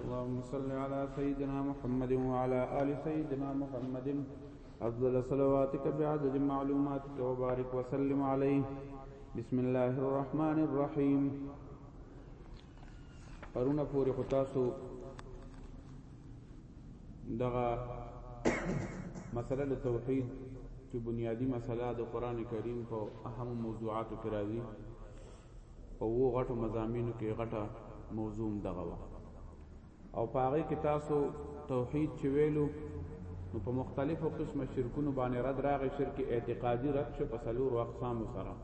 اللهم صل على سيدنا محمد وعلى آل سيدنا محمد أفضل صلواتك بعدد معلوماتك وبارك وسلم عليه بسم الله الرحمن الرحيم پرون پوری خطاسو دغه مسله د توحید چې بنیادی مسله د قران کریم په اهم موضوعاتو کې راځي په وو غټو مزامینو کې غټه موضوع دغه و او په هغه کې تاسو توحید چې ویلو نو په مختلفو قسمه شرکونو باندې رد راغی شرک اعتقادي رد شو په سلور اقسام سره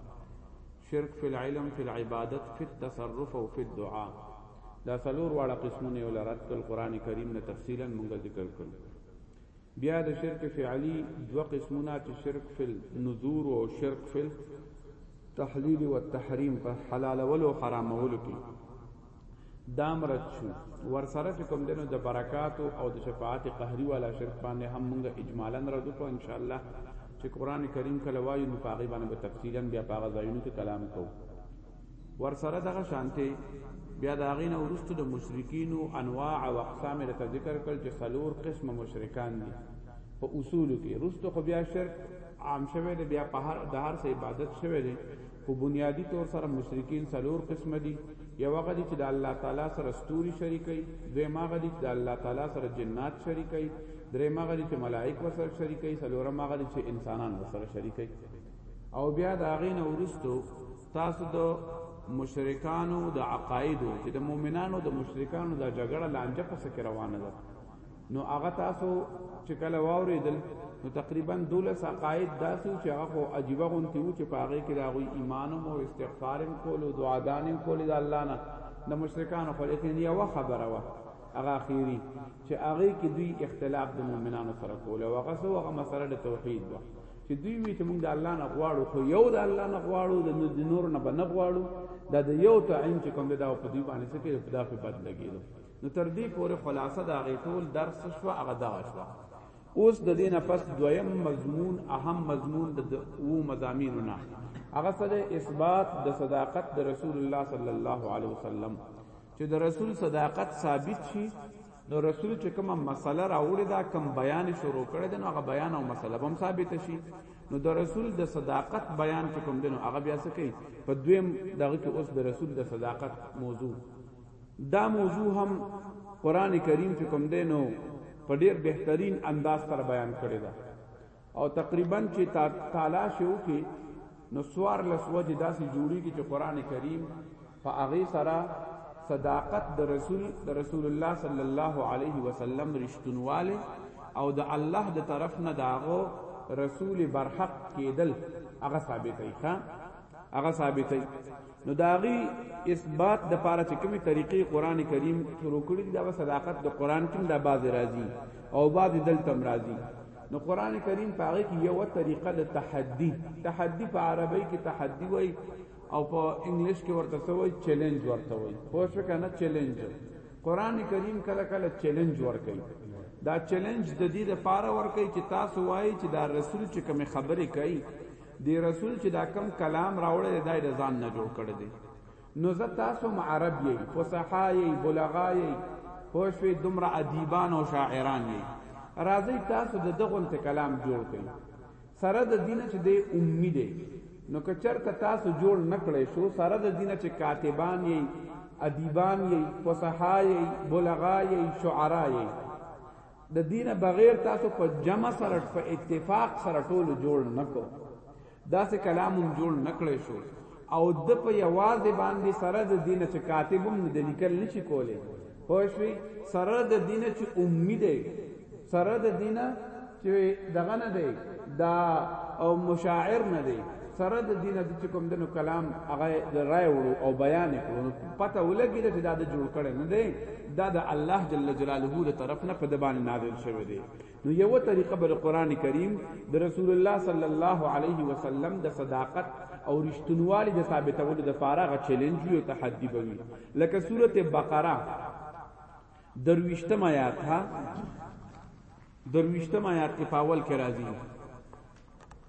شرک فی العلم فی العبادت فی التصرف او فی الدعاء دا سلور واړه قسمونه ولرت کل قران کریم نه تفصیلا مونږ ذکر کړو بیا د شرک فعلی دوه قسمونه چې شرک فل نذور او شرک فل تحلیل او تحریم په حلالولو او حرامولو کې دام رد شو ورسره چې کوم دنو د برکات او د شفاعت قهری والا شرک باندې هم موږ اجمالا رد کو ان شاء الله چې قران کریم کله وایو نو پاغي باندې تفصیلا بیا پاغه ځایونو کې کلام کوو ورسره دغه شانته بیا دا غینه ورستو د مشرکین او انواع او اقسام لکه ذکر کړ چې سلور قسم مشرکان دي په اصول کې رستو خو بیا شرک عام شوه دی بیا په هر د هر څه عبادت شوه دی خو بنیادی طور سره مشرکین سلور قسم دي یو هغه دي چې د الله تعالی سره ستوري شریکي دویم هغه دي چې د الله تعالی سره جنات شریکي دریم هغه دي چې ملائک وسره شریکي سلورم هغه دي چې انسانان وسره شریکي او بیا د هغه نه ورستو تاسو د مشرکانو د عقایدو چې د مؤمنانو د مشرکانو د جګړه لانجه په سکه روانه ده نو هغه تاسو چې کله واوریدل نو تقریبا دولس عقاید داسې چې هغه خو عجیبه غونتی وو چې په هغه کې دا غوي ایمان او استغفار کول او دعاګانې کول د الله نه د مشرکانو خو لیکن یو خبره وا هغه اخیری چې هغه کې دوی اختلاف د مؤمنانو سره کول او هغه سو هغه مسله د توحید و چې دوی وی چې موږ د الله نه غواړو خو یو د الله نه غواړو د نور نه به نه غواړو دا د یو تعین چې کوم دا په دوی باندې څه کې خدا په بد لګیدو نو تر دې پورې خلاصه دا غي ټول درس شو هغه دا شو اوس د دینه پس دویم مضمون اهم مضمون د وو مزامینونه هغه سره اثبات د صداقت د رسول الله صلی الله علیه وسلم چې د رسول صداقت ثابت شي نو رسول چې کومه مسله راوړې ده کوم بیان شروع کړی دی نو هغه بیان او مسله هم ثابت شي نو د رسول د صداقت بیان چې کوم دی نو هغه بیا څه کوي په دویم دغه کې اوس د رسول د صداقت موضوع دا موضوع هم قران کریم چې کوم دی نو په ډیر بهترین انداز سره بیان کړی دی او تقریبا چې تا تعالی شو کې نو سوار لسوج داسې جوړي کې چې قران کریم په هغه سره صداقت د رسول د رسول الله صلی الله علیه وسلم رښتونواله او د الله د طرف نه داغو رسول برحق کېدل هغه ثابتې ښا هغه ثابتې نو داغي اثبات د پاره چې کومي طریقې قران کریم شروع کړی دا صداقت د قران کې د باز راضی او باز دل تم راضی نو قران کریم پاره کې یو طریقه د تحدی تحدی په عربی کې تحدی وای او په انګلیش کې ورته سوې چیلنج ورته وای خو شو کنه چیلنج قران کریم کله کله چیلنج ور کوي دا چیلنج د دې لپاره ور کوي چې تاسو وایي چې دا رسول چې کوم خبرې کوي دی رسول چې دا کم کلام راوړل دی د ځان نه جوړ کړی دی نو زه تاسو عرب یی فصحا یی بلغا یی پوښوی دومره ادیبان او شاعران یی راځي تاسو د دغه ته کلام جوړ کړئ سره د دینه چې دی امید دی نو که چرته تاسو جوړ نکړې شو سره د دینه چې کاتبان یې ادیبان یې فصحا یې بلغا یې شعرا یې د دین بغیر تاسو په جمع سره په اتفاق سره ټول جوړ نکو دا سه کلام هم جوړ نکړې شو او د په یوازې باندې سره د دین چې کاتب هم د لیکل نشي کولای خو شوي سره د دین چې امید دی سره د دین چې دغه نه دی دا او مشاعر نه دی سره د دینه د چې کوم د نو کلام هغه د رای وړو او بیان یې کړو نو پته ولګېده چې دا د جوړ کړی نه دی دا د الله جل جلاله د طرف نه په د باندې نازل شوی دی نو یو طریقه به د قرآن کریم د رسول الله صلی الله علیه وسلم د صداقت او رښتونوالي د ثابتولو دپاره هغه چیلنج وي او تحدي به وي لکه سورة بقره درویشتم آیات ها درویشتم آیات کې پاول کې راځي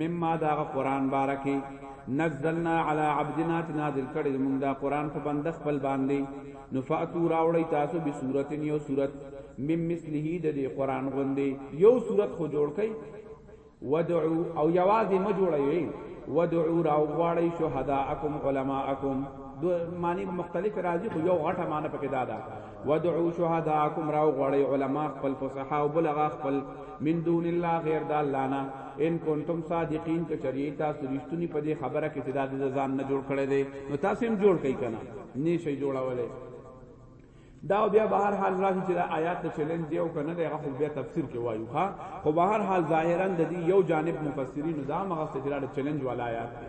مما دا قران بارکی نزلنا علی عبدنا چې نازل کړی موږ دا قران په بند خپل باندې نو فاتو راوړی تاسو به صورت یو صورت مم مثله د دې قران غوندې یو صورت خو جوړ کړي ودعو او یوازې ما جوړوي ودعو راو غواړی شهداءکم علماءکم دو معنی مختلف راځي خو یو غټه معنی پکې دادا ودعو شهداکم راو غړی علما خپل فصحا او بلغا خپل من دون الله غیر د الله نه ان کنتم صادقین که چری تاسو رښتونی په دې خبره کې چې دا د ځان نه جوړ کړی دی نو تاسو هم جوړ کای کنه نه شي جوړولای دا بیا به هر حال راشي چې دا آیات ته چیلنج دیو کنه دا خو بیا تفسیر کې وایو ها خو به هر حال ظاهرا د دې یو جانب مفسرین دا مغه ستګراد چیلنج والا آیات دی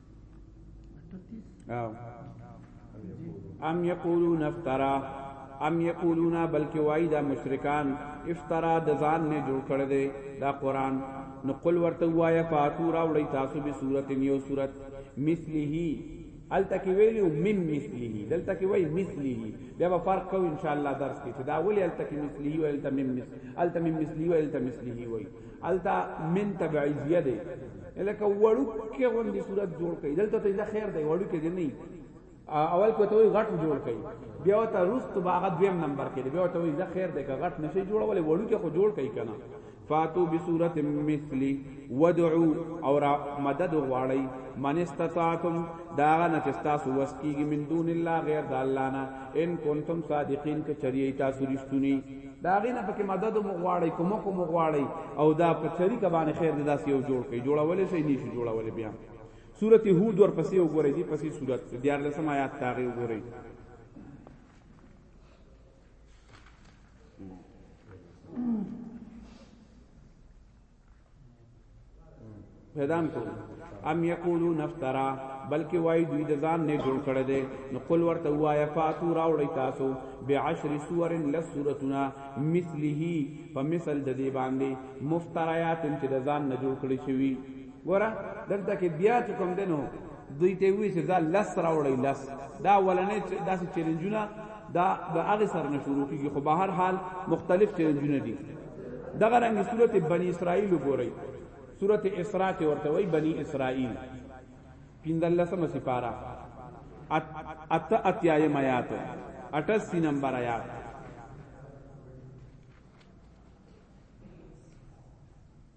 ام یقولون افترا ام یقولون بلکې وای دا مشرکان افترا د ځان نه جوړ کړی دی دا قران نو قل ورته وایا فاتو راوړی تاسو به صورت یو صورت مثله التکی ویلو من مثله دلته کې وای مثله بیا به فرق کو ان شاء الله درس کې چې دا ولی التکی مثله او التم مثله التم مثله او التم مثله وای التا من تبعیزیه دی لکه وړو کې غوندي صورت جوړ کړي دلته ته دا خیر دی وړو کې دی نه اول کو ته غټ جوړ کړي بیا ته رست باغ دویم نمبر کې بیا ته دا خیر دی که غټ نشي جوړول وړو کې خو جوړ کړي کنه فاتو بصورت مثلی ودعو او را مدد غواړی من استطاعتم دا نه چې تاسو وسکیږي من دون الله غیر د الله نه ان کنتم صادقین که چریه تاسو رښتونی دا غینه پکې مدد مو غواړي کوم کوم غواړي او دا په شریک باندې خیر د داس یو جوړ کړي جوړول شي نشي جوړول بیا سورته هود ور پسې وګورئ دي پسې سورته دیار لسم آیات تاغي وګورئ پیدام کو ام یقولون افترا بلکې وای دوی د ځان نه جوړ کړي دي نو قل ورته وایا فاتو راوړی تاسو بعشر سور لسورتنا مثله په مثل د دې باندې مفتریات چې د ځان نه جوړ کړي شوی ګوره دلته کې بیا چې کوم دینو دوی ته وی چې دا لس راوړی لس دا ولنې داسې چیلنجونه دا د هغه سره نه شروع کیږي خو به هر حال مختلف چیلنجونه دي دغه رنګ صورت بنی اسرائیل وګورئ صورت اسراء ته ورته وای بنی اسرائیل پیندلسمه سپارا ات ات اتیای میات 88 نمبر آیات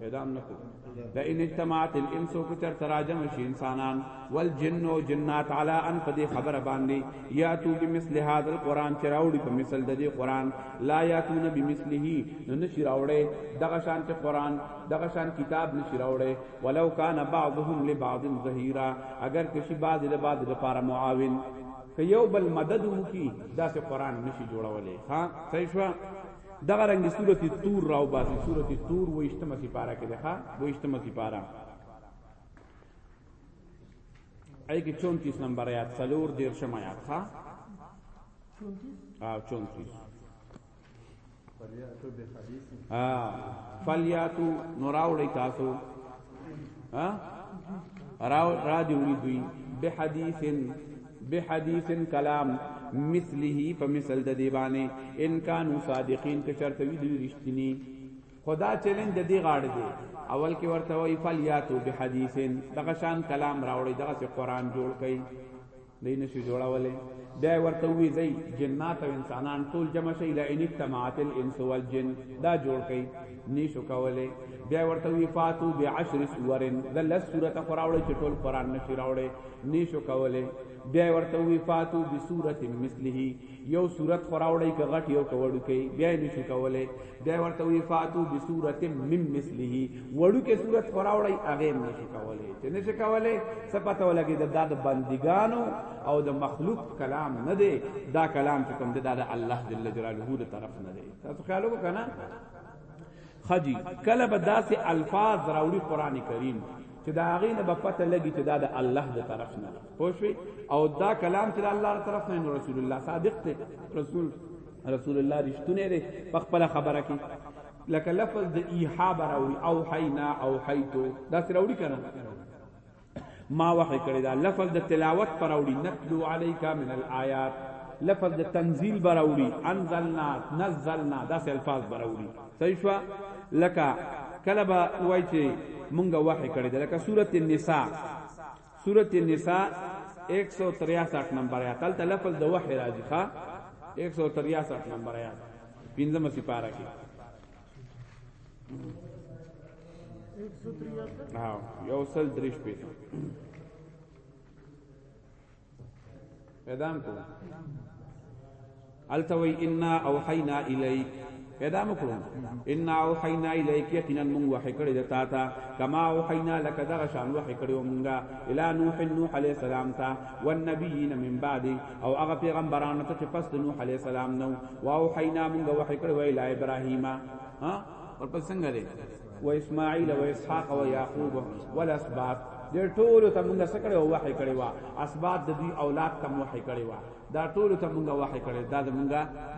پیدا نه کو د ان اجتماعت الانس او کچر تراجم شي انسانان والجن او جنات علی ان په دې خبره باندې یا تو بمثل هذا القران چې راوړي په مثل د دې قران لا یاتون بمثله نو نشي راوړي دغه شان چې قران دغه شان کتاب نشي راوړي ولو کان بعضهم لبعض ظهیرا اگر کشي بعض له بعض لپاره معاون که یو بل مدد وکي دا سه قران نشي جوړولې ها صحیح شو دغه رنګ سورته تور راو باسي سورته تور و اشتمه سپاره کې ده و اشتمه سپاره اې کې 34 نمبر آیات څلور دیر شم آیات ها 34 او 34 فلیاتو نوراوړی تاسو ها را را دی وی دوی به حدیثن به حدیثن کلام مثله په مثل د دی باندې ان کانوا صادقین که چرته وی دوی رښتینی خدا چیلنج د دی غاړه دی اول کې ورته وی فلیاتو به حدیثن دغه شان کلام راوړی دغه قرآن جوړ کړي دی نشو جوړولې بیا ورته وی دی جنات او انسانان ټول جمع شي لئن اجتماعت الانس والجن دا جوړ کړي نشو کولې بیا ورته وی فاتو بعشر سورن د لس سورته خراوړې چې ټول قران نشي راوړې نشو کولې بیا ورته وی فاتو بسوره مثله یو صورت خو راوړی که غټ یو که وړوکی بیا یې نشو کولی دی ورته وایي فاتو بصورت من مثله وړوکی صورت خو راوړی هغه هم نشو کولی چې نشو کولی څه پته ولګېده دا د بندګانو او د مخلوق کلام نه دی دا کلام چې کوم دی دا د الله جل جلاله له طرف نه دی تاسو خیال وکړه که نه ښه جی کله به داسی الفاظ راوړی قران کریم چه د هغی نه به پته لګی چه دا د الله د طرف نه دی پوه شوی او دا کلام چه د الله د طرف نه نو رسول الله صادق دی رسول رسول الله رشتونه دی په خپل خبره کی لکه لفظ د ایحا براوړي او حینا او حیتو دا سره وړي کنه ما وحی کړی دا لفظ د تلاوت پر اوړي نتلو علیک من الآیات لفظ د تنزیل بر اوړي انزلنا نزلنا دا سه الفاظ بر اوړي صحیح شو لکه کله به وای چې مونږ وحی کړی دا لکه سوره النساء سوره النساء 163 نمبر آیات تل لفظ د وحی راځي ښا 163 نمبر آیات پنځمه سپاره کې ها یو سل دریش پیش پیدام کو التوی انا اوحینا الیک پیدا مکړو ان اوحینا الیک یقینا من وحی کړی د تا تا کما اوحینا لک دغه شان وحی کړو مونږه الی نوح نوح علی السلام تا والنبیین من بعد او هغه پیغمبرانو ته چې پس د نوح علی السلام نو واو حینا موږ وحی کړو ویل ابراهیم ها ورپس څنګه دی و اسماعیل و اسحاق و یعقوب ول اسباط د ټولو ته موږ سکړې او وحی کړی وا اسباط د دوی اولاد ته وحی کړی وا دا ټولو ته موږ وحی کړی دا د موږ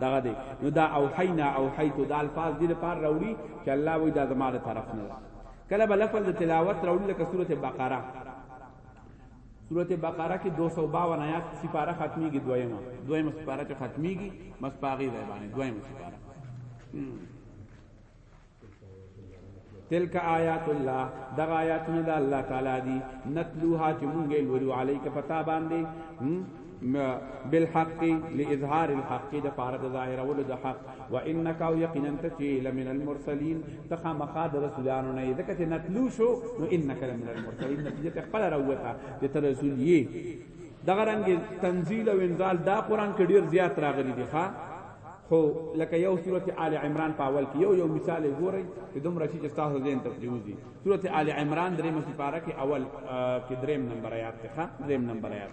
دغه دی نو دا او حینا او حیت دا الفاظ دې لپاره راوړي چې الله وی دا زماره طرف نه کله بل لفظ تلاوت راوړي لکه سوره بقره سورته بقره کې 252 آیات سپاره ختميږي دویمه دویمه سپاره چې ختميږي مس پاغي ځای باندې دویمه سپاره تلک آیات الله دغه آیاتونه د الله تعالی دي نتلوها چې مونږه لولو علیک پتا باندې بالحق لاظهار الحق د پاره د ظاهرولو د حق وانك او یقینا ته چی لمن المرسلین تخا مخا د رسولانو نه ځکه چې نتلو شو نو انك لمن المرسلین نتیجه ته خپل راوته چې ته رسول یې دغه رنګ تنزیل او انزال دا قران کې ډیر زیات راغلي دي ښا خو لکه یو سورته آل عمران په اول کې یو یو مثال ګورئ چې دومره شي چې تاسو ځین ته پریوزي سورته آل عمران درې مې سپاره کې اول کې دریم نمبر آیات ته دریم نمبر آیات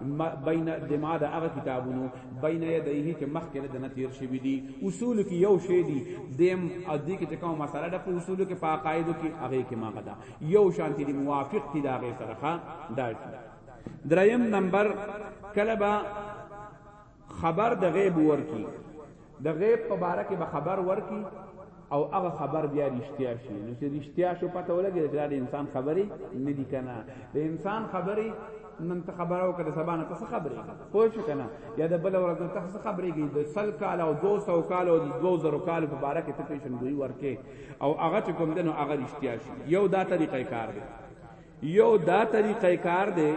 بین دما د هغه کتابونو بین یدیه چې مخکې د نه تیر شوی دی اصول کې یو شی دی دیم او دې کې کوم مسله د اصول کې په عقاید کې هغه کې ما غدا یو شانتی دی موافق دی دا غي سره دا دریم نمبر کلبا خبر د غیب ورکی د غیب په باره کې به خبر ورکی او هغه خبر بیا رښتیا شي نو چې رښتیا شو پته ولګي چې دا انسان خبرې نه دي کنه د انسان خبرې نن ته خبره وکړه سبا نه ته خبرې پوه شو کنه یا د بل ورځ نه ته خبرې کې د سل کال او 200 کال او 2000 کال په باره کې ته پیشن ګوي ورکه او هغه چې کوم دنو هغه رښتیا شي یو دا طریقې کار دی یو دا طریقه کار دی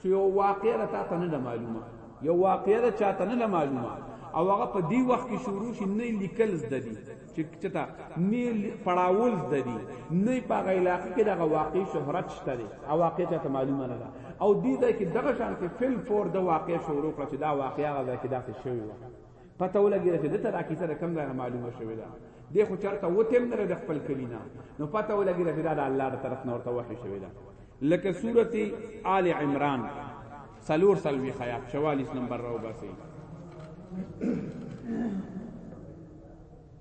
چې یو واقعه را ته نه معلومه یو واقعه را چاته نه معلومه او هغه په دی وخت کې شروع شي نه لیکل زده دي چې چتا نه پړاول زده دي نه په هغه علاقې کې دغه واقعي شهرت شته دي او واقع چاته معلومه نه ده او دی ځای کې دغه شان کې فل فور د واقع شروع کړ چې دا واقعا غږه کې داسې شوی و پته ولګیده چې دته دا کیسه د کوم ځای معلومه شوې ده دی خو چرته وتیم نه د خپل کلی نه نو پته ولګیده چې دا د الله تر طرف نه ورته وحی شوې ده لکه سورته آل عمران سلور سلوی خیات شوالیس نمبر راو باسي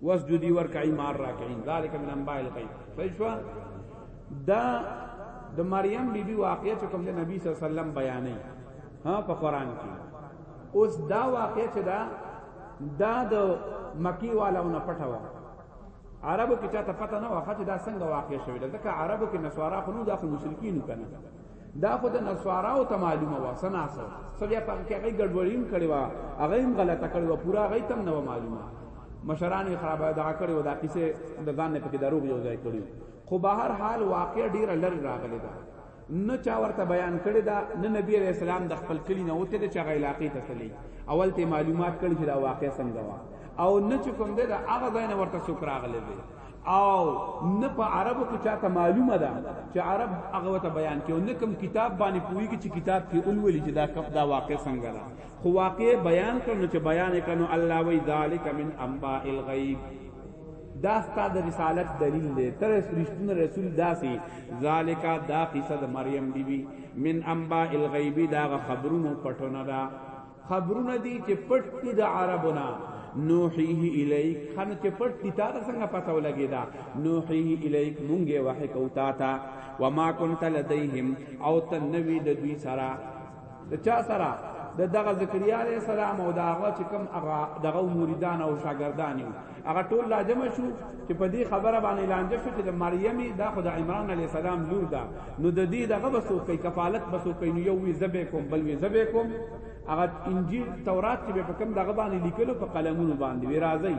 واسجدي ورکعي مع الراکعين ذلك من انباء الغيب صحیح شو دا د مریم بیبي واقعیت کوم د نبی صلی الله علیه وسلم بیانې ها په قران کې اوس دا واقعیت دا دا د مکی والاونه پټاوه عربو کې چاته پته نه وخت دا څنګه واقع شوی دا ځکه عربو کې نسوارا خو نو داخل مشرکین کنه دا خو د نسواراو ته معلومه وا سناسه سبیا په کې هغه ګډوډیم کړي وا هغه هم غلطه کړي وا پورا هغه تم نه معلومه مشران خراب دا کړي و دا کیسه د ځان نه پکې دروغ یو ځای کړي خو بهر حال واقع ډیر لر راغلی دا نه چا ورته بیان کړي دا نه نبی علیہ السلام د خپل کلی نه وته چې هغه علاقې ته تللی اول ته معلومات کړي چې دا واقع څنګه وا او نه چې کوم دې دا هغه ځای نه ورته سوک راغلی دی او نه په عربو کې چاته معلومه ده چې عرب هغه وته بیان کوي نه کوم کتاب باندې پويږي چې کتاب کې اولولي چې دا کپ دا واقع څنګه ده خو واقع بیان کړنو چې بیان کړنو الله وی ذالک من انباء الغیب دا ستا د رسالت دلیل دی تر رښتونه رسول داسي ذالک دا قصه د مریم بیبي بی من انباء الغیب دا خبرونو پټونه ده خبرونه دي چې پټ دي د عربونه نوحیه الیک خنو چې پټ دي تا ته څنګه پته ولګی دا نوحیه الیک مونږه وحی کو تا تا وما كنت لديهم او تنوی د دوی سره د چا سره د دغه زکریا علی السلام او دغه چې کوم دغه مریدان او شاګردان هغه ټول راجم شو چې په دې خبره باندې لانجه شو چې د مریم دا خو د عمران علی السلام لور ده نو د دې دغه بسو کوي کفالت بسو کوي نو یو وی زبې کوم بل وی زبې کوم هغه انجیل تورات چې په کوم دغه باندې لیکلو په قلمونو باندې وی راځي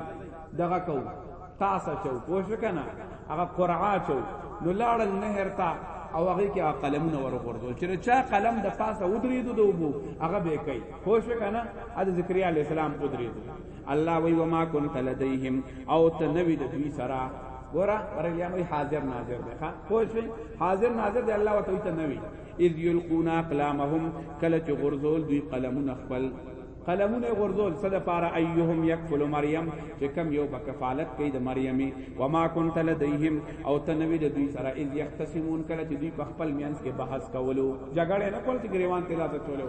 دغه کو تاسو چو پوښ کنه هغه قرعه چو نو لاړل نهر ته او هغه کې قلمونه ورغورځول چې چا قلم د پاسه ودرېدو د وبو هغه به کوي پوښ کنه د ذکریا علی السلام ودرېدو الله وی وما كنت لديهم او ته نوی د دوی سره ګورا بریلیان وی حاضر ناظر دی ښا پوه حاضر ناظر دی الله وتعالى ته نوی اذ یلقون اقلامهم کله چې غرزول دوی قلمونه خپل قلمونه غرزول صد پار ایهم یکفل مریم چې کم یو په کفالت کوي د مریمي و ما كنت لدیهم او تنوی د دوی سره اذ یختصمون کله چې دوی په خپل میانس کې بحث کولو جګړه نه کول چې گریوان تلا ته چولو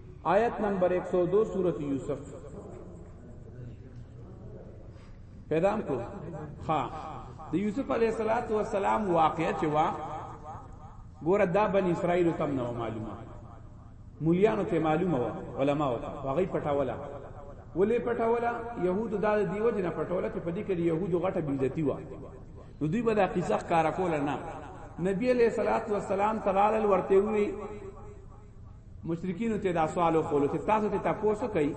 آیت نمبر 102 سورۃ یوسف پیدا کو ها د یوسف علیه الصلاۃ والسلام واقعه چې وا ګوره دا بن اسرائیل تم نه معلومه مولیانو ته معلومه وا علما او هغه پټاولا ولې پټاولا يهود دا دیو جن پټاولا چې په دې کې يهود غټه بیزتی وا نو دوی به دا قصه کار کول نه نبی علیہ الصلوۃ والسلام تعالی ورته وی مشرکین ته دا سوال وکړو چې تاسو ته تاسو کوي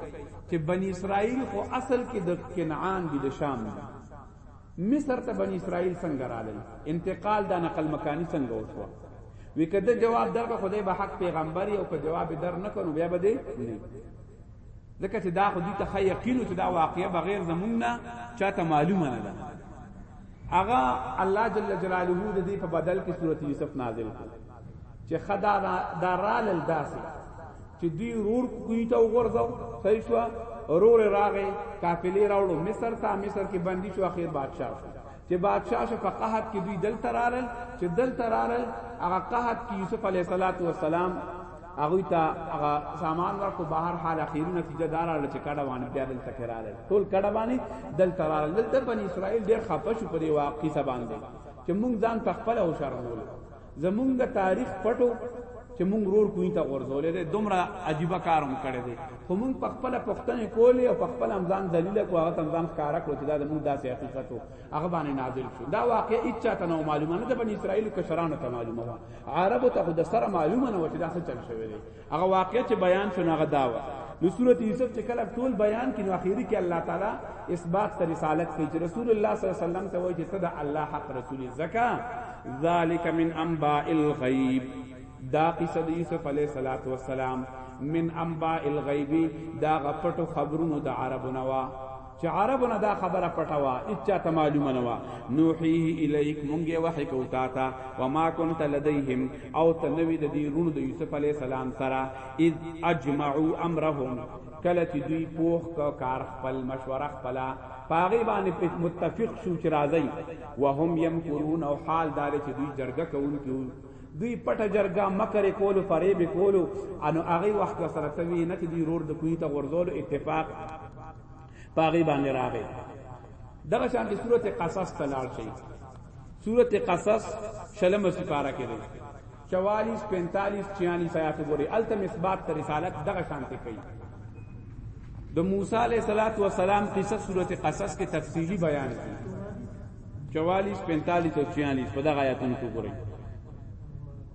چې بنی اسرائیل خو اصل کې د کنعان دي د شام دي مصر ته بنی اسرائیل څنګه راغلل انتقال دا نقل مکانی څنګه وشو وی کده جواب درکه خدای به حق پیغمبر او که جواب در نکونو بیا به دی نه ځکه چې دا خو دې ته یقین چې دا واقعیا بغیر زمونږ نه چاته معلومه نه ده اغا الله جل جلاله د دې په بدل کې سورۃ یوسف نازل کړ چې خدا دا رالل داسې چې دوی رور کوی ته وګورځاو صحیح شو رور راغې قافلې راوړو مصر ته مصر کې باندې شو اخر بادشاہ شو چې بادشاہ شو په قحط کې دوی دل ترارل چې دل ترارل هغه قحط کې یوسف علیه السلام هغه ته هغه سامان ورکو بهر حال اخیری نتیجه دار ول چې کډه باندې بیا دلته کړه ټول کډه باندې دلته راغله دلته بنی اسرائیل ډیر خپه شو په دی واقعي سبان دی چې موږ ځان تخپل او شرمول زمونږ تاریخ پټو چې مونږ رور کوی ته غورځولې ده دومره عجیب کارم کړی دی خو مونږ په خپل پښتنې کولې او په خپل امزان ذلیل کو هغه امزان ښکارا کړو چې دا مونږ داسې حقیقت وو هغه باندې نازل شو دا واقع اچا ته نو معلومه نه ده بن اسرائیل کشرانو ته معلومه وا عربو ته د سره معلومه نه و چې دا څه چل شوی دی هغه واقعیت چې بیان شو هغه دا و نو سورته یوسف چې کله ټول بیان کینو اخیری کې الله تعالی اثبات ته رسالت کوي چې رسول الله صلی الله علیه وسلم ته وایي چې تدا الله حق رسول زکا ذالک من انباء الغیب دا قصه د یوسف علیه الصلاۃ والسلام من انباء الغیب دا غپټو خبرونو د عربونو چې عربو نه دا خبره پټه وه هیچا ته معلومه نه وه نوحیه الیک مونږ یې وحی کوو تا ته وما کنت لدیهم او ته نه وي د دې روڼو د یوسف علیه السلام سره اذ اجمعو امرهم کله چې دوی پوخ کا کار خپل مشوره خپله پاغي باندې متفق شو چې راځي وهم يمکرون او حال دار چې دوی جرګه کوونکي دوی پټه جرګه مکر کولو فریب کولو انو هغه وخت کې سره توی نه چې دوی رور د کوی ته غورځول اتفاق پاغي باندې راغی دغه شان د سورته قصص تلال شي سورته قصص شلم سپاره کې دی 44 45 46 آیات وګوري التم اثبات تر رسالت دغه شان ته کوي د موسی علیه السلام قصه سورته قصص کې تفصیلی بیان کړي 44 45 او 46 په دغه آیاتونو کې ګورئ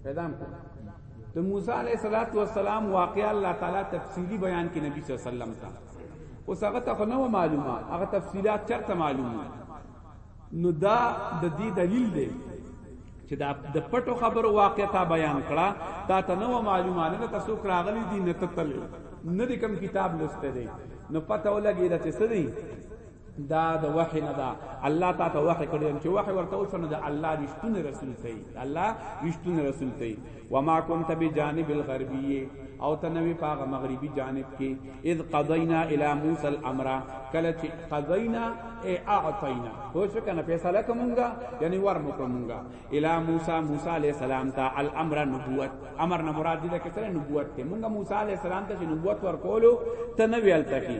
پیدا کو د موسی علیه الصلاۃ والسلام واقعا الله تعالی تفصیلی بیان کې نبی صلی الله علیه وسلم ته اوس هغه ته نو معلومه هغه تفصيلات چرته معلومه نو دا د دې دلیل دی چې دا د پټو خبرو واقعتا بیان کړه تا ته نو معلومه نه تاسو کراغلی دي نه تتل نه دې کم کتاب لسته دی نو پته ولګی دا چې سړي دا د وحی نه دا الله تا ته وحی کړی چې وحی ورته او شنو د الله رښتونه رسول ته الله رښتونه رسول ته و ما كنت بجانب الغربيه او تنوی پاغه مغربي جانب کې اذ قضینا الی موسی الامر کله چې قضینا ای اعطینا خو شو کنه فیصله کومګه یعنی ور مو کومګه الی موسی موسی علیہ السلام ته الامر نبوت امر نه مراد دې کتره نبوت ته مونږه موسی علیہ السلام ته نبوت ورکولو تنوی التکی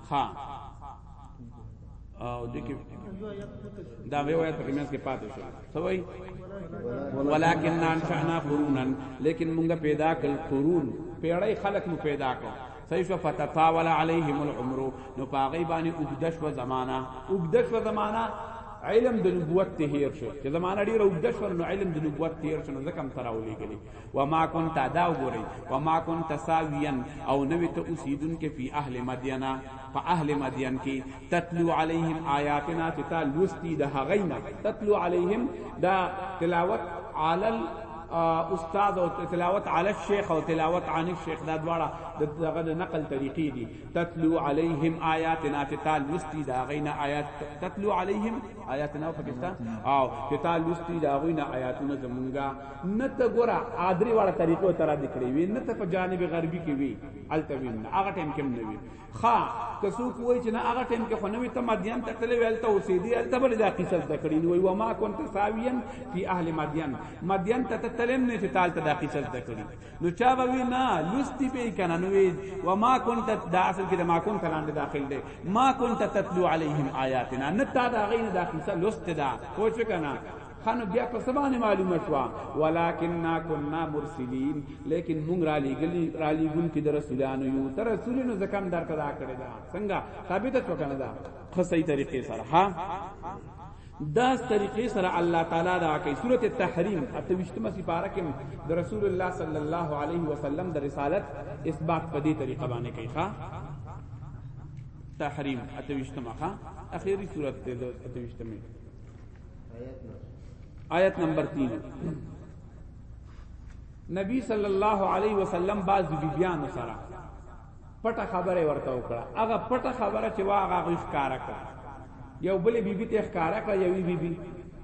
ها او دې کې دا به وایي په کمنټس کې پاتې شو سوي ولکن نان شانا قرونن لیکن مونږه پیدا کړ قرون پیړې خلق مو پیدا کړ صحیح شو فتطاول علیهم العمر نو پاغي باندې وګدش و زمانہ وګدش و زمانہ علم د نبوت ته هیر شو چې زمانہ ډیره وګدش و نو علم د نبوت ته هیر شو نو ځکه هم تراولې کړي وما كنت دا وګورئ وما كنت ساويا او نوې ته اوسیدون کې فی اهل مدینا په اهل مدین کې تتلو علیهم آیاتنا چې تا لوستی د هغینا تتلو علیهم دا تلاوت علل استاد او تلاوت علی الشیخ او تلاوت عن الشیخ دا دواړه دغه د نقل طریقې دي تتلو علیهم آیاتنا چې تعال لستی دا غینا آیات تتلو علیهم آیاتنا پاکستان او چې تعال لستی دا غینا آیاتونه زمونږه نه ته ګوره ادري واړه طریقو تر دې کړې وي نه ته په جانب غربي کې وي التویم نه هغه ټیم کې نه وي ښا که څوک وایي چې نه هغه ټیم کې خو نه وي ته مدین ته تللی ویل ته اوسېدي هلته بل دا قصه زده کړې نو وایي وما كنت ساویا فی اهل مدین مدین ته ته تلم نه چې تالته دا قصه زده کړې نو چا به وي نه لوستي به کنه نو وایي وما كنت دا اصل کې ما كنت لاندې داخل دی ما كنت تتلو علیهم آیاتنا نه تا دا غینه دا قصه لوست دا کوچ کنه خانو بیا په سبانه معلومه شو ولکننا كنا مرسلین لیکن مونږ را لګلی را لګون کې د رسولانو یو تر رسولانو زکم درته دا کړی دا څنګه ثابت شو کنه دا خصي طریقې سره ها دا طریقې سره الله تعالی دا کوي سورته تحریم اته وشتمه سپاره کې د رسول الله صلی الله علیه وسلم د رسالت اثبات په دې طریقه باندې کوي ښا تحریم اته وشتمه ښا اخیری سورته د اته وشتمه آیت نمبر 3 نبی صلی الله علیه وسلم باز بیبیان سره پټه خبره ورته وکړه هغه پټه خبره چې واغه غوښ کار کړ یو بل بیبی ته ښکار کړ یو بیبی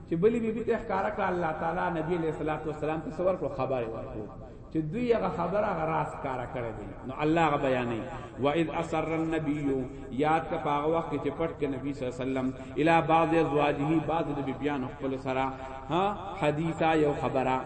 چې بل بیبی ته ښکار کړ الله تعالی نبی علیہ الصلوۃ والسلام ته څور کړ خبره ورکړه چې دوی هغه خبره هغه راز کارا کړی دی نو الله هغه بیانې و اذ اسر النبی یاد کا پاغه وخت چې پټ کې نبی صلی الله علیه وسلم الی بعض ازواجه بعض د بیان خپل سره ها حدیثا یو خبره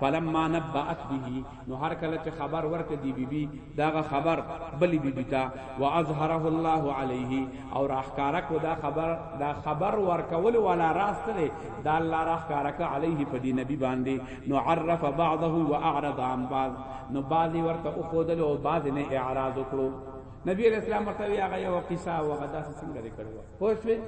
فلما نبأت به نو هر کله چې خبر ورکړي دی بیبي بی دغه خبر بلی بی بی تا واظهره الله علیه او راخکارا کو دا خبر دا خبر ورکول ولا راست دی دا الله راخکارا ک علیه په دی نبی باندې نو عرف بعضه واعرض عن بعض نو بعضی ورته او خودل او بعض نه اعراض وکړو نبی علیہ السلام ورته هغه یو قصه او هغه داسې څنګه لري کړو خو شوي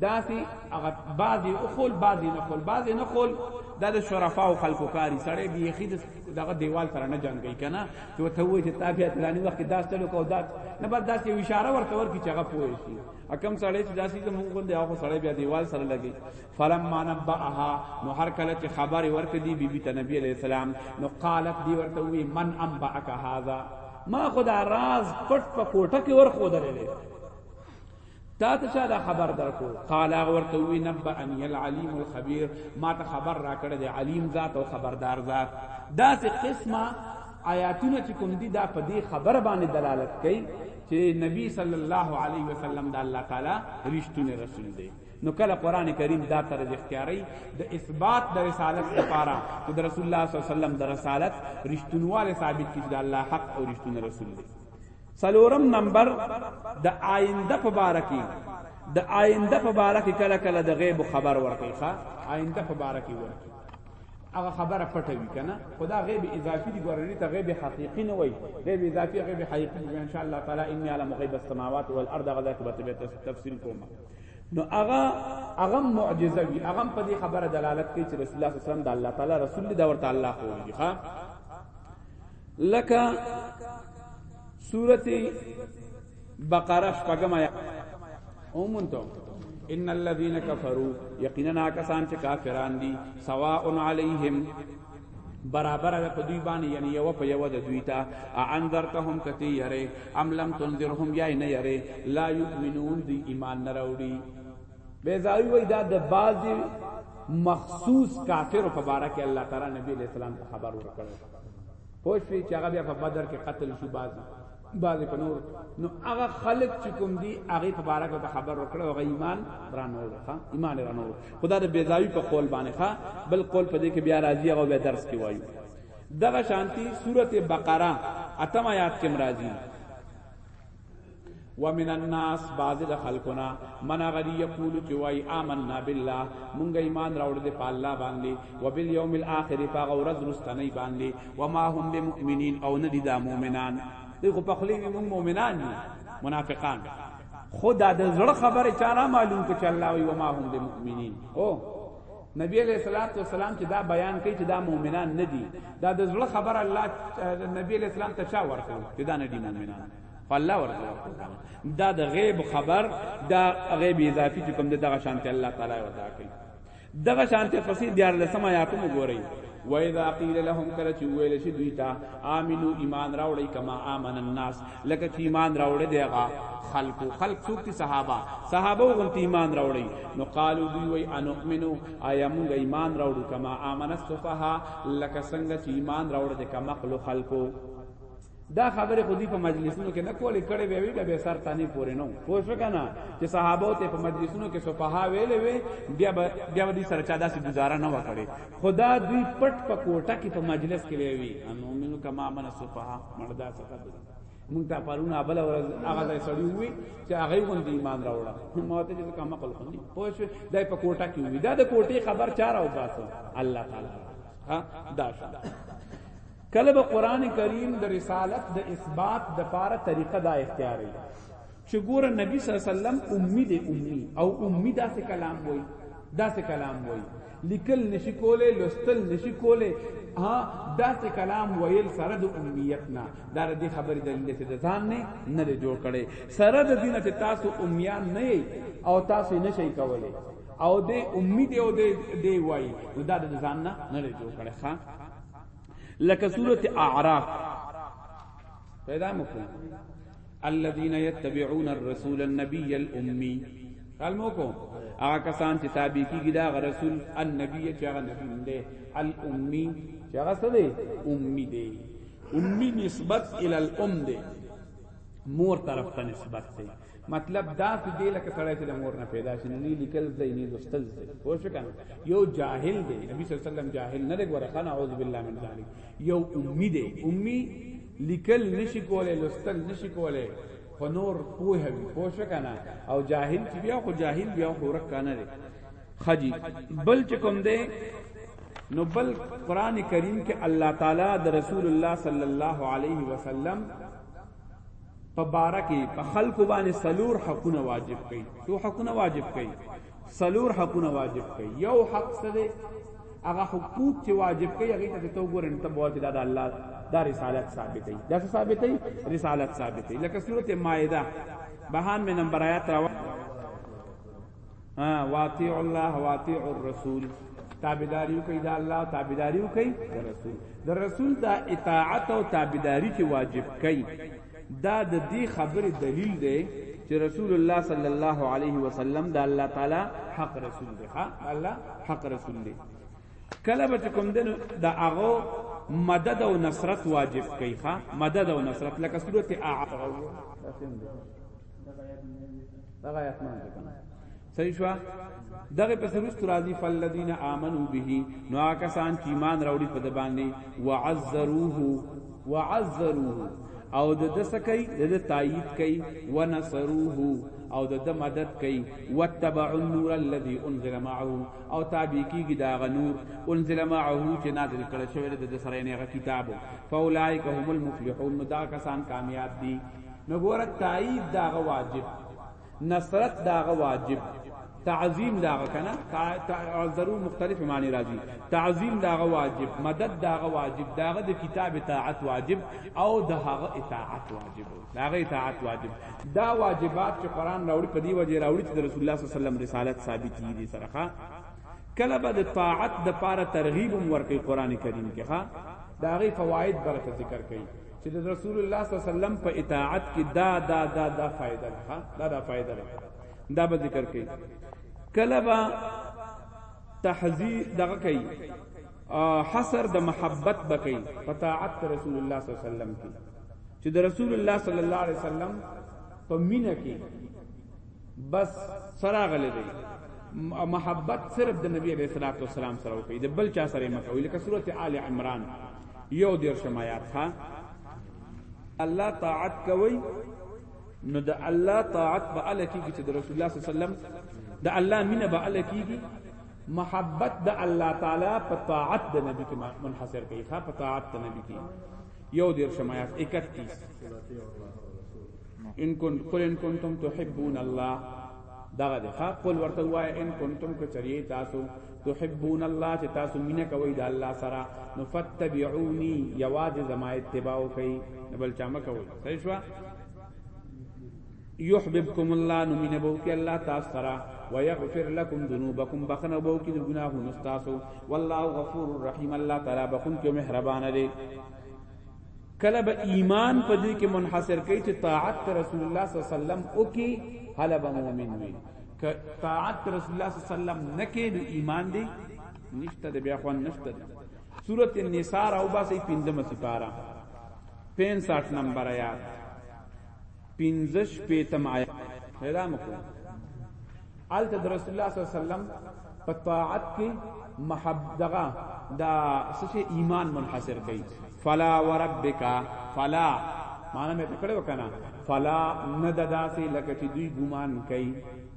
داسې هغه بعضی او خول بعضی نه خول بعضی نه خول د شرفا او خلکو کاری سړی بی خید دغه دیوال سره نه جنگي کنه چې وته وې چې تا بیا پلاني وخت داس چلو کو دا نه بس داس یو اشاره ورته ورکی چې هغه پوه شي اکم سړی چې داسې ته مونږ باندې هغه سړی بیا دیوال سره لګي فلم مانبها نو هر کله چې خبر ورک دی بیبي ته نبی علیہ السلام نو قالت دی ورته وی من انبعک هذا ما خدا راز پټ په کوټه کې ور خو درلې تا ته چا دا خبر درکو قال هغه ورته وی نبأنی العلیم الخبیر ما ته خبر راکړه د علیم ذات او خبردار ذات دا سه قسمه آیاتونه چې کوم دي دا په دې خبر باندې دلالت کوي چې نبی صلی الله علیه وسلم د الله تعالی رښتونه رسول دی نو کله قران کریم دا طرز اختیاري د اثبات د رسالت لپاره چې د رسول الله صلی الله علیه وسلم د رسالت رښتونواله ثابت کړي د الله حق او رښتونه رسول دی څلورم نمبر د آینده په باره کې د آینده په باره کې کله کله د غیب خبر ورکړي ښا آینده په باره کې ورکړي هغه خبره پټه وی کنه خدا غیب اضافي دی ګورنی ته غیب حقيقي نه وای غیب اضافي غیب حقيقي ان شاء الله تعالی اني علم غیب السماوات والارض غدا کې به تفصیل کوم نو هغه هغه معجزه وی هغه په دې خبره دلالت کوي چې رسول الله صلی الله علیه وسلم د الله تعالی رسول دی دا ورته الله خو دی ښا لکه سورته بقره شپږم آیات اومنتو ان الذين كفروا یقینا کسان چې کافران دي سواء علیهم برابر ده په دوی باندې یعنی یو په یو د دوی ته انذرتهم کتی یری ام لم تنذرهم یا نه یری لا یؤمنون دی ایمان نه راوړي بیزاوی وای دا د بعضی مخصوص کافر په باره کې الله تعالی نبی علیہ السلام ته خبر ورکړ پوه شئ چې هغه بیا په بدر کې قتل شو بعضی بعضی په نور نو هغه خلق چې کوم دی هغه په باره کې خبر ورکړ او ایمان درانه ورخه ایمان درانه ور خدا د بیزاوی په قول باندې ښا بل قول په دې کې بیا راځي هغه به درس کې وایو دغه شانتی سورته بقره اتم آیات کې مرাজি ومن الناس بعض د خلقنا من غدی یقول چې وای آمنا بالله مونږ ایمان راوړ دې په الله باندې وبالیوم الاخر فغ ورځ رستنی باندې وما هم بمؤمنین او ندی دا مؤمنان دی خو په خلی مونږ مؤمنان یو منافقان خدا د زړه خبره چاره معلوم کچ الله وی وما هم بمؤمنین او نبی علیہ الصلوۃ والسلام چې دا بیان کوي چې دا مؤمنان نه دي دا د زړه خبر الله نبی علیہ السلام ته چا ورکړ چې دا نه دي مؤمنان فالله ورکړ دا د غیب خبر دا غیب اضافي چې کوم دغه شانته الله تعالی وردا کوي دغه شانته پسې دیار لسما یا کوم ګورئ و اذا قيل لهم کله چې ویل شي دوی ته امنو ایمان راوړی کما امن الناس لکه چې ایمان راوړی دی هغه خلق خلق څوک دي صحابه صحابه وغونتی ایمان راوړی نو قالو دوی وای انؤمنو آیا موږ ایمان راوړو کما امن الصفها لکه څنګه چې ایمان راوړ دي کما خپل خلقو دا خبره خودی په مجلسونو کې نه کولې کړې وی وی به سر تانی پورې نو پوه شو کنه چې صحابه ته په مجلسونو کې صفها ویلې وی بیا بیا دې سره چا داسې گزاره نه وکړي خدا دوی پټ په کوټه کې په مجلس کې وی انو منو کما من صفها مړه دا څه کار دی مونږ ته پرونه ابل ورځ هغه ځای سړی وی چې هغه باندې ایمان راوړا ما ته چې کومه کول خندي پوه شو دای په کوټه کې وی دا د کوټې خبر چار او باسو الله تعالی ها دا شو کله به قران کریم د رسالت د اثبات د پاره طریقه دا اختیاري چې ګوره نبی صلی الله علیه وسلم امی دی امی او امی داسې کلام وای داسې کلام وای لیکل نشي کوله لوستل نشي کوله ها داسې کلام ویل سره د امیت نه دا د خبرې دلیل څه د ځان نه نه جوړ کړي سره د دینه چې تاسو امیان نه یی او تاسو نشي کوله او د امید او د دی وای نو دا د ځان نه نه جوړ کړي ښا لکه سورته اعراف پیدا مکو الذين يتبعون الرسول النبي الامي خیال مو کو هغه کسان چې تابع کیږي دا رسول النبي چې هغه نبی دی الامي چې هغه څه دی امي دی امي نسبت ال الام دی مور طرف ته نسبت دی مطلب دا چې دی لکه سړی چې د مور نه پیدا شي نه لیکل دی نه لوستل دی خو شو کنه یو جاهل دی نبی صلی الله علیه وسلم جاهل نه دی ګوره خان اعوذ بالله من ذلک یو امي دی امي لیکل نشي کولای لوستل نشي کولای خو نور پوه وي پوه شو کنه او جاهل چې بیا خو جاهل بیا خو ورک کنه دی خجی بل چې کوم دی نو بل قران کریم کې الله تعالی د رسول الله صلی الله علیه وسلم په بارکه په خلق باندې سلور حقونه واجب کړي سو حقونه واجب کړي سلور حقونه واجب کړي یو حق څه دی هغه حقوق چې واجب کړي هغه ته ته وګورئ ته به ورته دا الله دا رسالت ثابتې دا څه ثابتې رسالت ثابتې لکه سورته مائده بهان مې نمبر آیات راو ها واطیع الله واطیع الرسول تابعداریو کوي دا الله تابعداریو کوي دا رسول دا رسول دا اطاعت او تابعداري چې واجب کوي دا د دې خبرې دلیل دی چې رسول الله صلی الله علیه وسلم د الله تعالی حق رسول دی ها الله حق رسول دی کله به کوم دنو د هغه مدد او نصرت واجب کوي ښا مدد او نصرت لکه سورته اعراف هغه آیات مونږ کنه صحیح شو دغه پس رست راضی فالذین آمنو به نو کسان چې ایمان راوړي په د باندې وعذروه وعذروه او د دسکای د تایید کای ونصروه او د د مدد کوي وتبع النور الذي انزل معه او تابع کیږي دا غ نور انزل معه چې نازل کړه شوی د سره نه کتاب فاولائک هم المفلحون دا کسان کامیاب دي نو ګوره تایید دا غ واجب نصرت داغه واجب تعظیم داغه کنه تعذرو مختلف معنی راځي تعظیم داغه واجب مدد داغه واجب داغه د کتاب اطاعت واجب او داغه اطاعت واجب داغه اطاعت واجب دا واجبات چې قران راوړي په دی وجه راوړي چې رسول الله صلی الله علیه وسلم رسالت ثابت دي سره کله به د طاعت د پاره ترغیب ورکړي قران کریم کې ها داغه فواید برکت ذکر کړي چې د رسول الله صلی الله علیه وسلم په اطاعت کې دا دا دا دا فائدہ ده دا دا فائدہ ده دا به ذکر کړي کله با تحذير دغه کوي حصر د محبت بکې په طاعت رسول الله صلی الله علیه وسلم کې چې د رسول الله صلی الله علیه وسلم په مینه کې بس سره غلې دی محبت صرف د نبی علیہ الصلوۃ والسلام سره وکړي د بل چا سره مکوي لکه سورته آل عمران یو دیر شمایات ها الله طاعت کوي نو د الله طاعت به الله کیږي چې د رسول الله صلی الله علیه وسلم د الله مینه به الله کیږي محبت د الله تعالی په طاعت د نبی کې منحصر کوي ښا په طاعت د نبی کې یو دیر شمایات 31 ان کن قل ان کنتم تحبون الله دغه د خپل ورته وای ان کنتم کچری تاسو تحبون الله چې تاسو مینه کوئ د الله سره نو فتبعونی یواز زما اتباع کوي بل چا مکوئ صحیح شو یحببکم الله نو مینه بو کې الله تاسو سره ويغفر لكم ذنوبكم بخنه بو کې د ګناهونو تاسو والله غفور رحیم الله تعالی بخون کې مهربان دی کله به ایمان په دې کې منحصر کوي چې طاعت رسول الله صلی الله علیه وسلم او کې هله به مؤمن وي که طاعت رسول الله صلی الله علیه وسلم نه کې نو ایمان دی نشته بیا خو نشته سورۃ النساء او باسي 15 سپارا 65 نمبر آیات پنځه شپېتم آیت پیدا مکو آلته د رسول الله صلی الله علیه وسلم په طاعت کې محب دغه دا سچ ایمان منحصر کړي فلا وربک فلا معنا مې پکړه وکنه فلا نددا سي لکه چې دوی ګمان کوي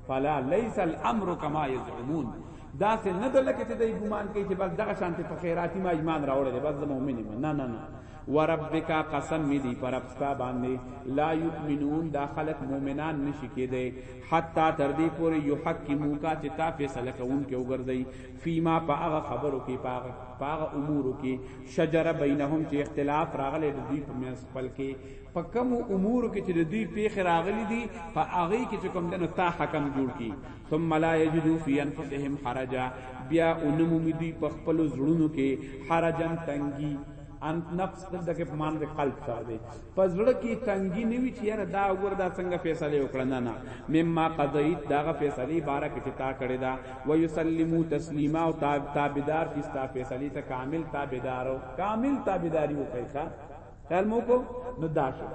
فلا ليس الامر كما يزعمون دا سه نه د لکه چې د ګمان کوي چې بس دغه شانته په خیراتي ما ایمان راوړل بس د مؤمن نه نه نه وربک قسم می دی پر رب ستا باندې لا یؤمنون دا خلق مؤمنان نشی کېدی حتا تر دې پورې یحکموکا چې تا فیصله کوونکې وګرځي فیما په هغه خبرو کې په هغه په هغه امورو کې شجره بینهم چې اختلاف راغلی د دوی په منځ خپل کې په کوم امورو کې چې د دوی پیښ راغلي دي په هغه کې چې کوم دنو تا حکم جوړ کی ثم لا یجدو فی انفسهم حرجا بیا انمو دوی په خپل زړونو کې حرجن تنګي ان نفس دلته کې په مان د قلب سره دی په زړه کې تنګي نه وی چې یاره دا وګور دا څنګه فیصله وکړه نه نه مما قضیت داغه فیصله بارک چې تا کړی دا و یسلمو تسلیما او تابعدار چې تا فیصله ته کامل تابعدارو کامل تابعداري وکړي ښا خیال مو کو نو دا شو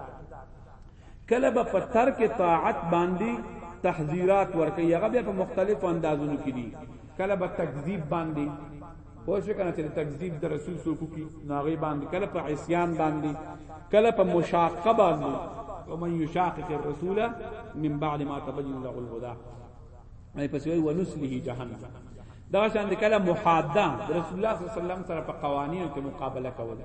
کله به په ترک طاعت باندې تحذيرات ورکي هغه په مختلفو اندازونو کې دي کله به تکذیب باندې پوه شو کنه چې تکذیب د رسول سو کو کی ناغي باندې کله په عصيان باندې کله په مشاقه باندې ومن يشاقق الرسول من بعد ما تبين له الهدى اي پس وی ونسله جهنم دا شان کله محاده رسول الله صلی الله علیه وسلم سره په قوانینو کې مقابله کوله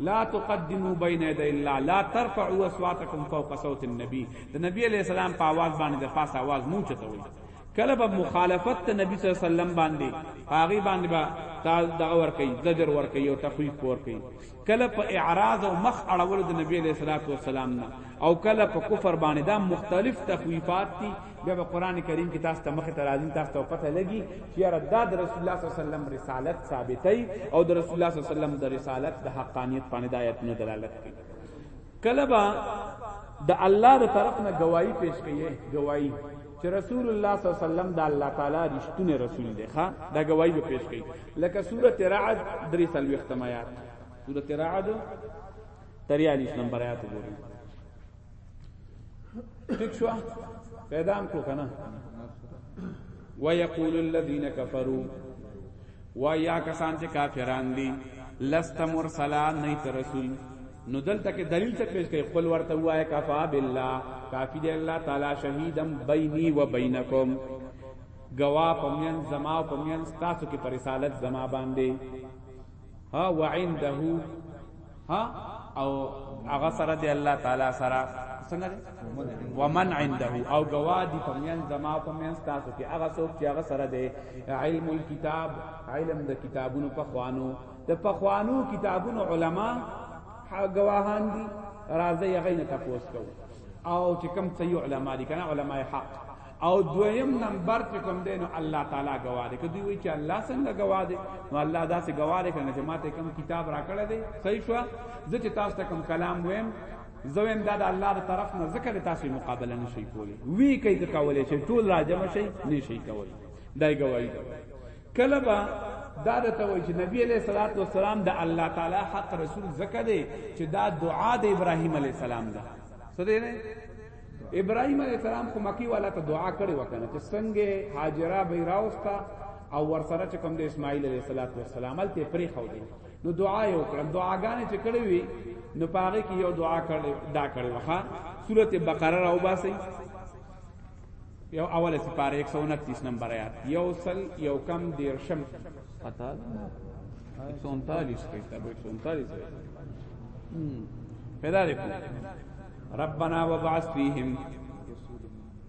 لا تقدمو بین یدی الله لا ترفعو اصواتکم فوق صوت النبی د نبی علیہ السلام په आवाज باندې د پاس आवाज مو چتوي کله به مخالفت ته نبی صلی الله علیه وسلم باندې هغه باندې با تاز دغه ور کوي زجر ور کوي او تخویف ور کوي کله په اعراض او مخ اړول د نبی علیہ الصلوۃ والسلام نه او کله په کفر باندې دا مختلف تخویفات دي بیا به قران کریم کې تاسو ته مخ ته راځي تاسو ته پته لګي چې یاره دا د رسول الله صلی الله علیه وسلم رسالت ثابتې او د رسول الله صلی الله علیه وسلم د رسالت د حقانیت باندې د آیاتونو دلالت کوي کله به د الله د طرف نه گواہی پیش کړي گواہی چې رسول الله صلی الله علیه وسلم د الله تعالی رښتونه رسول دی ښا دا گواہی به پیش کړي لکه سوره رعد درې سلوي ختمات سوره رعد 43 نمبر آیات وګورئ ټیک شو پیدا هم کړو کنه ويقول الذين كفروا ويا کسان چې کافران دي لست مرسلا نه ته رسول نو دلته کې دلیل څه پیش کوي خپل ورته وایي کفا بالله کافی دی الله تعالی شهیدم بیني و بینکم گوا پمین زما پمین تاسو کې پر رسالت زما باندې ها وعنده ها او هغه سره دی الله تعالی سره څنګه دی ومن عنده او گوادی پمیان زما پمیان تاسو کې هغه څوک چې هغه سره دی علم الكتاب علم د کتابونو په خوانو د په خوانو کتابونو علما گواهان دي راځي هغه نه تاسو کو او چې کم صحیح علما دي کنه علما حق او دویم نمبر چې کوم دی نو الله تعالی گواه دی کدی وی چې الله څنګه گواه دی نو الله داسې گواه دی کنه چې ماته کوم کتاب راکړی دی صحیح شو زه چې تاسو ته کوم کلام ویم زویم دا د الله تر طرف نه ذکر تاسو مقابله نشي کولی وی کوي که کولای شي ټول راجم شي نشي کولی دای گواہی کله با دا د توجه چې نبی علیہ الصلوۃ والسلام د الله تعالی حق رسول زکه دی چې دا دعا د ابراهیم علیہ السلام ده سره ابراهيم عليه السلام خو مکی والا ته دعا کړې وکنه چې څنګه هاجره به راوستا او ورسره چې کوم د اسماعیل علیه السلام ته پرې خو دی نو دعا یې وکړه دعاګانې چې کړې وي نو پاره کې یو دعا کړې دا کړې وخا سورته بقره راو باسي یو اوله سپاره 129 نمبر آیات یو سل یو کم دیرشم خطا 139 کتاب 139 پیدا لري ربنا وبعث فيهم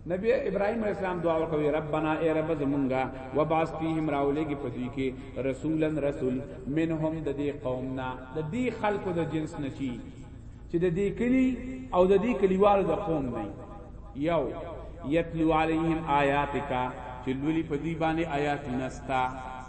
نبی ابراهيم عليه السلام دعا وکړه ربنا اے رب زمونږه وبعث فيهم راولېږي په دوی کې رسولن رسول منهم د دې قومنا د دې خلکو د جنس نشي چې د دې کلی او د دې کلیوالو د قوم نه یو یتلو علیهم آیاتک چې لولي په دې باندې آیات نستا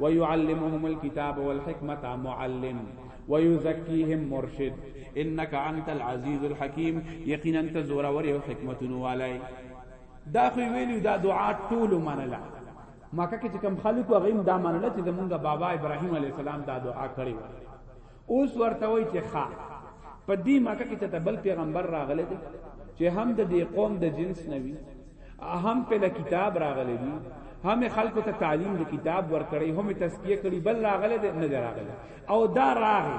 ويعلمهم الكتاب والحکمت معلم ويزكيهم مرشد انك انت العزيز الحكيم یقینا انت زورا ور او حکمت والای دا خو ویلو دا دعا ټول منله مکه کې کوم خلکو غیم دا منله چې زمونږ بابا ابراهيم عليه السلام دا دعا کړې و اوس ورته وای چې ښا په دې مکه کې چې بل پیغمبر راغلی دی چې هم د دې قوم د جنس نوي هم په له کتاب راغلی دی هم خلکو ته تعلیم د کتاب ورکړي هم تزکیه کړي بل راغلی دی نه راغلی او دا راغی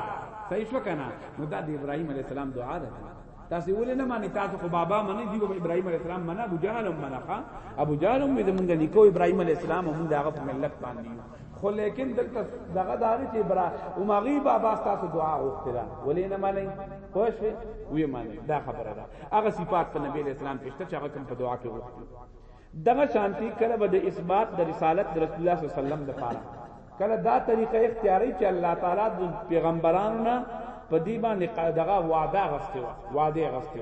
صحیح شو کنه نو دا د ابراهیم علی السلام دعا ده تاسو ولې نه مانی تاسو خو بابا منی دی ابراهیم علی السلام منا ابو جهل منخه ابو جهل مې زمونږ لیکو ابراهیم علی السلام هم داغه په ملت باندې خو لیکن دلته دغه دار چې برا او ماغي بابا تاسو دعا وکړه ولې نه مانی خوښ وي مانی دا خبره ده هغه صفات په نبی اسلام کې شته چې هغه کوم په دعا کې وکړي دغه شانتی کله به د اثبات د رسالت د رسول الله صلی الله علیه وسلم لپاره کله دا طریقه اختیاري چې الله تعالی د پیغمبرانو نه په دې باندې دغه وعده غسته وعده غسته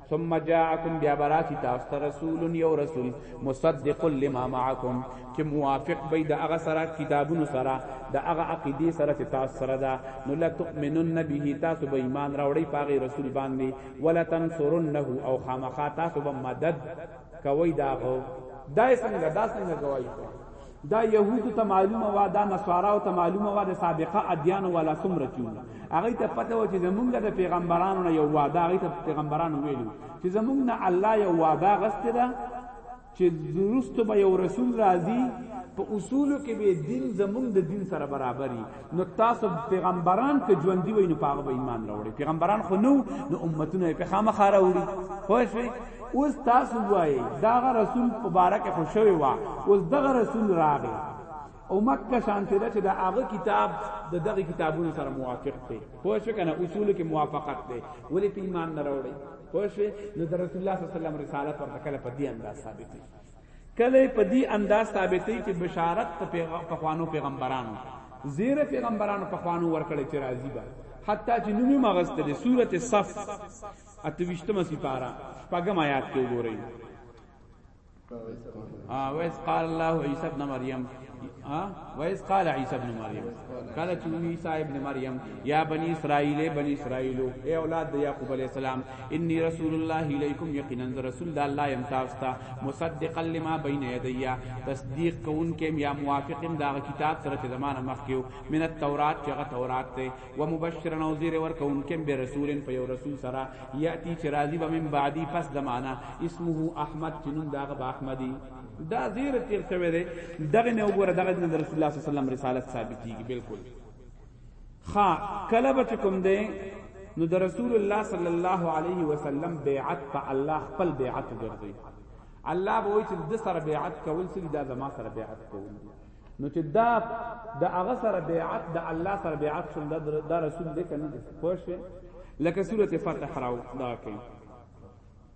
ثم جاءكم بیا براسی تاسو ته رسول یو رسول مصدق لما معكم چې موافق به د هغه سره کتابونو سره د هغه عقیده سره چې تاسو سره ده نو لا تؤمنون به تاسو به ایمان راوړی پاغه رسول باندې ولا تنصرنه او خامخا تاسو به مدد کوي داغو دا څنګه دا څنګه گواہی کوي دا يهودو ته معلومه وه دا نصاراو ته معلومه وه د سابقه اديانو والا څومره چې وو هغه ته پته و چې زمونږ د پیغمبرانو نه یو وعده هغه ته پیغمبرانو ویلو چې زمونږ نه الله یو وعده غسته ده چې درست به یو رسول راځي په اصولو کې به دین زمونږ د دین سره برابرۍ نو تاسو پیغمبران که ژوندۍ وای نو پاغه به ایمان راوړي پیغمبران خو نو نو امتونه په خامخا راوړي خو شوي اوس تاسو وای دا رسول مبارک خو شوی وا اوس دغه رسول راغی او مکه شانته ده چې دا هغه کتاب د دغه کتابونو سره موافق دی پوه شو کنه اصول کې موافقت دی ولی په ایمان نه راوړي پوه شو نو د رسول الله صلی الله علیه وسلم رسالت ورته کله په دې انداز ثابت دی کله په دې انداز ثابتې چې بشارت په خوانو پیغمبرانو زیر پیغمبرانو په خوانو ورکړې چې راضی به حتی چې نومي مغز ته سورته صف اتوشتمه سپارا شپږم آیات کې وګورئ آه ویس قال الله عیسی ابن مریم ویس قال عیسی ابن مریم کله چې عیسی ابن مریم یا بنی اسرائیل بنی اسرائیل اے اولاد د یعقوب علی السلام انی رسول الله الیکم یقینا رسول د الله یم تاسو ته مصدقا لما بین یدیا تصدیق کوونکم یا موافقم دا کتاب سره چې زمانه مخکیو من التورات چې هغه تورات ته و مبشرا او زیر ور کوونکم به رسول په یو رسول سره یاتی چې راضی به من بعدی پس زمانہ اسمه احمد چې نوم دا غ احمدی دا زیر تیر شوی دی دغه نه وګوره دغه نه رسول الله صلی الله علیه وسلم رسالت ثابتېږي بالکل خا کله به کوم دی نو د رسول الله صلی الله علیه وسلم بیعت په الله خپل بیعت وګرځي الله به وایي چې د سره بیعت کول سړي دا زما سره بیعت کول نو چې دا د هغه سره بیعت د الله سره بیعت شول دا رسول دی کنه پوه شئ لکه سورته فتح راو دا کوي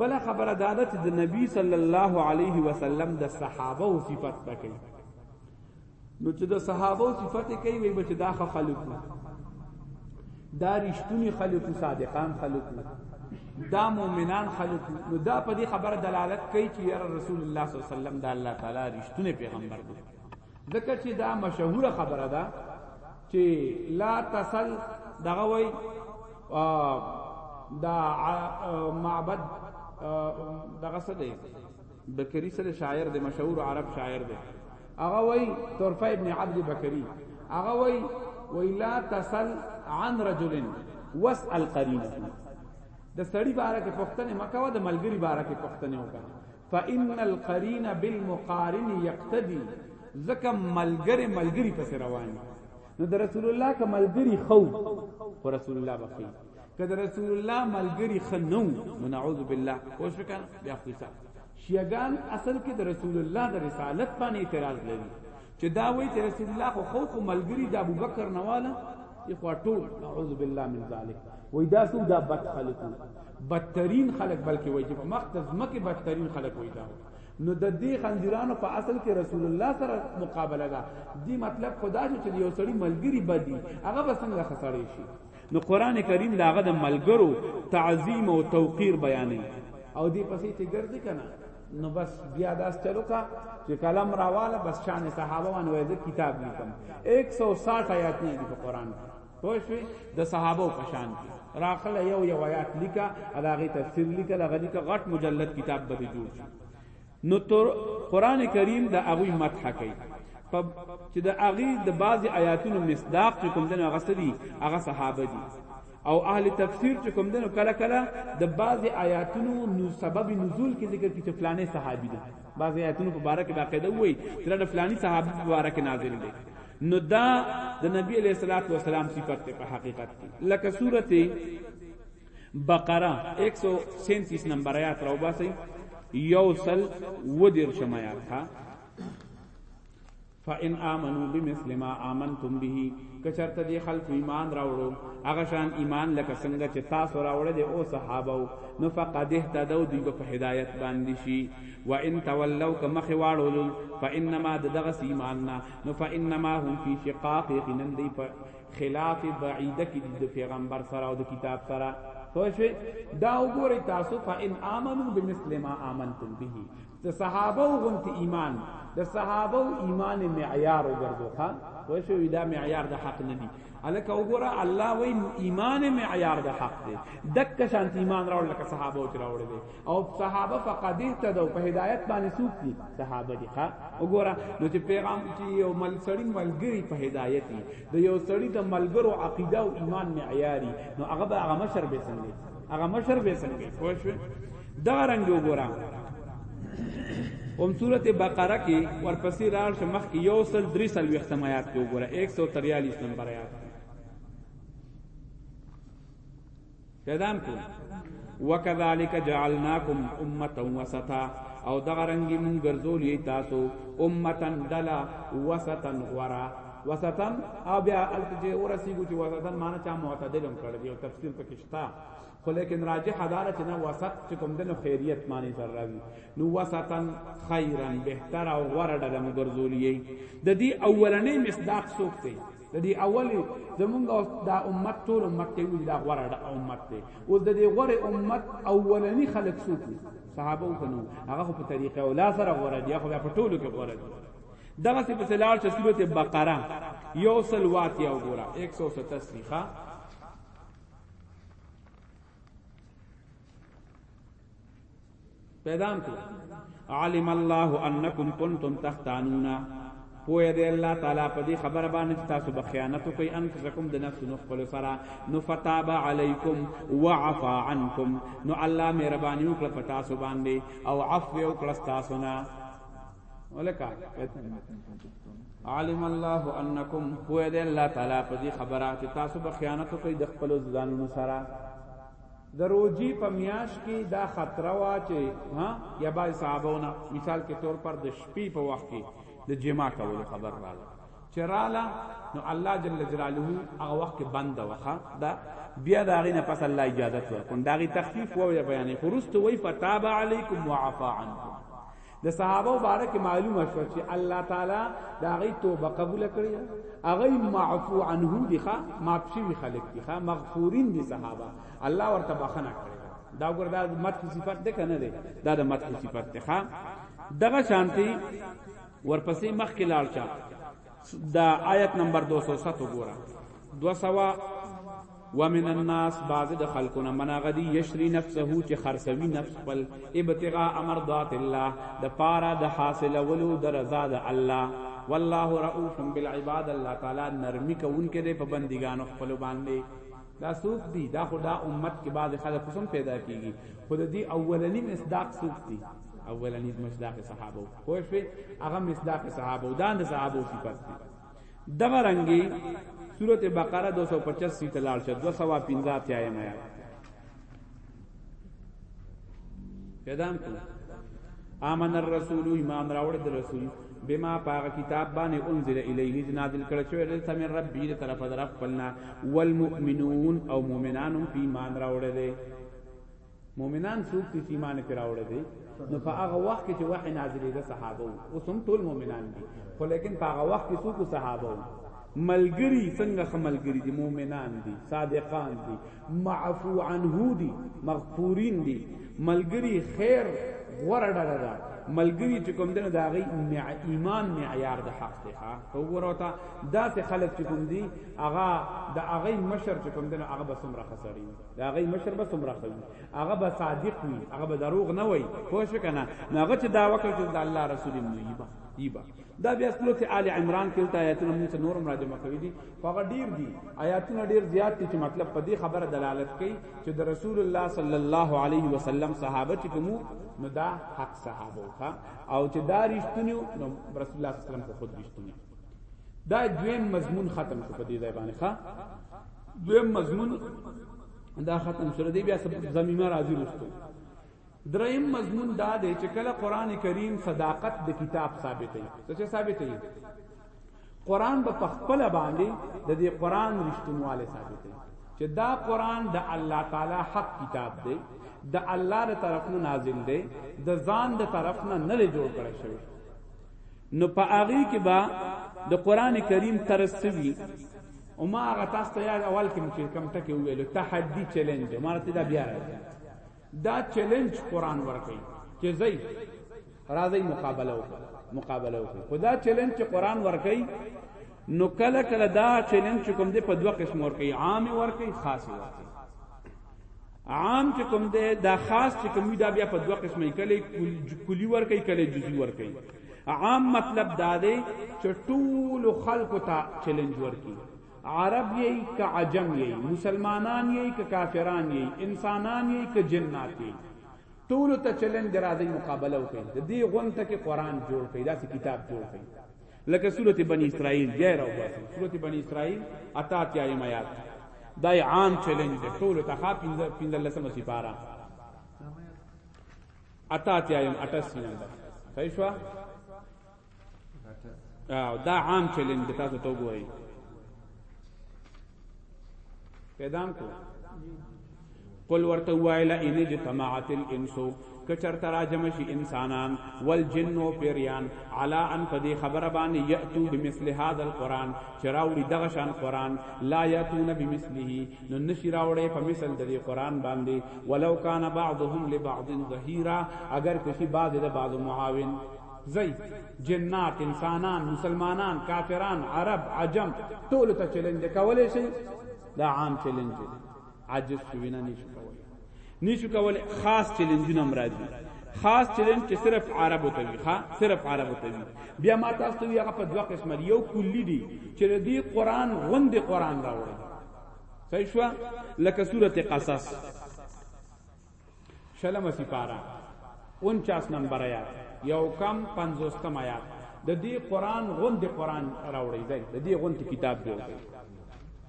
بل خبره دا ده چې د نبی صلی الله علیه وسلم د صحابه او صفت پکې نو چې د صحابه او صفت کوي وي بچ دا خلق دا رښتونی خلق صادقان خلق دا مؤمنان خلق نو دا په دې خبره دلالت کوي چې رسول الله صلی الله علیه وسلم دا الله تعالی رښتونی پیغمبر دی ځکه چې دا مشهوره خبره ده چې لا تسل دغه وای دا معبد دغه څه دی بکری سره شاعر دی مشهور عرب شاعر دی هغه وای طرفه ابن عبد بکری هغه وای وای لا تسل عن رجل واسال قرینه د سړی باره کې پښتنه مکوه د ملګری باره کې پښتنه وکړه فان القرین بالمقارن یقتدی زکه ملګری ملګری پس رواني نو د رسول الله ک ملګری خو خو رسول الله بخي که د رسول الله ملګری خنو نو نعوذ بالله خو شو کنه بیا خو حساب شیعگان اصل کې د رسول الله د رسالت باندې اعتراض لري چې دا وایي چې رسول الله خو خو خو ملګری د ابوبکر نواله یې خو ټول اعوذ بالله من ذلک وای دا سو دا بد خلکو بدترین خلک بلکې وای چې په مقدس مکه بدترین خلک وای دا نو د دې خنجرانو په اصل کې رسول الله سره مقابله ده دی مطلب خدا چې یو سړی ملګری بدی هغه به څنګه خسړې شي نو قران کریم داغه د ملګرو تعظیم او توقیر بیانې او دی پسې چې ګرځي کنه نو بس بیا داس چلو کا چې قلم راواله بس شان صحابه باندې وایي د کتاب لیکم 160 آیات نه دي په قران کې پوه شئ د صحابه په شان کې راخله یو یو آیات لیکا اداغه تفسیر لیکا دغه لیکا غټ مجلد کتاب به جوړ شي نو تر قران کریم د هغه مدح کوي چې د هغه د بعضی آیاتونو مصداق کوم دغه غسدي هغه صحابه دي او اهل تفسیر چې کوم دنو کله کله د بعض آیاتونو نو سبب نزول کې ذکر کی چې فلانه صحابي دي بعض آیاتونو په باره کې باقاعده وایي چې دا فلاني صحابي په باره کې نازل دي نو دا د نبی علیہ الصلوۃ والسلام صفت ته په حقیقت کې لکه سورته بقره 137 نمبر آیات راو باسي یوصل ودیر شمایات ها فان آمنوا بمثل ما آمنتم به که چرته دی خلکو ایمان راوړو هغه شان ایمان لکه څنګه چې تاسو راوړل دي او صحابه نو فقد اهتدوا دی په هدایت باندې شي و ان تولوا کما خواړول فانما دغه ایمان نه نو فانما هم فی شقاق یقینا دی په خلاف بعیده کې د پیغمبر سره او د کتاب سره پوه شئ دا وګورئ تاسو فان آمنو بمثل ما آمنتم به د صحابه غنت ایمان د صحابه ایمان معیار وګرځو ښا وای شو دا معیار د حق نه دی الکه وګوره الله وای ایمان معیار د حق دی دک شانت ایمان راوړل لکه صحابه او راوړل دي او صحابه فقد اهتدوا په هدایت باندې سوق دي صحابه دي ښا وګوره نو چې پیغام چې یو مل سړی ملګری په هدایت دی د یو سړی د ملګرو عقیده او ایمان معیاري نو هغه به هغه مشر به څنګه هغه مشر به څنګه پوه شو دغه رنګ وګوره اوم سورته بقره کې ورپسې راړ شمخ کې یو سل درې سل وختم آیات کې وګوره 143 نمبر آیات پیدام کو وکذالک جعلناکم امه وسطا او دغه رنګي مون ګرځولې تاسو امتن دلا وسطن غورا وسطن او بیا التجه ورسیږو چې وسطن معنی چا معتدلم کړی او تفسیر پکې شتا خو لیکن راجح دار چې نه وسط چې کوم دنو خیریت معنی سره راوي نو وسطا خیرا بهتر او غوړه د مګرزولیه د دې اولنې مصداق څوک دی د دې اول زمونږ دا امت ټول امت ته وی دا غوړه د امت ته او د دې غوړه امت اولنی خلق څوک صحابه وکنو هغه په طریقه او لا سره غوړه دی خو په ټولو کې غوړه دغه څه په سلال چې سورته بقره یو سلوات یو ګوره 187 ښا پیدام کو علم الله انکم کنتم تختانونا پوه دی الله تعالی په دې خبره باندې چې تاسو به خیانت کوي انفسکم د نفس نو خپل سره نو فتاب علیکم وعفا عنکم نو الله مهرباني وکړه په تاسو باندې او عفو وکړه تاسو نه ولکه عالم الله انکم هو دې الله تعالی په دې خبره چې تاسو به خیانت کوي د خپل ځانونو سره د روجي په میاش کې دا خطر وا چې ها یا بای صحابونه مثال کې طور پر د شپې په وخت کې د جما کولو خبر رااله چراله نو الله جل جلاله هغه وخت کې بند وخه دا بیا دا غینه پس الله اجازه ورکون دا غي تخفیف و یا بیانې خروست وی فتاب علیکم وعفا عنکم د صحابه باره کې معلومه شو چې الله تعالی دا غي توبه قبول کړی هغه معفو عنه دي ښا معفوی خلق دي ښا مغفورین دي صحابه الله ورته بخنه کړی دا وګور دا مت صفات ده کنه ده دا د مت صفات ده ښا دغه شانتی ورپسې مخ کې لاړ چا دا آیت نمبر 207 وګوره 200 ومن الناس بعض د خلقنا مناغدی یشری نفسه چې خرڅوي نفس خپل ابتغاء امرضات الله د پاره د حاصل ولو د رضا د الله والله رؤوف بالعباد الله تعالی نرمی کوونکې دی په بندګانو خپل باندې دا سوق دی دا خدا امت کې بعد خلک قسم پیدا کیږي خود دی اولنی مصداق سوق دی اولنی مصداق صحابه پوه شئ هغه مصداق صحابه دان د صحابه صفات دي دغه رنګي سورته بقره 285 تلال شه 215 تیایم یا پیدام کو آمن الرسول ایمان راوړ د رسول بما پاغ کتاب باندې انزل الیه چې نازل کړ شوی د سم ربی له طرفه در خپلنا والمؤمنون او مؤمنانو په ایمان راوړل دي مؤمنان څوک دي چې ایمان پرې راوړی دی نو په هغه وخت کې چې وحی نازلېده صحابه وو اوس هم ټول مؤمنان دي خو لیکن په هغه وخت کې څوک صحابه وو ملګری څنګه خملګری دي مؤمنان دي صادقان دي معفو عنه دي مغفورین دي ملګری خیر غوړه ډله ده ملګری چې کوم دنه دا غي ایمان معیار د حق دی ها ته وروتا دا څه خلک چې کوم دي هغه د هغه مشر چې کوم دنه هغه بسم را خسرین دا غي مشر به سمرا کوي هغه به صادق وي هغه به دروغ نه وي خو شو کنه نو هغه چې دا وکړ چې د الله رسول دی با ایبا دا بیا سورته آل عمران کې ته آیاتونه موږ څه نورم راځم کوي دي هغه ډیر دي آیاتونه ډیر زیات دي چې مطلب په دې خبره دلالت کوي چې د رسول الله صلی الله علیه وسلم صحابه چې کوم نو دا حق صحابه ها او چې دا رښتونی نو رسول الله صلی الله علیه وسلم خود رښتونی دا دویم مضمون ختم شو په دې ځای باندې ښا دویم مضمون دا ختم شو دی بیا زميمه راځي رسته دریم مضمون دا دی چې کله قران کریم صداقت د کتاب ثابتې څه چې ثابتې قران په خپل باندې د دې قران رښتونواله ثابتې چې دا قران د الله تعالی حق کتاب دی د الله تر طرف نه نازل دی د ځان د طرف نه نه جوړ کړی شوی نو په هغه کې با د قران کریم ترسوي او ما هغه تاسو ته یاد اول کې چې کم ټکی ویل تحدي چیلنج ما ته دا بیا راځي دا چیلنج قران ورکړي چې زئی راځي مقابله وکړي مقابله وکړي خدا چیلنج چې قران ورکړي نو کله کله دا چیلنج کوم دی په دوه قسم ورکړي عام ورکړي خاص ورکړي عام چې کوم دی دا خاص چې کوم دا بیا په دوه قسمه کله کلی ور کوي کله جزئی ور کوي عام مطلب دا دی چې ټول خلق ته چیلنج ور کوي عرب یی ک عجم یی مسلمانان یی ک کافران یی انسانان یی ک جنات یی ټول ته چیلنج راځي مقابله وکړي د دې غونته کې قران جوړ کړي دا کتاب جوړ کړي لکه سورته بنی اسرائیل جای راو باسي سورته بنی اسرائیل اتا تیا یم آیات دا عام چیلنج دی ټول ته خا پنځه پنځه لسمه سی پارا اتا تیا یم 88 نمبر صحیح شو او دا عام چیلنج دی تاسو ته وګورئ پیدام کو قل ورته وایل ان اجتماعت الانس کچر تراجم شي انسانان والجن او پیریان علا ان پدې خبره باندې یاتو بمثل هذا القران چراوړي دغه شان قران لا یاتون بمثله نو نشي راوړي په مثل د دې قران باندې ولو کان بعضهم لبعض ظهیرا اگر کشي بعض د بعض معاون زی جنات انسانان مسلمانان کافران عرب عجم ټول ته چیلنج کولای شي دا عام چیلنج دی عاجز شو نه نشو کولای نشو کولای خاص چیلنجونه مرادي خاص چیلنج چې صرف عربو ته وي ها صرف عربو ته وي بیا ما تاسو ته هغه په دوه قسمه دی یو کلی دی چې د دې قران غوند قران راوړي صحیح شو لکه سوره قصص شلم سپارا 49 نمبر آیات یو کم 50 کم آیات د دې قران غوند قران راوړی دی د دې غوند کتاب جوړ دی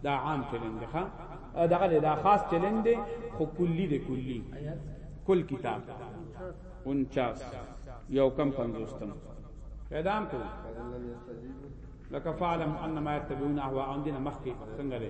دا عام چیلنج دی ښا دغه دا خاص چیلنج دی خو کلی دی کلی کل کتاب 49 یو کم 50 تم پیدام کو لکه فعلم انما يتبعون اهواء عندنا مخکې څنګه دی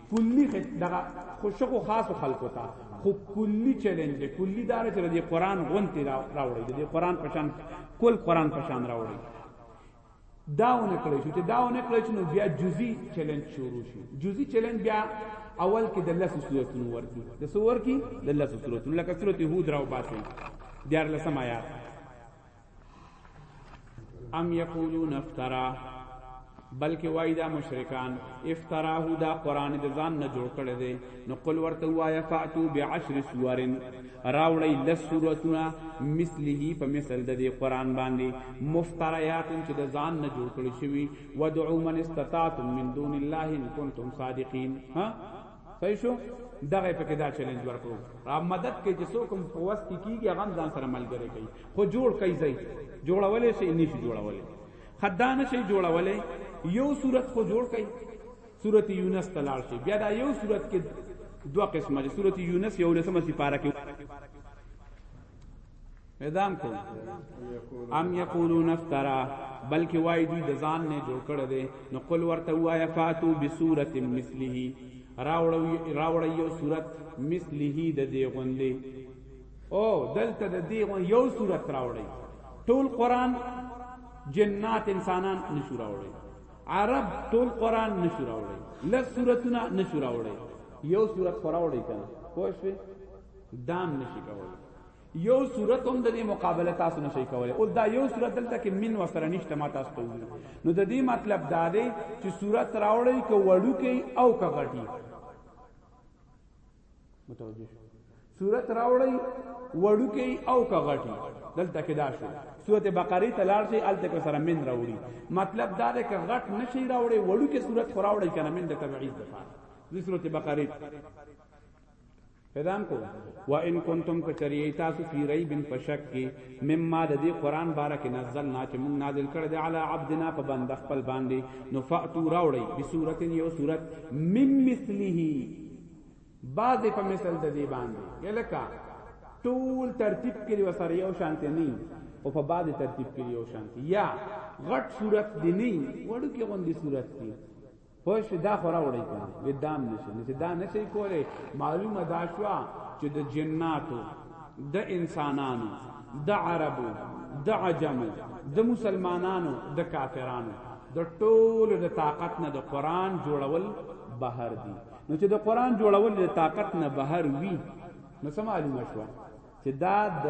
کلی دغه خوشخو خاص خلکو ته خو کلی چیلنج دی کلی دار چې د قران غونتی راوړی دی قران پشان کول قران پشان راوړی داونه کړی شو چې داونه کړی شو نو بیا جزئی چیلنج شروع شو جزئی چیلنج بیا اول کې د لس صورتونو ورکی د سور کې د لس صورتونو لکه سورته هود راو باسي دیار لسم آیات ام یقولون افترا بلکې وای دا مشرکان افتراه دا قران د ځان نه جوړ کړي دي نو قل ورته وایا فاتو بعشر سورن راوړی لس سورتونه مثله په مثل د دې قران باندې مفتریات چې د ځان نه جوړ کړي شوی ودعو من استطاعتم من دون الله ان کنتم صادقین ها صحیح شو دغه پکې دا چیلنج ورکړو را مدد کې چې څوک هم فوس کې کیږي هغه ځان سره ملګری کوي خو جوړ کوي ځای جوړولې شي نشي جوړولې خدانه شي جوړولې یو صورت خو جوړ کوي صورت یونس تلال شي بیا دا یو صورت کې دوه قسمه دي صورت یونس یو لسمه سپاره کې اعدام کو ام یقولون افترا بلکې وای دوی د ځان نه جوړ کړه دي نو قل ورته وای فاتو بسوره مثله راوړی راوړی یو صورت مثله د دې غوندې او دلته د دې غوندې یو صورت راوړی ټول قران جنات انسانان نشو راوړی عرب ټول قران نشو راوړی لږ صورتونه نشو راوړی یو صورت خراوړی کنه پوه شئ دام نشي کولای یو صورت هم د دې مقابله تاسو نشئ کولای او دا یو صورت دلته کې من وسره نشته ما تاسو ته نو د دې مطلب دا دی چې صورت راوړی ک وړو کې او ک غټي متوجه صورت راوړی وړو کې او ک غټي دلته کې دا شو سورته بقره ته لاړ شي ال تک سره من راوړي مطلب دا دی ک غټ نشي راوړی وړو کې صورت خراوړی کنه من د تبعیض د فار دې سورته بقره پیدام کو و ان کنتم کچری تاسو فی ریب فشک کی مما د دې قران بارک نزلنا چې موږ نازل کړ دی علی عبدنا په بند خپل باندې نو فاتو راوړی بصورت یو صورت مم مثله بعض په مثل د دې باندې یلکا ټول ترتیب کړي وسره یو شانته نه او په بعد ترتیب کې یو شانتی یا غټ صورت دی نه وړو کې غوندي صورت دی پوه شو دا خورا وړی کنه وې دام نشي نو چې دا نشي کوله معلومه دا شو چې د جناتو د انسانانو د عربو د عجمو د مسلمانانو د کافرانو د ټولو د طاقت نه د قران جوړول بهر دي نو چې د قران جوړول د طاقت نه بهر وي نو سم معلومه شو چې دا د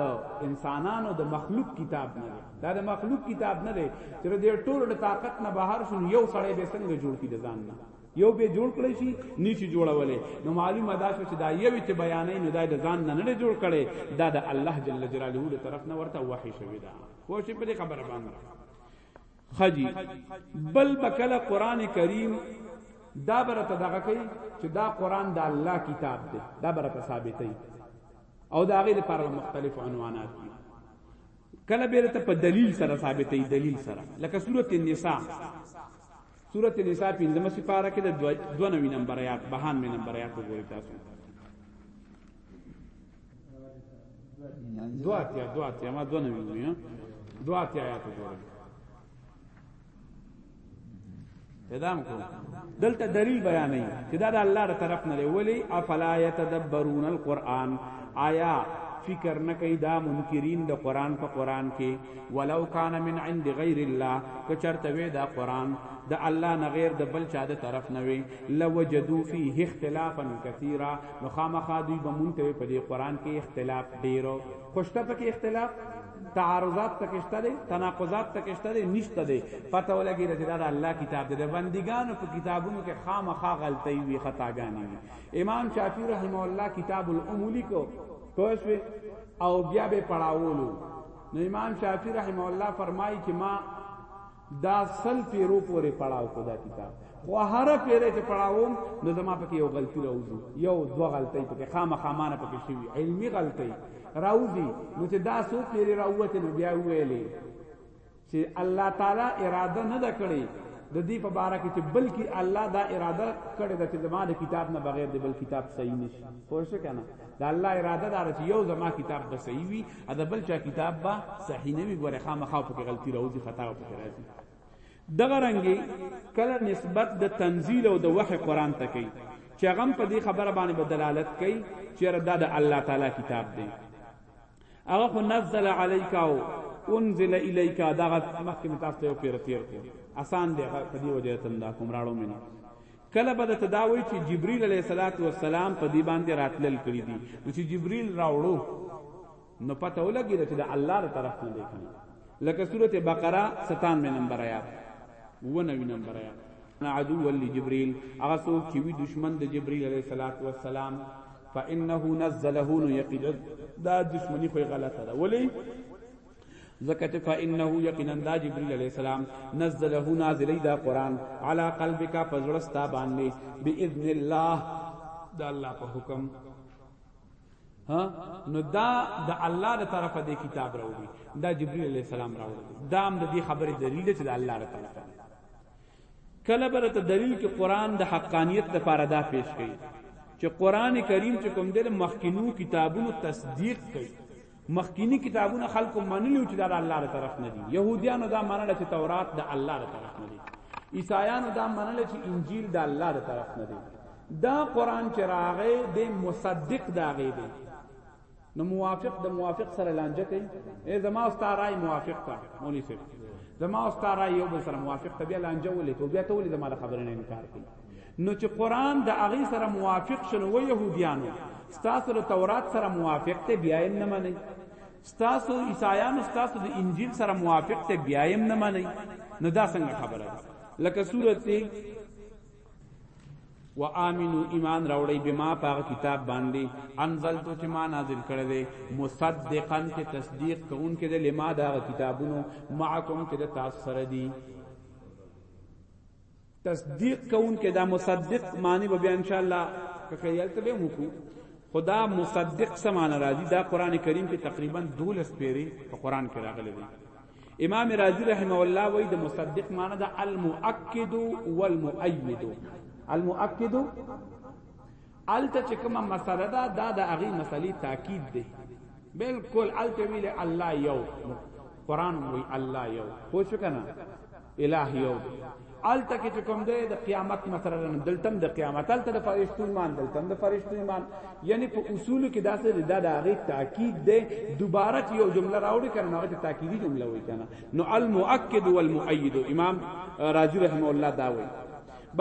انسانانو د مخلوق کتاب نه دی دا د مخلوق کتاب نه دی چې د ټولو د طاقت نه بهر شون یو سړی به څنګه جوړ کړي ځان نه یو به جوړ کړی شي نشي جوړولې نو معلومه ده چې دا یو چې بیانې نو دا د ځان نه نه جوړ کړي دا د الله جل جلاله له طرف نه ورته وحی شوی دا خو شي په خبره باندې خجی بل بکل قران کریم دا برته دغه کوي چې دا قران د الله کتاب دی دا برته ثابتې او دا غي لپاره مختلف عنوانات دي کله به ته په دلیل سره ثابتې دلیل سره لکه سوره النساء سوره النساء پنځمه سپاره کې د 92 نمبر آیات 92 نمبر آیات وګورئ تاسو دواتیا دواتیا ما دونه ویلو دواتیا آیات وګورئ پیدام کو دلته دلیل بیانې چې دا د الله تر طرف نه دی ولی افلا یتدبرون القرآن آیا فکر نه کوي دا منکرین د قران په قران کې ولو کان من عند غیر الله کچرته وی دا قران د الله نه غیر د بل چا د طرف نه وی لوجدو فيه اختلافا كثيرا نو خامخا دوی به مونته په دې قران کې اختلاف ډیرو خوشته په کې اختلاف تعارضات پکشته دي تناقضات پکشته دي نشته دي پته ولګي چې دا د الله کتاب دی د بندګانو په کتابونو کې خامخا غلطي وي خطاګانی وي امام شافعي رحم الله کتاب الام لیکو پښوی او بیا به پړاوولو نو امام شافعي رحم الله فرمایي چې ما دا سل پیرو پورې پړاو کو دا کتاب خو هره پیره چې پړاوم نو زما پکې یو غلطي راوځي یو دوه غلطۍ پکې خامخا مانه پکې شوي علمي غلطۍ راوځي نو چې دا سو پیرې راووتې نو بیا ویلې چې الله تعالی اراده نه ده کړې د دې په باره کې چې بلکې الله دا اراده کړې ده چې زما د کتاب نه بغیر د بل کتاب صحیح نشي پوه شو کنه دا الله اراده دار چې یو زما کتاب به صحیح وي ادا بل چا کتاب با صحیح نه وی ګوره خامخا په کې غلطي راوځي خطا او په راځي دغه رنګي کله نسبت د تنزيل او د وحي قران ته کوي چې هغه په دې خبره باندې بدلالت کوي چې ردا د الله تعالی کتاب دی هغه خو نزل عليك او انزل اليك دغه مخکې متاسو ته پیرتیر کو آسان دی په دې وجه ته دا کوم راړو مینه کله به درته دا وایي چې جبریل علیه الصلاة والسلام په دې باندې راتلل کړي دي نو چې جبریل راوړو نو پته ولګیده چې د الله تر طرف نه دی کنه لکه سوره بقره 97 نمبر آیات 99 نمبر آیات عدو ول جبريل هغه څوک چې وی دشمن د جبريل عليه الصلاه والسلام فانه نزله نو یقینا دا دشمنی خو غلطه ده ولی ځکه چې فإنه یقینا دا جبرئیل علیه السلام نزله نازلی دا قرآن علی قلبک پزړستا باندې بإذن الله دا الله په حکم ها نو دا د الله تر طرفه د کتاب راوړي دا جبرئیل علیه السلام راوړي دا هم د دې خبرې دلیل چې د الله تر طرفه کله برته دلیل کې قرآن د حقانیت لپاره دا پیش کړي چې قرآن کریم چې کوم د مخکینو کتابونو تصدیق کوي مخکینی کتابونه خلکو منلی چې دا د الله تر طرف نه دي يهوديانو دا منله چې تورات د الله تر طرف نه دي عیسایانو دا منله چې انجیل د الله تر طرف نه دي دا قران چې راغې د مصدق دا غې دي نو موافق د موافق سره لانجه کوي اے زما استارای موافق تا مولوی صاحب زما استارای یو بل سره موافق ته بیا لانجه ولې ته بیا ته ولې زما خبرې نه انکار کوي نو چې قران د هغه سره موافق شنو و يهوديانو ستاسو د تورات سره موافق ته بیا یې نه منئ ستاسو عیسایانو ستاسو د انجیل سره موافق ته بیا یې نه منئ نو دا څنګه خبره ده لکه سورته و امنو ایمان راوړی بما پاغ کتاب باندې انزل تو چې ما نازل کړی دی مصدقا چې تصدیق کوونکې د لما دا کتابونو معکم چې تاسو سره دی تصدیق کون کې دا مصدق معنی به بیا ان شاء الله ککې یلته به مو کو خدا مصدق سمانه راځي دا قران کریم کې تقریبا 12 پیری په قران کې راغلي دي امام رازی رحمه الله وای د مصدق معنی دا المؤکد والمؤید المؤکد الته چې کومه مسله ده دا د هغه مسلې تاکید ده بالکل الته ویل الله یو قران وی الله یو پوه شو کنه الہ یو دی الته کې چې کوم دی د قیامت مثلا دلته د قیامت الته د فرشتو ایمان دلته د فرشتو ایمان یعنی په اصول کې داسې د دغه تاکید دی دوباره چې یو جمله راوړي کنه هغه ته تاکیدی جمله وایي کنه نو المؤکد والمؤید امام رازی رحم الله دا وایي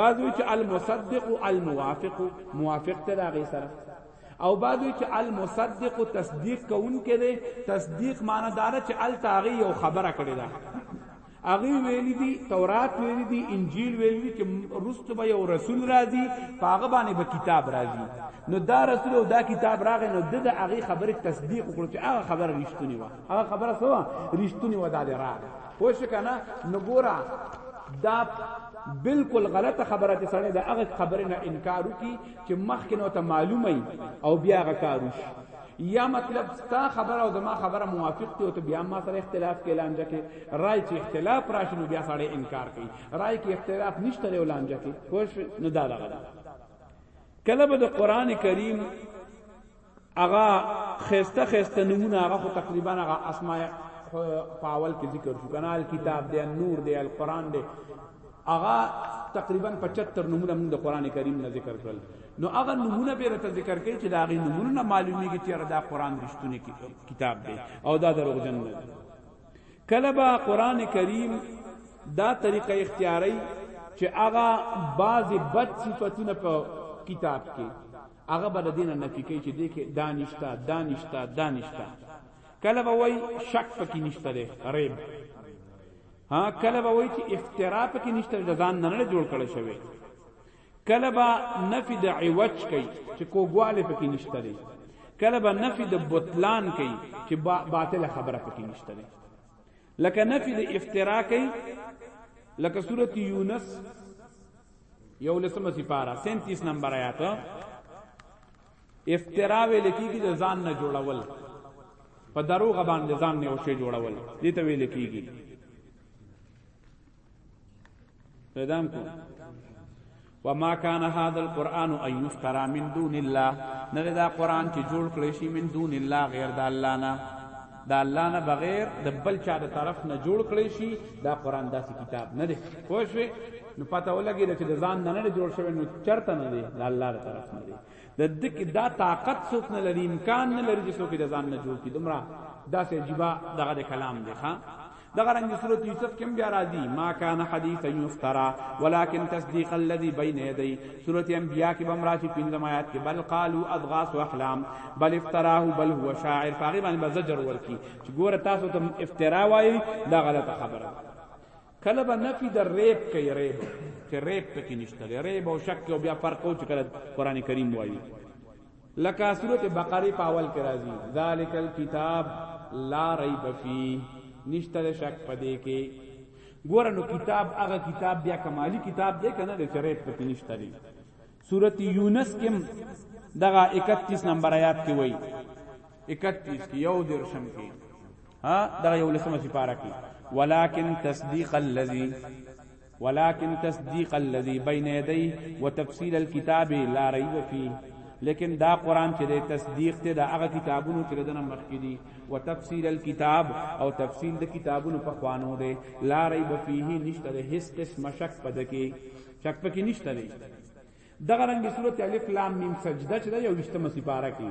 بعض وی چې المصدق الموافق موافق ته دا غي سره او بعد وی چې المصدق تصدیق کوونکې دی تصدیق معنی دار چې ال تاغي یو خبره کړی دا هغه ویل دي تورات ویل دي انجیل ویل دي چې رست به یو رسول راځي پاغه باندې به کتاب راځي نو دا رسول او دا کتاب راغی نو د هغه خبره تصدیق وکړو چې هغه خبره رښتونی و هغه خبره سوا رښتونی و دا راغی خو شکنه نو ګورا دا بالکل غلطه خبره ته سره دا هغه خبره نه انکار وکي چې مخکې نو ته معلومه او بیا هغه کاروش یا مطلب ستا خبره او زما خبره موافق ته او ته بیا ما سره اختلاف کې لانجه کې رائے کې اختلاف راشي نو بیا سړی انکار کوي رائے کې اختلاف نشته لري لانجه کې خوش نه دا لغله کله به د قران کریم اغا خسته خسته نمونه هغه خو تقریبا هغه اسماء پاول کې ذکر شو کنال کتاب دی نور دی القران دی اغا تقریبا 75 نمونه موږ د قران کریم نه ذکر کړل نو هغه نمونه به رته ذکر کوي چې دا غي نمونه نه معلومیږي چې هغه دا قران رښتونی کتاب دی او دا دروغجن نه کله با قران کریم دا طریقه اختیاري چې هغه بعض بد صفاتونه په کتاب کې هغه بل دینه نفي کوي چې دې کې دانشتا دانشتا دانشتا کله به وای شک پکې نشته لري ریب ها کله به وای چې افترا پکې نشته ځان نه جوړ کړی شوی کله به نفی د عوج کوي چې کوګواله پکې نشته دی کله به نفی د بطلان کوي چې باطل خبره پکې نشته دی لکه نفی د افترا کوي لکه سوره یونس یو لسمه سپاره 37 نمبر آیات افترا ویل کیږي د ځان نه جوړول په دروغ باندې ځان نه او شی جوړول دي ته ویل کیږي پیدام کو وما كان هذا القران ان يفترى من دون الله نه دا قران چې جوړ کړی شي من دون الله غیر د الله نه د الله نه بغیر د بل چا د طرف نه جوړ کړی شي دا قران داسې کتاب نه دی پوه شئ نو پته ولګی چې د ځان نه نه جوړ شوی نو چرته نه دی د الله تر طرف نه دی د دک دا طاقت څوک نه لري امکان نه لري چې څوک د ځان نه جوړ کی دمرا دا سه جبا دغه کلام دی ها دغه رنګ سورۃ یوسف کې بیا راځي ما کان حدیث یفترا ولکن تصدیق الذی بین یدی سورۃ انبیاء کې بم راشي پنځم آیات کې بل قالو اضغاث احلام بل افتراه بل هو شاعر فقې باندې بزجر ورکی چې ګوره تاسو ته افترا وایي دا غلطه خبره کله به نفی د ریب کوي ریب چې ریب پکې نشته ریب او شک او بیا فرق او چې کله قران کریم وایي لکه سورت بقره په اول کې راځي ذالک الكتاب لا ریب فی نشته شک پدې کې ګور نو کتاب هغه کتاب بیا کمالی کتاب دی کنه د چریت پکې نشته دی سورۃ یونس کې دغه 31 نمبر آیات کې وایي 31 کې یو درشم کې ها دا یو لسمه سپاره کې ولکن تصدیق الذی ولكن تصديق الذي بين يديه وتفصيل الكتاب لا ريب فيه لیکن دا قران چې د تصدیق ته د هغه کتابونو چې دنه مخکې دي او تفصیل الكتاب او تفصیل د کتابونو په خوانو دي لا ریب فيه نشته د هیڅ قسم شک پدکې شک پکې نشته دي دغه رنګ سورته الف لام میم سجده چې یو وشتمه سپاره کې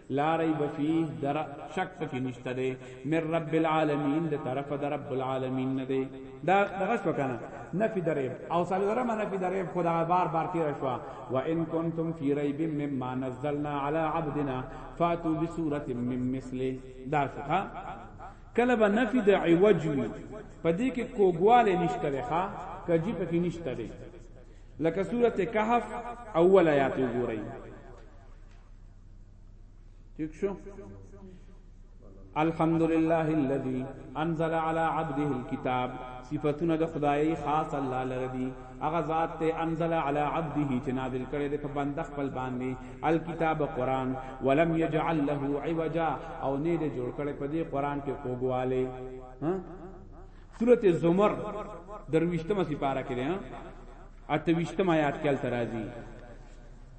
لا ریب فیه در شک پکې نشته دی من رب العالمین د طرف در رب العالمین نه دی دا دغه شو کنه نفی دریب او سلورم نفی دریب خدا بار بار تیر شو و ان کنتم فی ریب مما نزلنا علی عبدنا فاتو بسوره من مثله دا شو ها کله به نفی د عوج وی پدې کې کوګواله نشته دی ښا کجی پکې نشته دی لکه سوره کهف اول آیات وګورئ ٹھیک شو الحمد لله الذي انزل على عبده الكتاب صفاتنا د خدای خاص الله لردی هغه ذات ته انزل على عبده چې نازل کړي د بند خپل باندې الكتاب قران ولم يجعل له عوجا او نه دې جوړ کړي په دې قران کې کوګواله ها سورته زمر درويشتمه سپاره کړي ها اتويشتمه آیات کې الترازی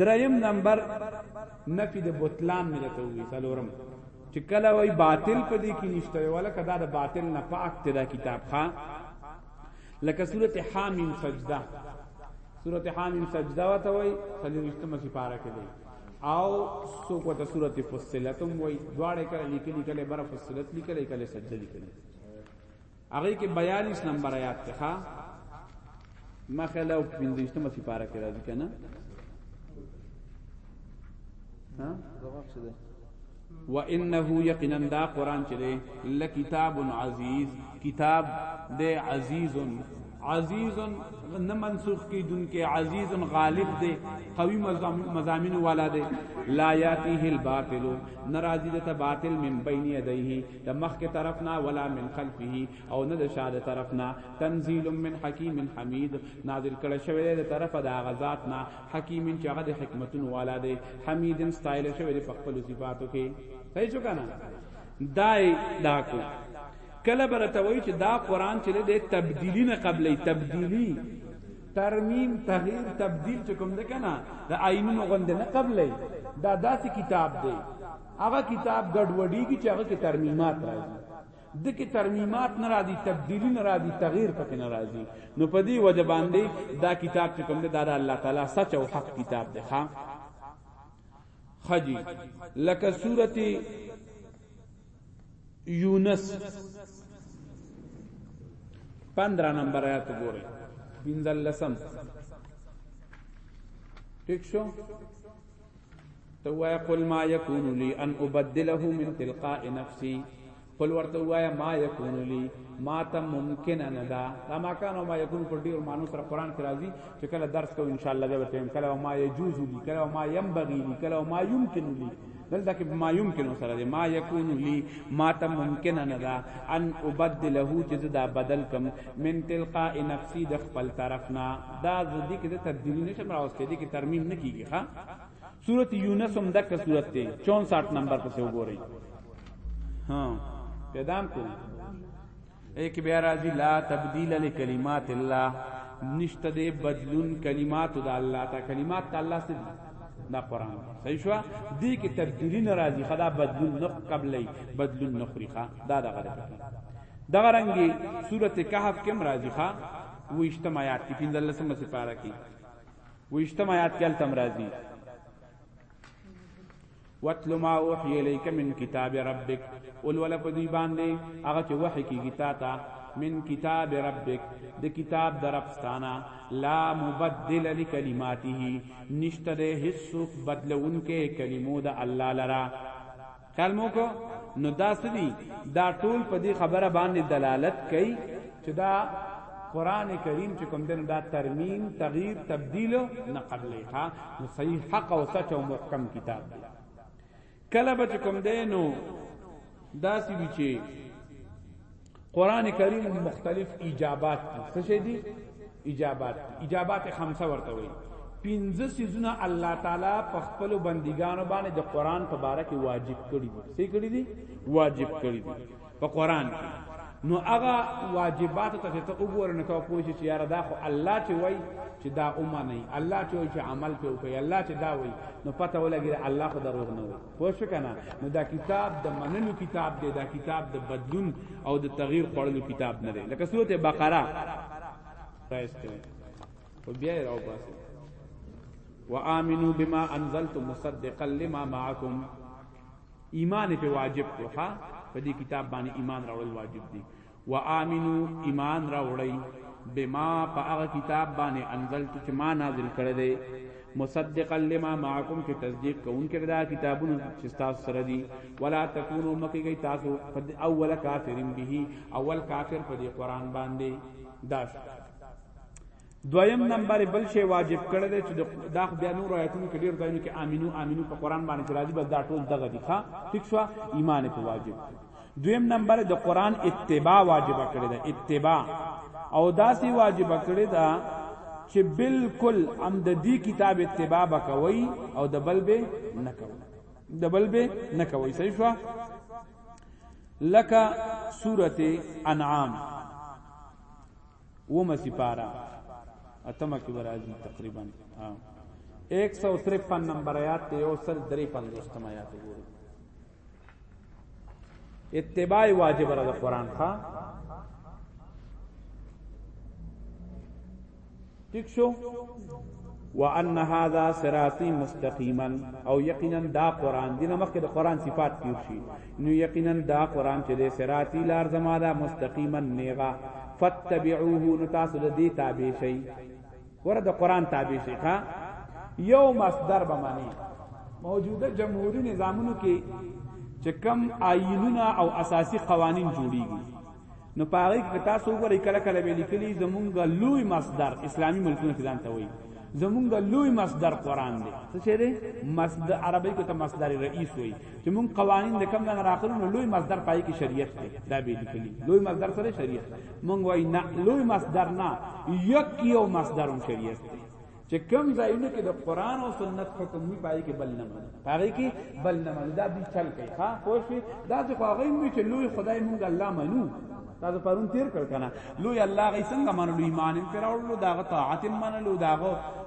دریم نمبر نفی د بوتلان مې درته ووي څلورم چې کله وای باطل په دې کې نشته ولا کدا د باطل نه پاک ته دا کتاب ښا لکه سورته حامیم سجده سورته حامیم سجده وته وای څلورشتمه سپاره کې دی او سو کوته سورته فصلتم وای دواړه کله لیکلي کله بر فصلت لیکلي کله سجده لیکلي هغه کې 42 نمبر آیات ته ښا مخه له 15مه سپاره کې راځي کنه ها زغف څه ده وانه یقینا دا قران چې دی لکتاب عزیز کتاب د عزیز عزیز نه منسوخ کیدون کې عزیز غالب دی قوی مزامین والا دی لا یاتیه الباطل ناراضی دته باطل من بین یدیه د مخکې طرف نه ولا من خلفه او نه د شاده طرف نه تنزيل من حکیم حمید نازل کړه شوی دی د طرف د غزاد نه حکیم چې هغه د حکمتون والا دی حمید ستایل شوی دی په خپل صفاتو کې صحیح شو کنه دای دا کو کله برته وای چې دا قران چې د تبدیلی نه قبلې تبدیلی ترمیم تغییر تبدیل چې کوم ده کنه د آینونو غوند نه قبلې دا داسې کتاب دی هغه کتاب ګډوډیږي چې هغه کې ترمیمات راځي د کې ترمیمات نه راځي تبدیلی نه راځي تغییر پکې نه راځي نو په دې وجه باندې دا کتاب چې کوم دی دا الله تعالی سچ او حق کتاب دی ښا خجی لکه سورته یونس 15 نمبر آیات وګورئ بنزل لسم ٹھیک شو تو وایا قل ما یکون لی ان ابدله من تلقاء نفسی قل ورته وایا ما یکون لی ما ته ممکن نه دا دا ما کان او ما یکون پر ډیر مانو سره قران کې راځي چې کله درس کو ان شاء الله به تم کله ما یجوز لی کله ما ینبغی لی کله ما یمکن لی دلته کې ما یمکن سره دی ما یکون لی ما ته ممکن نه دا ان ابدله چې دا بدل کم من تلقاء نفسی د خپل طرف نه دا زدی کې د تبدیلی نشم راوستې دي کې ترمیم نه کیږي ها سورۃ یونس هم دغه سورۃ ته 64 نمبر پسې وګورئ ها پیدام کو ایک بیا راځي لا تبدیل لکلمات الله نشته دې بدلون کلمات د الله تا کلمات د الله سره دا قران صحیح شو دې کې تبدیلی ناراضي خدا بدلون نه قبلې بدلون نه خریخه دا دغه دغه رنګي سورته کهف کې مرাজি ښا ویشتم آیات کې پنځلسمه سپاره کې ویشتم آیات کې التم راځي واتل ما اوحي اليك من كتاب ربك اول ولا په دې باندې هغه چې وحي کیږي تا ته من کتاب ربک د کتاب درپستانا لا مبدل لکلماته نشته د هیڅ بدلون کې کلمو د الله لرا خیال مو کو نو دا سدي دا ټول په دې خبره باندې دلالت کوي چې دا قران کریم چې کوم دنه دا ترمیم تغییر تبدیل نه قبلې ها نو صحیح حق او سچ او محکم کتاب دی کله به کوم دینو دا سی وی چې قران کریم مختلف ایجابات دي څه شي دي ایجابات ایجابات خمسه ورته وي پنځه سيزونه الله تعالی په خپل بندګانو باندې د قران په باره کې واجب کړی دي څه کړی دي واجب کړی دي په قران کې نو هغه واجبات ته ته وګوره نه ته پوه شي چې یاره دا خو الله چې وای چې دا اومه نه الله چې وای چې عمل په کوي الله چې دا وای نو پته ولګي الله خو دروغ نه وای پوه شو کنه نو دا کتاب د منلو کتاب دی دا کتاب د بدلون او د تغییر خړلو کتاب نه دی لکه سورته بقره راځته او بیا یې راو باسي وامنو بما انزلت مصدقا لما معكم ایمان په واجب ته په دې کتاب باندې ایمان راوړل واجب دی و آمنو ایمان راوړئ بما په هغه کتاب باندې انزلت چې ما نازل کړی دی مصدقا لما معکم چې تصدیق کوونکی دا کتابونو چې تاسو سره دي ولا تکونو مکیږي تاسو اول کافرین به اول کافر په دې قران باندې داش دویم نمبر بل شی واجب کړی دی چې دا خو بیا نور آیاتونو کې ډیر ځایونه کې امینو امینو په قران باندې چې راځي بس دا ټول دغه دي ښا ټیک شو ایمان په واجب دویم نمبر د قران اتباع واجب کړی دی اتباع او داسې واجب کړی دا چې بالکل ام د دې کتاب اتباع وکوي او د بل به نه کوي د بل به نه کوي صحیح شو لکه سورته انعام اومه سپاره اتمه کې راځي تقریبا 153 نمبر آیات ته یو سل درې پنځوستم آیات وګورئ اتباع واجب را د قران ښا ٹھیک شو وان هذا صراطي مستقيما او یقینا دا قران دینه مخکې د قران صفات پیښ شي نو یقینا دا قران چې د سراتی لار زماده مستقیما نیغا فتبعوه نو تاسو د دې تابع شئ ور د قران تابع شئ ښا یو مصدر به معنی موجوده جمهوریت نظامونو کې چې کم آئینونه او اساسی قوانین جوړیږي نو په هغه کې تاسو وګورئ کله کله به لیکلي زمونږ لوی مصدر اسلامي ملکونه کې ځان ته وایي زمونږ لوی مصدر قران دی څه شه دی مصدر عربی کې ته مصدر رئیس وایي چې مونږ قوانین د کم نه راخلو نو لوی مصدر پای کې شریعت دی دا به لیکلي لوی مصدر سره شریعت مونږ وایي نه لوی مصدر نه یک یو مصدر هم شریعت دی چې کوم ځایونه کې د قران او سنت حکم وی پای کې بل نه مني پای کې بل نه مني دا به چل کوي ها خوښ دا چې خو هغه وی چې لوی خدای مونږ الله منو تاسو پرون تیر کړ کنه لوی الله غي څنګه منلو ایمان پر اورلو دا طاعت منلو دا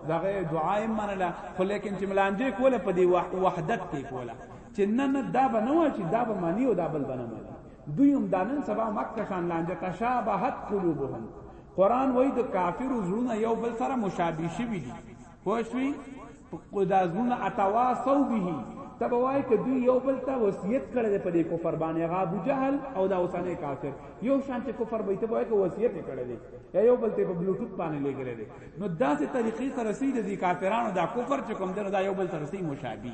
دا دعا منله خو لیکن چې ملانجه کوله په دی وحدت کې کوله چې نه نه دا به نه و چې دا به مانی او دا بل بنه مانی دوی هم دانن سبا مکه شان لانجه تشابهت قلوبهم قران وای د کافر زړونه یو بل سره مشابه شي وي خو شوي دا زړونه اتواصو به تب وای ک دوی یو بل ته وصیت کړی په دې کفر باندې غا ابو جهل او دا اوسانه کافر یو شان ته کفر به ته وای ک وصیت کړی دی یا یو بل ته په بلوټوت باندې لګره دی نو داسې طریقې سره سید دي کافرانو دا کفر چې کوم دا یو بل سره سي مشابه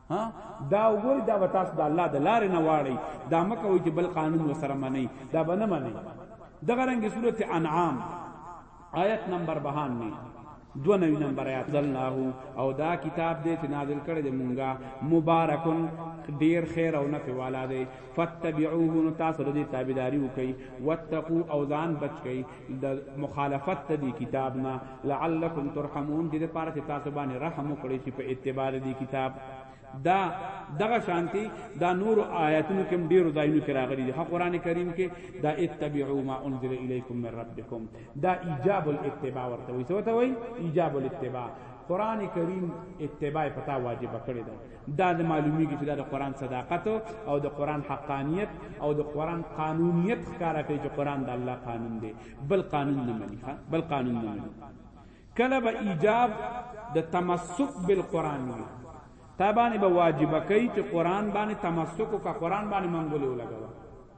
ها دا وګوري دا به تاسو د الله د لارې نه واړی دا مکه وي چې بل قانون وسره منی دا به نه منی دغه رنګ صورت انعام آیت نمبر 92 دو نوی نمبر آیات زلناه او دا کتاب دې چې نازل کړی دی مونږه مبارکون ډیر خیر او نفع والا دی فتبعوه نو تاسو دې تابعداري وکړي واتقوا او ځان بچ کړئ د مخالفت ته دی کتاب نه لعلکم ترحمون دې لپاره چې تاسو باندې رحم وکړي شي په اتباع دی کتاب دا دغه شانتی دا نور آیاتونو کې ډیرو ځایونو کې راغلي دي قرآن کریم کې دا اتبعوا ما انزل الیکم من ربکم دا ایجاب الاتباع ورته وي څه ته وي ایجاب الاتباع قرآن کریم اتباع پتا واجب کړی ده دا د معلومیږي چې دا د قران صداقت او د قران حقانیت او د قران قانونیت ښکارا کوي چې قران د الله قانون دی بل قانون نه مني ها بل قانون نه مني کله به ایجاب د تمسک بالقران وي تا باندې به واجب کوي چې قران باندې تمسک او قران باندې منګولې ولګوي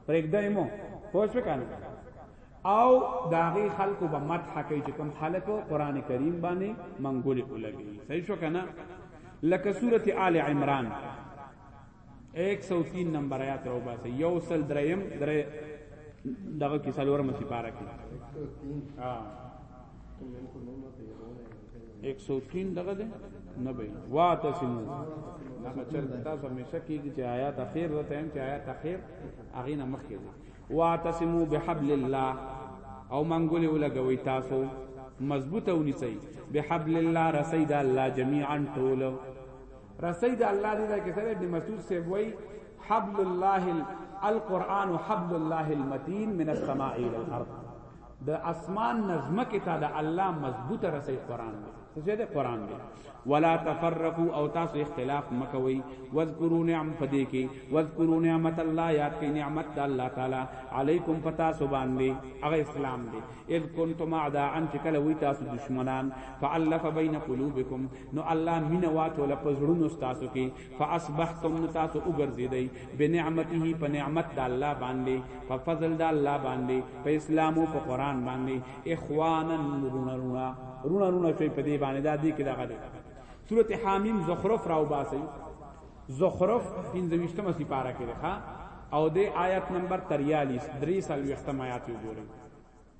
پرېږدای مو پوه شو کنه او داغي خلکو به مدح کوي چې کوم خلک قران کریم باندې منګولې ولګي صحیح شو کنه لکه سوره آل عمران 103 نمبر آیات راو باسه یو سل دریم درې دغه کې سلورم سپاره کې 103 ها 103 دغه ده نه به واعتصمو هغه چل تاسو همیشه کیږي چې آیات اخیر ده تم چې آیات اخیر اغه نه مخ کیږي واعتصمو بحبل الله او منګولې ولګوي تاسو مضبوطه ونیسي بحبل الله رسید الله جميعا ټول رسید الله دې دا کې سره ابن مسعود سی وای حبل الله القرآن حبل الله المتين من السماء الى الارض د اسمان نظمکه ته د الله مضبوطه رسي قران دی څه دی قران دی ولا تفرقوا او تاسو اختلاف مکوي واذکروا نعم پدې کې واذکروا نعمت الله یاد کې نعمت د الله تعالی علیکم پتا سو باندې هغه اسلام دی اذ کنتم اعداء ان تکل وی تاسو دشمنان فالف بین قلوبکم نو الله مين واچو لپزړونو تاسو کې فاصبحتم نتاسو وګرځیدئ بنعمته په نعمت د الله باندې په فضل د الله باندې په اسلام او په قران باندې اخوانا رونا رونا رونا رونا شوی په دې باندې دا دې کې دغه دې سورته حامیم زخرف راو باسي زخرف 25مه سپاره کې ده او د آیت نمبر 43 درې سال وختم آیات وګورئ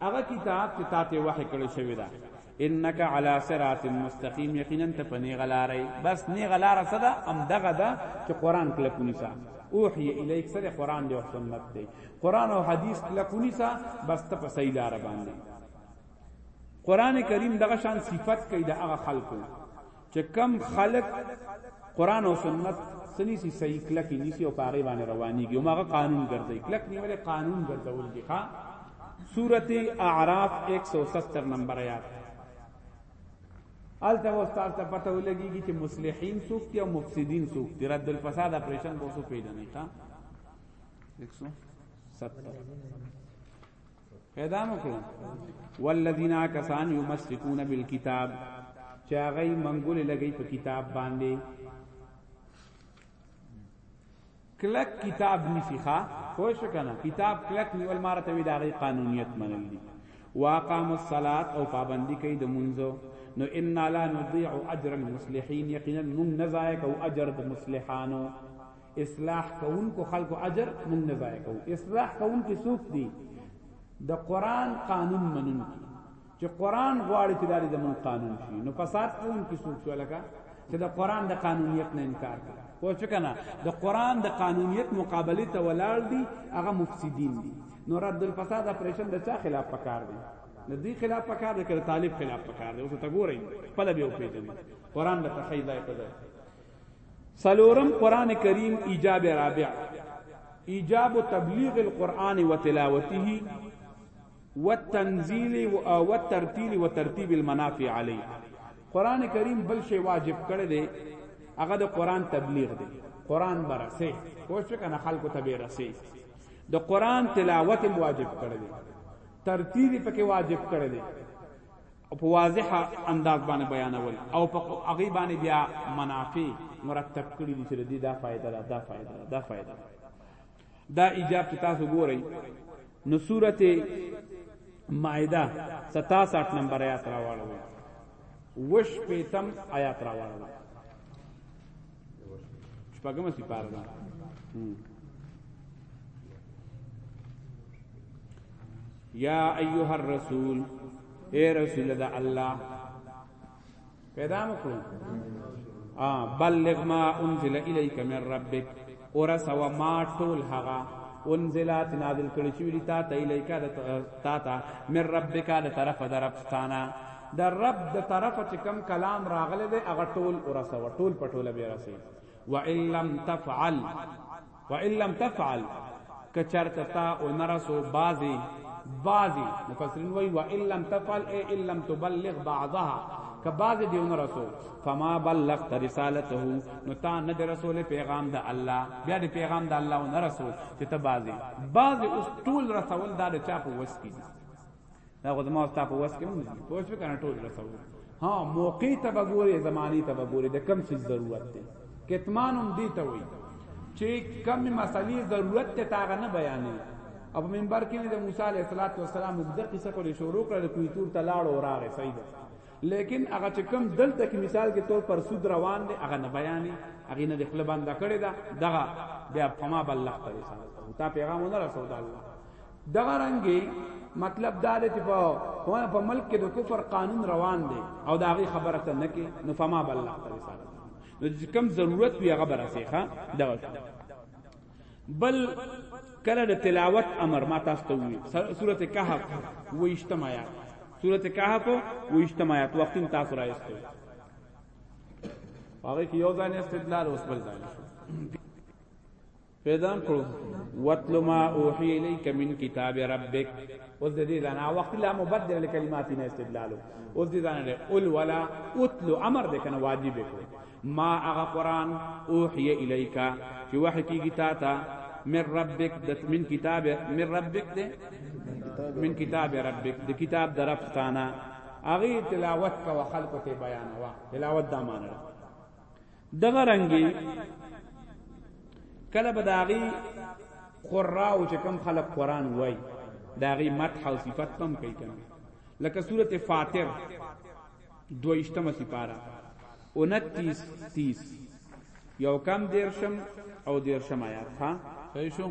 هغه کتاب چې تاته وحی کړی شوی دا انک علی صراط مستقیم یقینا ته پنی غلارای بس نی غلار صدا ام دغه دا چې قران کله پونیسا اوحی الیک سره قران دی او سنت دی قران او حدیث کله پونیسا بس ته په صحیح لار باندې قران کریم دغه شان صفت کوي د هغه خلکو چې کم خلق قران او سنت سني سي صحیح کلک نیسی او پاغي باندې روانيږي او ماغه قانون ګرځي کلک نیولې قانون ګرځول دي ښا سورته اعراف 170 نمبر آیات الته استاد ته پته ولګيږي چې مصلحین څوک دي او مفسدین څوک دي رد الفساد اپریشن بوسو پیژنې ښا 170 پیدا مکو والذین کسان یمسکون بالکتاب چې هغه منګول لګی په کتاب باندې کلک کتاب نفخا خوش کنه کتاب کلک نیول مارته وی دغه قانونیت منل دي واقام الصلات او پابندی کوي د منځو نو ان لا نضيع اجر المصلحين یقینا من نزایک او اجر د مصلحانو اصلاح کوونکو خلکو اجر موږ نه ضایع کوو اصلاح کوونکي څوک دي د قران قانون منونکي چې قران غواړي چې دالي زمون قانون شي نو فساد کوونکي څوک شو لکه چې د قران د قانونیت نه انکار کوي پوه شو کنه د قران د قانونیت مقابله ته ولاړ دي هغه مفسدين دي نو رد الفساد اپریشن د چا خلاف پکار دي د دې خلاف پکار دي کړه طالب خلاف پکار دي اوس ته ګورئ خپل به پیژني قران د تخیل ځای په ځای سلورم قرآن کریم ایجاب رابع ایجاب تبلیغ القرآن و تلاوته و تنزیل و ترتیل و ترتیب المنافع علی قرآن کریم بل شی واجب کړی دی هغه د قرآن تبلیغ دی قرآن برسه کوشش کنه خلکو ته به رسي د قرآن تلاوت واجب کړی دی ترتیل پکې واجب کړی دی او په واضح انداز باندې بیانول او په هغه باندې بیا منافع مرتب کړی دي چې د دې دا فائدہ ده دا فائدہ ده دا فائدہ ده دا ایجاب چې تاسو ګورئ نو سورته مائده 67 نمبر آیات راوړل وش پیتم آیات راوړل شپږمه سپاره ده یا ایها الرسول اے رسول د الله پیدا مکو ا بلغ ما انزل الیک من ربک ورسوا ما ټول هغه انزلات نازل کړی چې ویلی تا ته الیکا د تا ته من ربک د طرف د رب ستانه د رب د طرف چې کم کلام راغله د هغه ټول ورسوا ټول پټوله به رسي و ان لم تفعل و ان لم تفعل که چرته تا او نرسو بعضی بعضی مفسرین وی و ان لم تفعل ای ان لم تبلغ بعضها که بعضی دیو نرسو فما بلغت رسالته نو تا نه د رسول پیغام د الله بیا د پیغام د الله او نرسو چې ته بعضی بعضی اوس ټول رسول دا د چا په وس کې دا خو زما ستا په وس کې نه دي پوه شو کنه ټول رسو ها موقع ته بګوري زماني ته بګوري د کم څه ضرورت دی کتمان هم دی ته وي چې کم مسلې ضرورت ته تاغه نه بیانې اب منبر کې د موسی علیه السلام مقدر قصه کولې شروع کړل کوی تور تلاړ او راغې صحیح ده لیکن هغه چې کم دلته کې مثال کې تور پر سود روان دی هغه نه بیانې هغه نه د خپل باندې کړی دا دغه بیا فما بلغت رسالت تا پیغام نه رسول الله دغه رنګي مطلب دا دی چې په په ملک کې د کفر قانون روان دی او دا غي خبره ته نه کې نو فما بالله تعالی سره نو چې کم ضرورت وي هغه برسه ښا دغه بل کله د تلاوت امر ما تاسو ته وی سورته کهف و اجتماعات سورته کهف و اجتماعات وخت تاسو راځته هغه کې یو ځان استدلال اوس بل ځان پیدا کړو وتل ما اوحی الیک من کتاب ربک اوس د دې ځنا وخت لا مبدل لکلمات نه استدلال اوس دې ځنا له اول ولا اتل امر دې کنه واجب کو ما اغه قران اوحی الیک چې وحی کیږي تا ته من ربک د من کتاب من ربک دې من کتاب ربک د کتاب درپستانه اغه تلاوت کا خلق ته بیان وا تلاوت دا معنی دغه رنګي کله به داغي قراو چې کم خلق قران وای داغي مدح او صفت پم کوي کنه لکه سوره فاطر دویشتمه سپاره 29 30 یو کم دیرشم او دیرشم آیات ها صحیح شو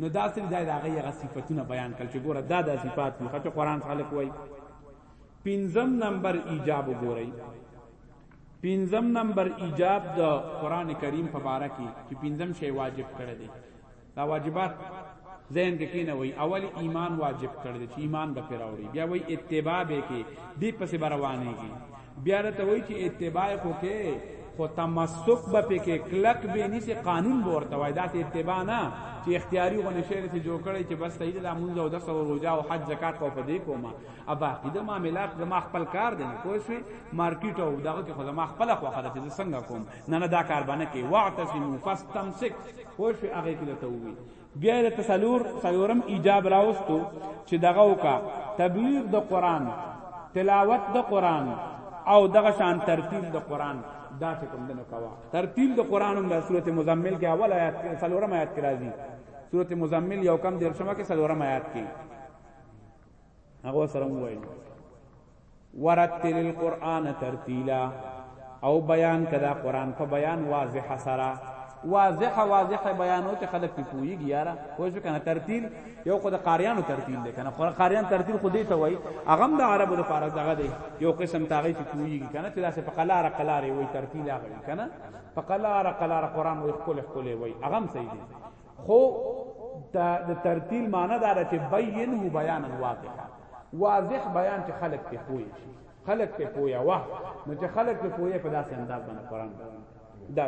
نو دا سری دا هغه هغه صفاتونه بیان کړ چې ګوره دا د صفات دي خو قرآن خلق وای پنځم نمبر ایجاب وګورئ پنځم نمبر ایجاب د قران کریم په باره کې چې پنځم شی واجب کړی دی دا واجبات ذهن کې کینه وای اول ایمان واجب کړی دی چې ایمان به پیراوړي بیا وای اتباع به کې دی پسې بروانېږي بیا راته وایي چې اتباع خو کې خو تمسک به پکې کلک به نیسي قانون به ورته وای دا ته اتباع نه چې اختیاري غو نشه لري جوړ کړي چې بس تایید د مونږ او د سو روزه او حج زکات په پدې کوما ابا کې د معاملات زما خپل کار دی نه پوه شوي مارکیټ او دغه کې خو زما خپل خو خره چې څنګه کوم نه نه دا کار باندې کې واعتصموا فاستمسک پوه شوي هغه کې ته وی بیا د تسلور سلورم ایجاب راوستو چې دغه وکا تبلیغ د قران تلاوت د قران او دغه شان ترتیل د قران دا چې کوم دنو کوا ترتیل د قران هم د سورته مزمل کې اول آیات کې سلورم آیات کې راځي سورته مزمل یو کم درشمه کې سلورم آیات کې هغه سره وایي ورتل القرآن ترتیلا او بیان کدا قرآن په بیان واضح سره واضح واضح بیانو چې خلک په پویږي یاره خو شو کنه ترتیل یو خو د قاریانو ترتیل دی کنه قرآن قاریان ترتیل خو دی ته وای هغه د عربو لپاره دغه دی یو قسم تاغی چې پویږي کنه چې داسې په قلار قلار وای ترتیل هغه کنه په قلار قلار قرآن وای خپل خپل وای هغه صحیح دی خو د ترتیل معنی دا ده چې بینه بیان واضحا واضح بیان چې خلق ته پوي شي خلق ته پوي واه نو چې خلق ته پوي په داسې انداز باندې قران دا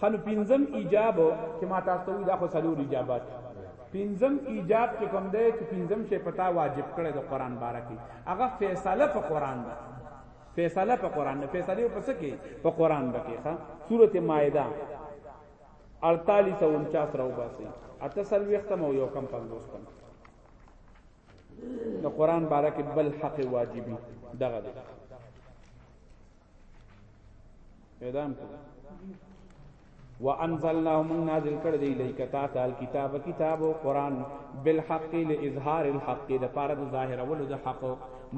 خنو پینزم ایجاب چې ما تاسو ته دا خو سلور ایجابات پینزم ایجاب چې کوم دی چې پینزم شی پتا واجب کړي د قران باره کې هغه فیصله په قران ده فیصله په قران ده فیصله په څه کې په قران ده کې ښا سوره مائده 48 او 49 راو باسي اته سلوي ختم او یو کم پنځوستم د قران باره کې بل حق واجبي دغه دی اعدام کو وانزلنا من نازل کړ دی لیک تا تعال کتاب کتاب او قران بالحق لاظهار الحق د پاره د ظاهر ول د حق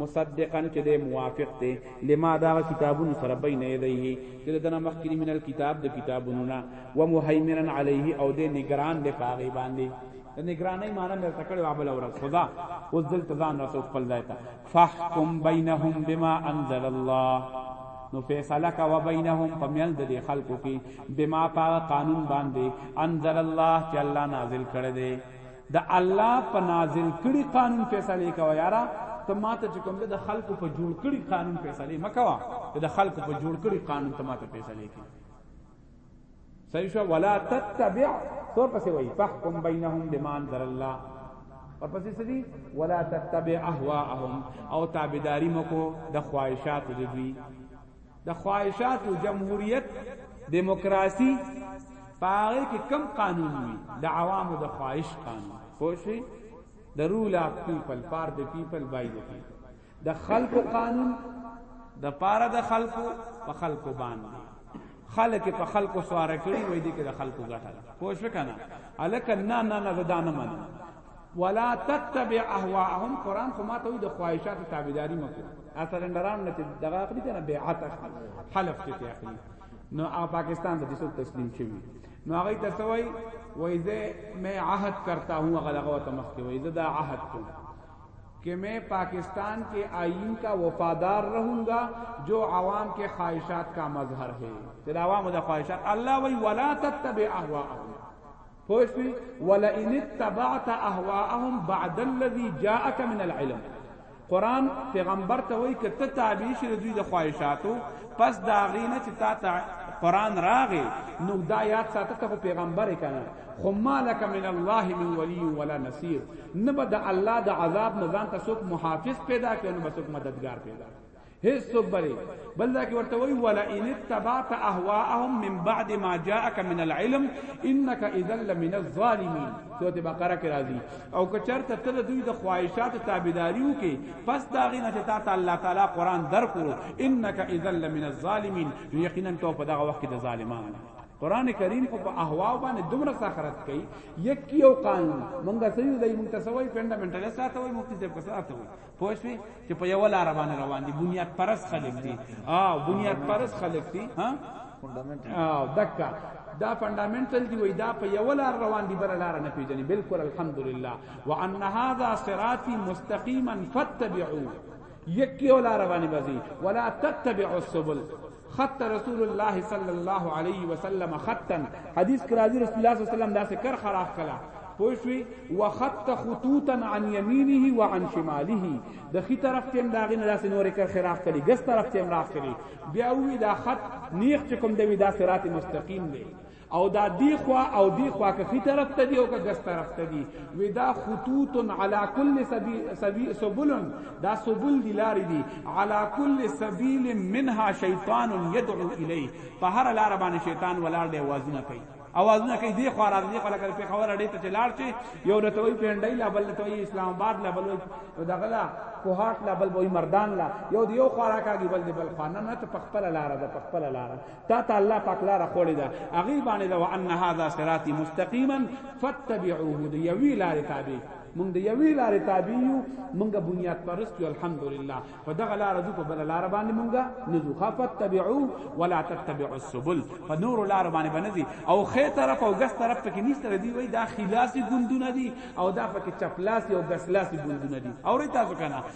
مصدقا چې د موافق دی لما دا کتابون سره بین یدیه چې د دنا مخکری من الكتاب د کتابونو نا و مهیمنا علیه او د نگران د پاغي باندې د نگرانی معنی مې تکړه وابل اور خدا او ذل تزان رسو خپل ځای ته فحکم بینهم بما انزل الله نو فیصله کا و بینهم پمیل د خلکو کې بما پا قانون باندې انزل الله چې الله نازل کړی دی د الله په نازل کړي قانون فیصله کوي یارا ته ماته چې کوم د خلکو په جوړ کړي قانون فیصله مکوا د خلکو په جوړ کړي قانون ته ماته فیصله کوي صحیح شو ولا تتبع سور پسې وای فحکم بینهم بما انزل الله ورپسې سدي ولا تتبع اهواهم او تابعداري مکو د خواهشات دوی د خواهشاتو جمهوریت دیموکراسي پاره کې کم قانون وي د عوامو د خواهش قانون پوښي د رول اف پیپل پار د پیپل بای د پیپل د خلق قانون د پاره د خلق په خلق باندې خلق په خلق سوار کړی وای دي کې د خلق ګټه پوښ کنه الک نه نه نه دا نه منه ولا تتبع اهواهم قران خو ما ته د خواهشات تابعداري مکو اسلندران نه دغه اخلي کنه بیعت اخلي حلف کې اخلي نو او پاکستان ته څوک تسلیم شي نو هغه ته سوي وای زه مې عهد کرتا هوں هغه لغه ته مخ کې وای زه دا عهد کوم کہ میں پاکستان کے آئین کا وفادار رہوں گا جو عوام کے خواہشات کا مظہر ہے عوام خواہشات اللہ وی ولا تتبع احواء پوه شوي ولئن اتبعت اهواءهم بعد الذي جاءك من العلم قران پیغمبر ته وای ک ته تابع شې د دوی د خواهشاتو پس دا غینه چې تا ته قران راغې نو دا یاد ساته ته پیغمبر کنه خو مالک من الله من ولی ولا نصير نه به د الله د عذاب نه ځان ته څوک محافظ پیدا کړي نو به څوک مددگار پیدا کړي هیڅ څوک بری بل ځکه ورته وی ولا ان تبعت اهواهم من بعد ما جاءك من العلم انك اذا لمن الظالمين سورته بقره کې راځي او کچرته ته د دوی د خواهشات تابعداري وکي پس دا غینه چې تا الله تعالی قران درکو انك اذا لمن الظالمين یقینا تو په دغه وخت کې د ظالمانو قران کریم خو په احوا باندې دومره سخرت کوي یک یو قانون مونږه سيو دای مونږ ته سوي فندامنټل ساتوي مفتی صاحب کا ساتوي پوه شوې چې په یو لار باندې روان دي بنیاد پرس خلک دي ها بنیاد پرس خلک دي ها او دکا دا فندامنټل دی وای دا په یو لار روان دی بل لار نه پیژني بالکل الحمدلله وان هذا صراطي مستقيما فاتبعوا یک یو لار باندې بزي ولا تتبعوا السبل خط رسول الله صلی الله علیه وسلم خطا حدیث کې راځي رسول الله صلی الله علیه وسلم داسې کر خراخ کلا پوښوي وخط خطوطا عن يمينه وعن شماله د خي طرف تیم داغه نه داسې نور کر خراخ کړي ګس طرف تیم راخ کړي بیا وی دا خط نیخ چې کوم دی دا صراط مستقیم دی او دا دی خوا او دی خوا که خی طرف ته دی او که ګس طرف ته دی وی دا خطوط علی کل سبیل سبی سبل دا سبل دی لار دی علی کل سبیل منها شیطان یدعو الی په هر لار باندې شیطان ولار دی وازونه کوي اوازونه کوي دی خو راځي خو لکه په خبره ډی ته لاړ شي یو د توي پندای لا بل توي اسلام آباد لا بل دغلا کوهات لا بل وای مردان لا یو دی یو خو راکاږي بل دی بل خانه نه ته پخپل لار ده پخپل لار تا ته الله پاک لاره خولې ده هغه باندې دا وان هذا صراطي مستقيما فاتبعوه دی یوی لارې تابع مونږ د یوی لارې تابع یو مونږ بنیاد پرست یو الحمدلله په دغه لار ځو په بل لار باندې مونږ نزو خفت تبعو ولا تتبعوا السبل په نور لار باندې باندې او خې طرف او ګس طرف پکې نشته دی وای دا خلاصي ګوندونه دي او دا پکې چپلاسي او ګسلاسي ګوندونه دي اورې تاسو کنه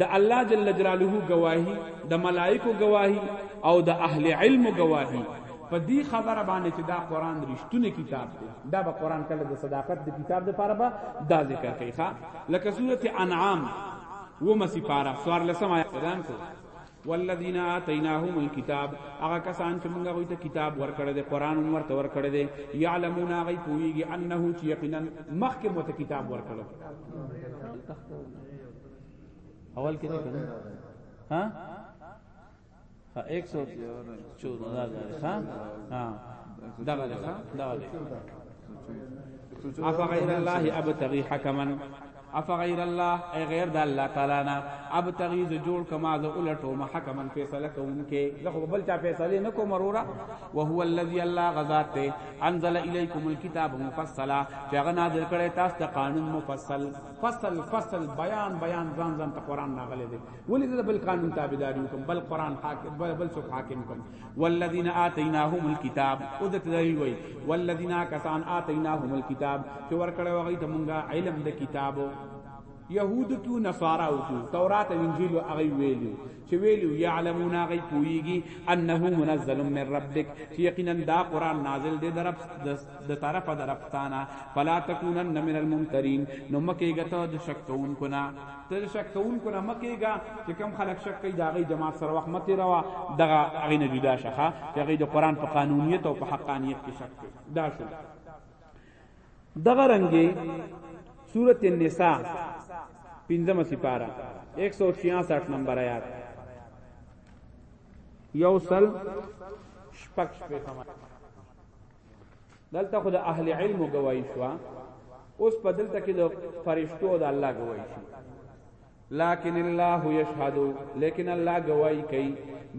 د الله جل جلاله گواهی د ملائکو گواهی او د اهل علم گواهی په دې خبره باندې چې دا قران رښتونه کتاب دی دا به قران کله د صداقت د کتاب لپاره به دا ذکر کوي ښا لکه سوره انعام و مسی پارا سوار لسم آیات قران کو والذین آتیناهم الكتاب هغه کسان چې موږ غوښته کتاب ورکړی دی قران ورته ورکړی دی یعلمون غی پویږي انه چې یقینا مخکې مو ته کتاب ورکړو اول کې نه کنه ها ها 114 دا ده ها ها دا ده ها دا ده اف غیر الله ابتغي حکما اف غیر الله ای غیر د الله تعالی نه ابتغي ز جوړ کما ز الټو ما حکما فیصله کوونکې زه خو بل چا فیصله نه کوم وروره وهو الذی الله غزاد انزل الیکم الكتاب مفصلا چې هغه نازل کړي تاسو ته قانون مفصل فصل فصل بیان بیان ځان ځان ته قران راغلی دی ولی زه بل قانون تابعداري وکم بل قران حاکم بل بل څوک حاکم کم والذین آتیناهم الكتاب او د تدوی وی والذین کسان آتیناهم الكتاب چې ورکړی وغی ته مونږه علم د کتابو یهود کیو نصارا او کیو تورات او انجیل او هغه ویلو چې ویلو یعلمون هغه پویږي انه منزل من ربک چې یقینا دا قران نازل دی درب د طرف د رفتانا فلا تکونن من الممترین نو مکیګه ته د شک کون کنا ته شک کون کنا مکیګه چې کم خلک شک کوي دا غي جماعت سره وخت متی روا دغه غي نه جدا شخه چې غي د قران په قانونیت او په حقانیت کې شک کوي دا شو دغه رنگي سورۃ النساء پنځمه سپاره 166 نمبر آیات یوصل شپږ شپږ دلته خو د اهل علم گواہی شو اوس په دلته کې د فرشتو د الله گواہی شي لكن الله يشهد لیکن الله گواہی کوي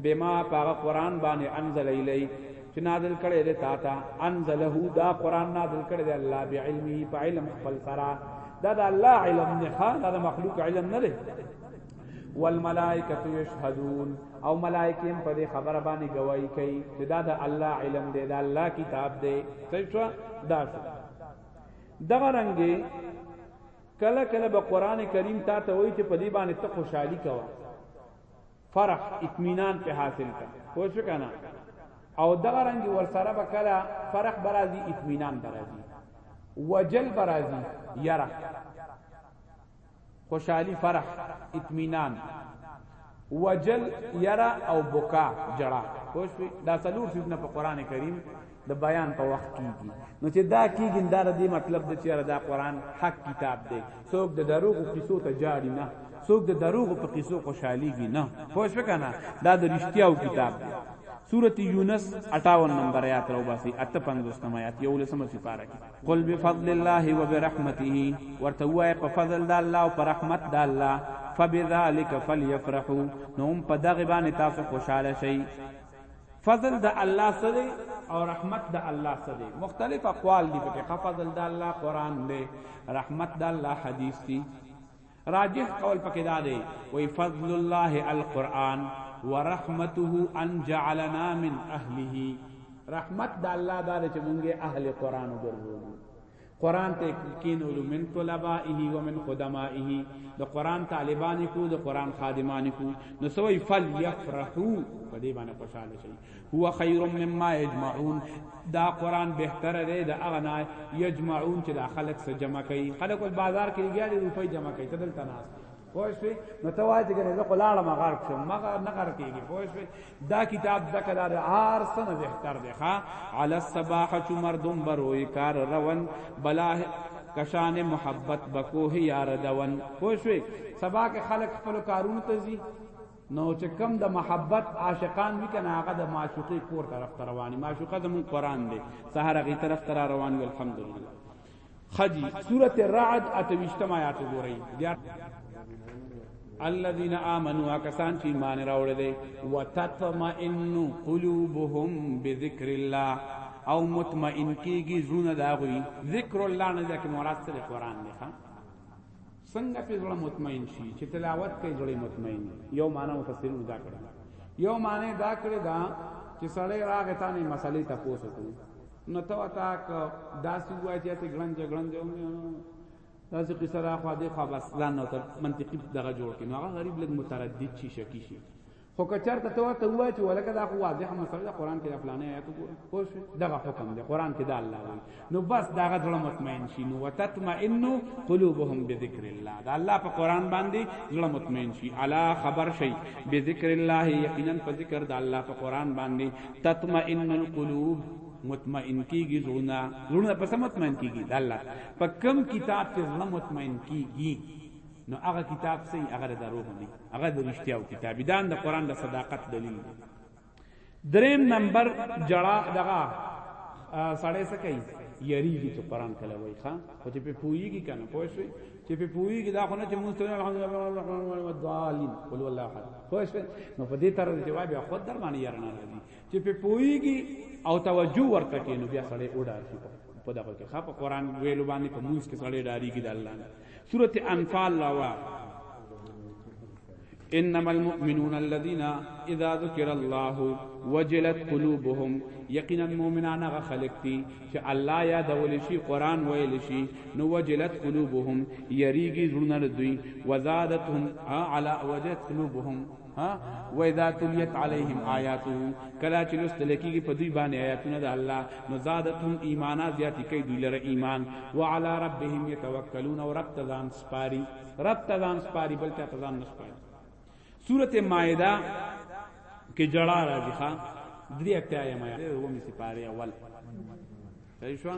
بما پاغه قران باندې انزل الیک چې نازل کړي دی تا ته انزله دا قران نازل کړي دی الله بعلمه په علم خپل سره دا د الله علم نه ښه دا د مخلوق علم نه دی والملائکه یشهدون او ملائکه هم په دې خبره باندې گواہی کوي چې دا د الله علم دی دا الله کتاب دی صحیح شو دا شو دغه رنګي کله کله به قران کریم تا ته وایي چې په دې باندې ته خوشحالي کوه فرح اطمینان په حاصل کا پوه شو کنه او دغه رنګي ور سره به کله فرح برازي اطمینان برازي وجل برازي یره خوشحالی فرح اطمینان وجل یرا او بکا جړه پوښوي دا څلور سيزونه په قران کریم د بیان په وخت کیږي نو چې دا کیږي دا د مطلب د چیرې دا قران حق کتاب دی څوک د دروغ قصو ته جاړي نه څوک د دروغ په قصو خوشحاليږي نه پوه شو کنه دا د رښتیاو کتاب دی سورۃ یونس 58 نمبر آیات راو باسي 58 نمبر آیات یو لسمه سپاره کې قل بفضل الله وبرحمته ورته وای په فضل د الله او پر رحمت د الله فبذلك فليفرحوا نو هم په دغه باندې تاسو خوشاله شئ فضل د الله سره او رحمت د الله سره مختلف اقوال دي په فضل د الله قران دی رحمت د الله حدیث دی راجح قول پکې دا دی وای فضل الله القرآن ورحمته ان جعلنا من اهله رحمت د الله دا دی چې مونږه اهل قرآن وګرځولو قران ته کینولو من طلبائه ومن خدمائه د قران طالبان کو د قران خادمان کو نو سوی فل یفرحو په دې باندې خوشاله شي هو خیر مما یجمعون دا قران بهتره دی دا هغه نه یجمعون چې دا خلک سره جمع کوي خلک اوس بازار کې لګیا دي روپۍ جمع کوي تدل تناس پوه شئ نو ته وایې چې زه خلاړه ما غرق شم ما نه غرق کېږي پوه شئ دا کتاب ځکه دا د هر څه نه بهتر دی ښه علی الصباح چې مردم بروي کار روان بلا کشان محبت بکوه یار دوان پوه شئ سبا کې خلک خپل کارونو ته ځي نو چې کم د محبت عاشقان وی کنه هغه د معشوقې کور طرف ته رواني معشوقه د مون قران دی سحر غي طرف ته روان وي الحمدلله خدي سوره الرعد اتوشتم آیات وګورئ بیا الذين امنوا کسان چې ایمان راوړل دي وتطمئن قلوبهم بذكر الله او مطمئن کیږي زونه داغوي ذکر الله نه ځکه مراد سره قران دی ها څنګه په زړه مطمئن شي چې تلاوت کوي زړه مطمئن یو معنا مفسرین دا کړی یو معنی دا کړی دا چې سړی راغی تا نه مسلې ته پوسو کو نو ته وتا ک داسې وای چې ته ګړنج ګړنج داسې قصه را خو دې خو بس ځان نو ته منطقي دغه جوړ کړي نو هغه غریب لګ متردد شي شکی شي خو که چرته ته ورته وای چې ولکه دا خو واضح مسله ده قران کې افلانه آیات وګوره پوه شو دغه حکم دی قران کې دا الله وایي نو بس دغه زړه مطمئن شي نو وتطمئن قلوبهم بذکر الله دا الله په قران باندې زړه مطمئن شي الا خبر شي بذکر الله یقینا په ذکر د الله په قران باندې تطمئن القلوب مطمئن کیږي زړونه زړونه په سم مطمئن کیږي د الله په کم کتاب کې زړه مطمئن کیږي نو هغه کتاب څه یې هغه د دروغو نه هغه د رښتیاو کتاب دی دا د قران د صداقت دلیل دی دریم نمبر جړه دغه سړی څه کوي یریږي چې قران کله وای ښا خو چې په پویږي کنه پوه شئ چې په پویږي دا خو نه چې مونږ ته الحمدلله والضالین قل والله احد پوه شئ نو په دې تر چې وای بیا خود در باندې یارنه راځي چې په پویږي او توجه ورته کینو بیا سړی وډار شي په دغه کې خپ قران ویلو باندې په موږ کې سړی ډاریږي د الله سورت انفال راوا انما المؤمنون الذين اذا ذكر الله وجلت قلوبهم یقینا مؤمنان هغه خلق دي چې الله یاد ول شي قران ویل شي نو وجلت قلوبهم یریږي زړونه دوی وزادتهم على وجلت قلوبهم ها و اذا تلیت علیهم آیاته کلا چې لوستل کېږي په دوی باندې آیاتونه د الله نو زادتهم ایمانا زیاتی کوي دوی لره ایمان وعلى ربهم يتوکلون او رب تزان سپاری رب تزان سپاری بل چا تزان نسپاری سورته مائده کې جړا راځي ښا درې اتیا یې مې ومه سپاری اول صحیح شو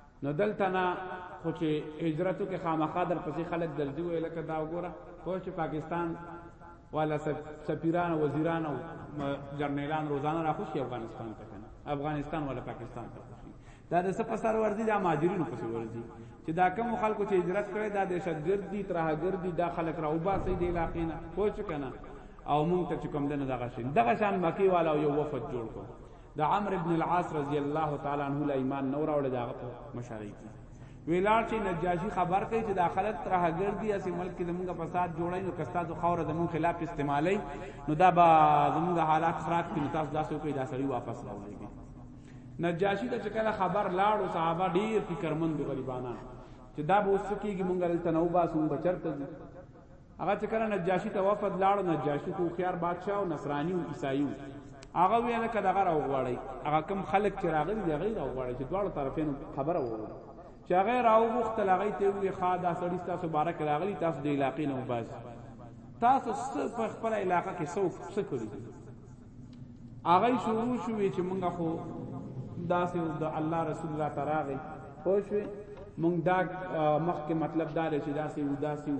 نو دلته نه خو چې هجرتو کې خامخا در پسې خلک درځي وي لکه دا وګوره په چې پاکستان والا سفیران وزیران او جرنیلان روزانه راخوشي افغانستان ته کنه افغانستان ولا پاکستان ته خوشي دا د سپه سر ورځي د ماجرینو پسې ورځي چې دا کوم خلکو چې هجرت کړي دا د شګردي ترهګردي دا خلک را وباسي د علاقې نه پوه کنه او مونږ ته کوم دنه دغه شین دغه شان مکی والا یو وفد جوړ کړو د عمرو ابن العاص رضی الله تعالی عنہ لا ایمان نو راوړل دا په مشارې کې ویلار چې نجاشی خبر کوي چې دا خلک تر هغه دی چې ملک کې زمونږ فساد جوړای نو کستا د خوره زمونږ خلاف استعمالي نو دا به زمونږ حالات خراب کړي تاسو داسې کوي دا سړي واپس راوړي نجاشی ته کله خبر لاړو صحابه ډیر فکرمند غریبانان چې دا به وسکیږي مونږ دلته نو باسو بچرته هغه چې کله نجاشي ته وفد لاړ نجاشي خو خيار بادشاه او نصراني او عیسایو هغه ویل کړه دغه راوغړی هغه کم خلک چې راغلي دی غیر راوغړی چې دواړو طرفینو خبره وره چې هغه راوغخت لغی ته وی خا دا سړی تاسو بارک راغلی تاسو د علاقې نه وباس تاسو څه په خپل علاقې کې څوک څه کړی هغه شروع شوې چې مونږ خو داسې د الله رسول الله تراغه پوه شوې مونږ دا مخکې مطلب دا لري چې داسې و داسې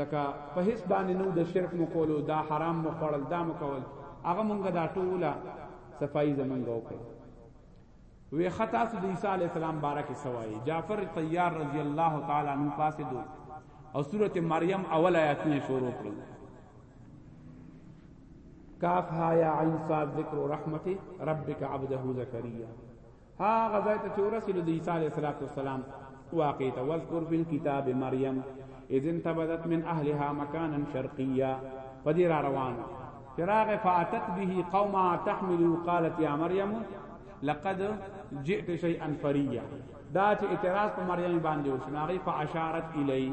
لکه په هیڅ باندې نو د شرک مو کولو دا حرام مو خوړل دا مو کول هغه مونږ دا ټوله صفائی زمونږ وکړه وی خطا سو د عیسی علی السلام بارک سوای جعفر طیار رضی الله تعالی عنہ پاسه دو او سورته مریم اول آیاتونه شروع کړل کاف ها یا عین صاد ذکر رحمت ربک عبده زکریا ها غزای ته چورسل د عیسی علیه السلام واقع ته واذکر فی الكتاب مریم اذ انتبذت من اهلها مکانا شرقیا پدې را روان چراغ فاتت به قوما تحمل قالت یا مریم لقد جئت شیئا فریا دا چې اعتراض په مریم باندې وشو هغه فاشارت الی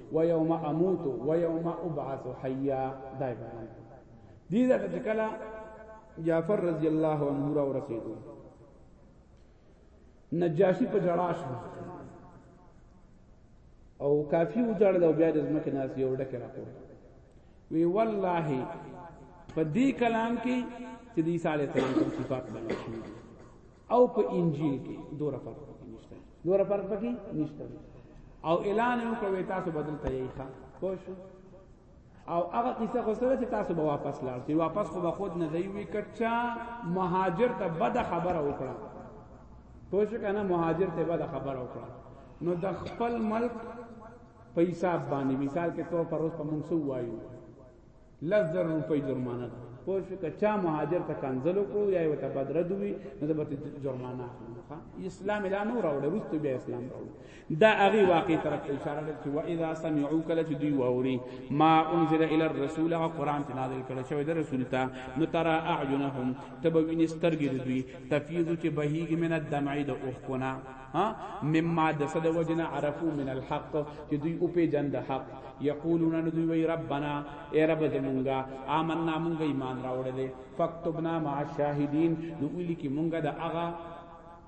و یوم اموت و یوم ابعث حیا دای بیان دي دا چې کله جعفر رضی الله عنه را ورسېدو نجاشی په جړا شو او کافی وځړ دا بیا د زمکه ناس یو ډکه راکو وی والله په دې کلام کې چې د عیسی علی السلام صفات بیان شوي او په انجیل کې دوه فرق پکې نشته دوه فرق پکې نشته او اعلان یو کوي تاسو بدل ته یې ښه خوش او هغه قصه خو سره چې تاسو به واپس لاړ شئ واپس خو به خود نه دی وی کچا مهاجر ته بد خبره وکړه پوه شو کنه مهاجر ته بد خبره وکړه نو د خپل ملک په حساب باندې مثال کې تور پر اوس په موږ سو وایو لس زر روپۍ جرمانه ده پوه شو که چا مهاجر ته کنځل وکړو یا یې ورته بدرد وي نو زه به ترې جرمانه اخلم اسلام لا نه راوړی وروسته بیا اسلام راوړي دا هغې واقع طرف ته اشاره ده چې واذا سمعو کله چې دوی واوري ما انزل الى الرسول هغه قرآن چې نازل کړی شوی د رسول ته نو ترا اعینهم ته به وینې سترګې د دوی تفیضو چې بهیږي من الدمع د اوښکو نه ها مما د صد وجنا عرفو من الحق چې دوی او په جند حق یقولون ان دوی وی ربنا ای رب زمونږه آمنا مونږه ایمان راوړل فكتبنا مع الشاهدين نو ویل کی مونږه د اغا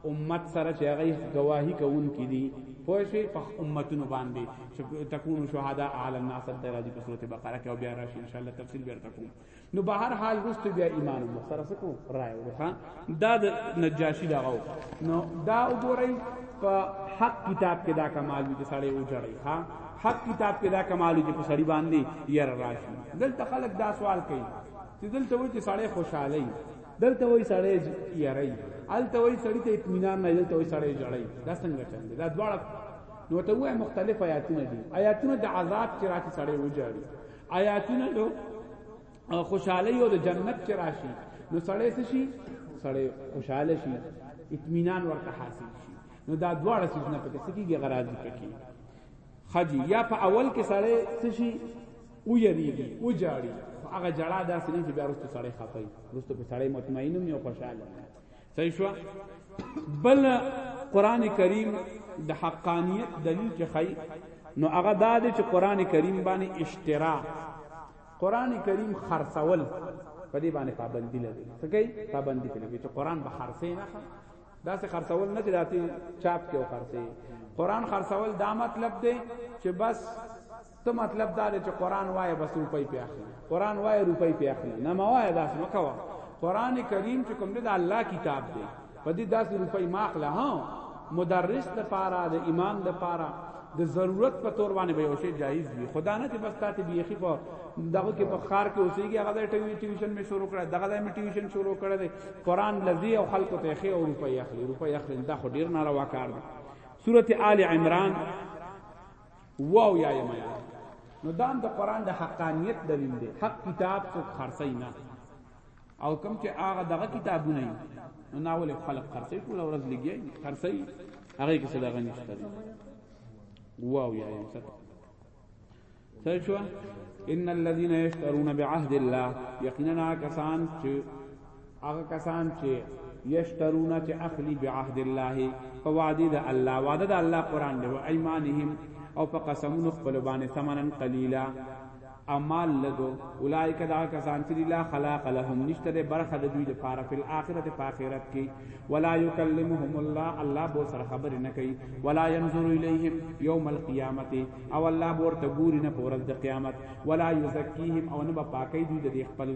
امت سره چې هغه گواہی کوونکې دي پوه شئ په امتونو باندې چې تكونوا شهداء علی الناس تراجی په سورته بقره کې او بیا راشي ان شاء الله تفصیل بیرته کوم نو به هر حال رسته بیا ایمان مو سره سکو راي وخا دا د نجاشي دا غو نو دا وګورئ په حق کتاب کې دا کمال دي سړی و جړی ها حق کتاب کې دا کمال دي په سړی باندې ير راشي دلته خلک دا سوال کوي چې دلته وایي چې سړی خوشاله وي دلته وایي سړی یری الته وایي سړی ته اطمینان نه دلته وایي سړی جړی دا څنګه چل دي دا دواړه نو ته وایي مختلف آیاتونه دي آیاتونه د عذاب چې راځي سړی و جړی آیاتونه دو خوشحالی او د جنت چې راشي نو سړی څه شي سړی خوشاله شي اطمینان ورته حاصل شي نو دا دواړه سيزونه پکې سکیږي غراض پکې خجی یا په اول کې سړی څه شي او یریږي او جاړي هغه جړه داسې نه چې بیا وروسته سړی خفای وروسته په سړی مطمئن نه او خوشاله صحیح شو بل قران کریم د حقانیت دلیل چې خی نو هغه دا دی چې قران کریم باندې اشترا قران کریم خرڅول په دې باندې پابندی لري څه کوي پابندی په لګي چې قران به خرڅې نه خا دا څه خرڅول نه چې داتي چاپ کې او خرڅې قران خرڅول دا مطلب دی چې بس ته مطلب دا دی چې قران وایې بس روپۍ په اخلي قران وایې روپۍ په اخلي نه ما وایې داس مکوا قران کریم چې کوم دی د الله کتاب دی په دې داس روپۍ ما اخلا ها مدرس د پاره د امام د پاره د ضرورت په تور باندې به اوسه جایز وي خدا نه چې بس تاسو بیخي په دغه کې په خار کې اوسېږي هغه د ټیوی ټیوشن می شروع کړه دغه د می ټیوشن شروع کړه دی قران لذي او خلکو ته خي او روپۍ اخلي روپۍ اخلي دا خو ډیر ناروا کار دی سورته آل عمران واو یا یم یا نو دام د قران د حقانیت دلیل دی حق کتاب څوک خرڅی نه او کم چې هغه دغه کتابونه یې نو ناول خلق خرڅی ټول ورځ لګی خرڅی هغه کې څه دغه نشته واو یا یم څه څه ان الذين يشترون بعهد الله یقینا کسان چې هغه کسان چې یشترون چې اخلی بعهد الله په وعده د الله وعده د الله قران دی او ایمانهم او په قسمونو خپل باندې ثمنن قلیلا امال لګو اولایک دا کسان چې لا خلاق لهم نشته ده برخه د دوی لپاره په آخرت په آخرت کې ولا یکلمهم الله الله بو سره خبر نه کوي ولا ينظر الیهم یوم القیامت او الله بو ورته ګوري نه پورز د قیامت ولا یزکیهم او نه پاکي دوی د خپل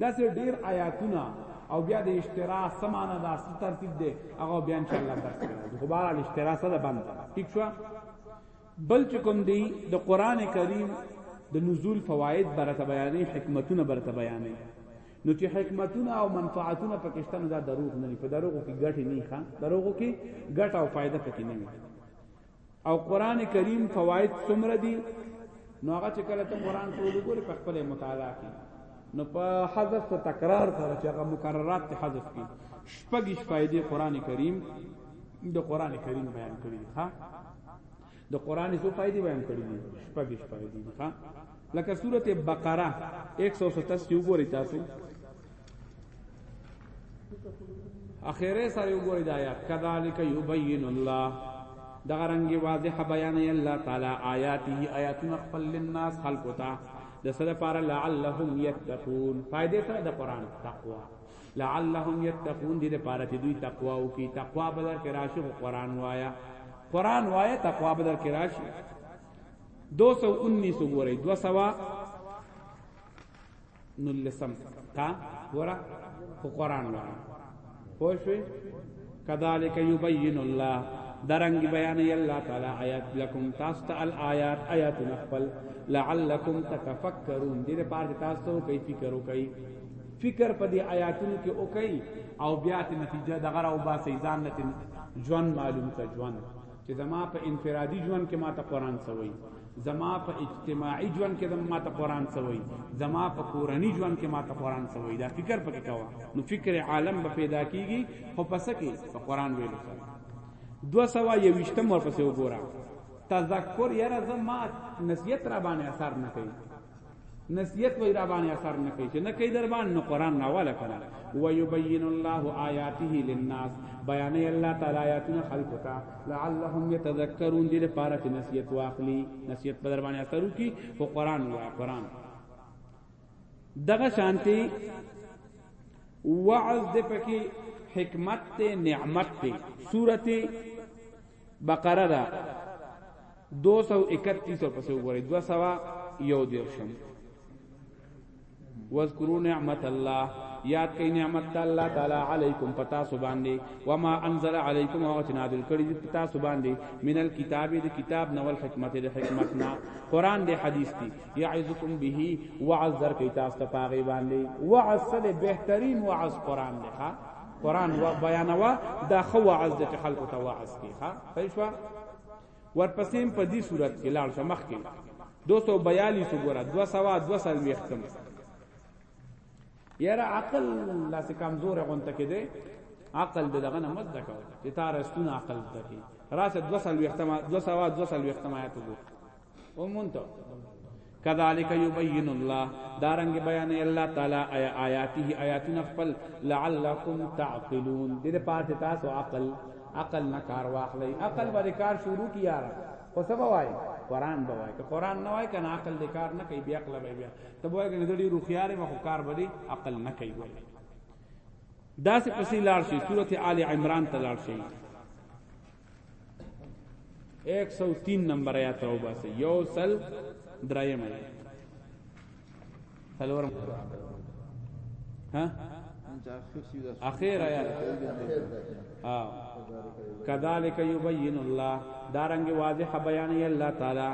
داسې ډیر آیاتونه او بیا د اشترا سمانه دا ست ترتیب دی هغه بیا ان شاء الله درس راځي خو بهر اشترا سره بند ٹھیک شو بل چکم دی د قران کریم د نزول فواید برته بیانې حکمتونه برته بیانې نو چې حکمتونه او منفعتونه پکشته نو دا دروغ نه په دروغو کې ګټه نه ښه دروغو کې ګټه او فائدہ پکې نه وي او قران کریم فواید څومره دي نو هغه چې کله ته قران ټول وګورې په خپل مطالعه کې نو په حذف ته تکرار سره چې هغه مکررات ته حذف کی شپږش فائدې قران کریم د قران کریم بیان کړی دي ها د قران څو فائدې بیان کړی دي شپږش فائدې دي ها لکه سوره بقره 187 وګورئ تاسو اخیره سره وګورئ د آیات کذالک یبین الله دا رنګ واضح بیان الله تعالی آیاته آیاتنا خپل للناس خلق تا د سره لپاره لعلهم یتقون فائدې سره د قران تقوا لعلهم یتقون دې لپاره چې دوی تقوا او کی تقوا بدر کې راشي قران وایا قران وایا تقوا بدر کې راشي 219 وګورئ 200 نلسم تا ورا خو قران وا پوښوي کذالک یبین الله درنګ بیان الله تعالی آیات لکم تاسو ته الایات آیات نخبل لعلکم تتفکرون دې لپاره تاسو کوي فکر وکړئ فکر په دې آیاتونو کې وکړئ او بیا ته نتیجه دغه راو باسي ځان لته ژوند معلوم کا ژوند چې زما په انفرادي ژوند کې ماته قران سوي زما په اجتماعي ژوند کې زما ته قران سوي زما په کورني ژوند کې ماته قران سوي دا فکر پکې کاوه نو فکر عالم به پیدا کیږي خو پس کې په قران ویل سره دو سوا یوشتم ورپسې وګوره تذکر یاره زما نصیحت را باندې اثر نه کوي نصیحت وای را باندې اثر نه کوي چې نه کوي در باندې نو قران ناواله کړه و یبین الله آیاته للناس بیان الله تعالی آیاتونه خلق تا لعلهم یتذکرون دې لپاره چې نصیحت واخلي نصیحت په در باندې اثر وکي او قران وای قران دغه شانتی وعظ دې پکې حکمت ته نعمت ته سورته بقره ده 231 اور پسې وګورئ 200 یو دیرشم واذکروا نعمت الله یاد کئ نعمت الله تعالی علیکم پتا سو باندې وما انزل علیکم او چې نازل کړی دی پتا سو باندې من الكتاب دی کتاب نو حکمت دی حکمت نا قران دی حدیث دی یعذکم به وعذر کئ تاسو ته پاغي باندې وعسل بهترین وعظ قران دی ها قران و بیانوا دا خو وعظ د خلکو ته وعظ کی ها پښوا ورپسې په دې صورت کې لاړ شه مخکې 242 وګوره 200 200 وختم یاره عقل لا څه کمزور غونته کې دی عقل د دغه نه مت دکو چې تار استون عقل دکی راشه 200 وختم 200 200 وختم آیات وګوره ومونته کذالک یبین الله دارنګ بیان الله تعالی آیا آیاته آیاتنا خپل لعلکم تعقلون دې د پاره تاسو عقل عقل نه کار واخلئ عقل باندې کار شروع کیاره خو سبا وای قران به وای که قران نه وای کنه عقل دې کار نه کوي بیا عقل به بیا ته وای کنه دې روخ یاره مخ کار به عقل نه کوي وای دا سه پسې لاړ شي سورته آل عمران ته لاړ شي 103 نمبر آیات راو باسي یو سل درایم آیات سلورم ها اخیر آیات ها کذالک یبین الله دارنګ واضح بیان ی الله تعالی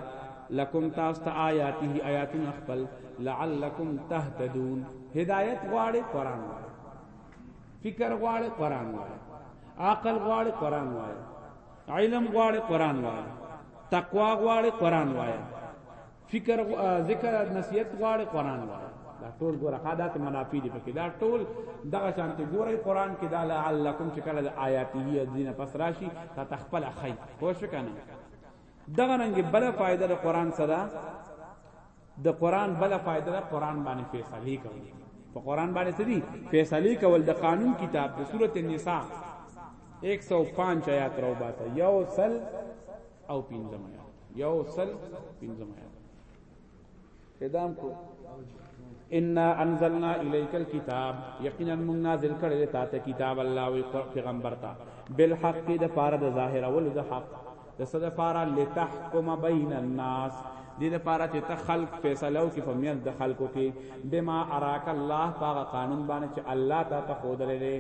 لکم تاست آیاته آیاتن اخبل لعلکم تهتدون هدایت غواړي قران فکر غواړي قران وایي عقل غواړي قران وایي علم غواړي قران وایي تقوا غواړي قران وایي فکر ذکر نصیحت غواړي قران وایي دا ټول ګوره حادثه منافی دي پکې دا ټول دغه شانته ګوره قران کې دا لعلکم چې کله د آیاته دینه پس راشي تا تخپل اخی خو شو کنه دغه رنګ بل فائدہ د قران سره د قران بل فائدہ ده قران باندې فیصله کوي په قران باندې څه دي فیصله کول د قانون کتاب د سوره النساء 105 آیات راو باسه یو سل او پنځم آیات یو سل پنځم آیات ادم کو ان انزلنا الیک الكتاب یقینا من نازل کړی ته کتاب الله او پیغمبر ته بالحق د پاره د ظاهر اول د حق د څه لپاره لتحکم بین الناس دې لپاره چې ته خلق فیصلو کې په میان د خلقو کې بما اراک الله پاغه قانون باندې چې الله تا ته خود لري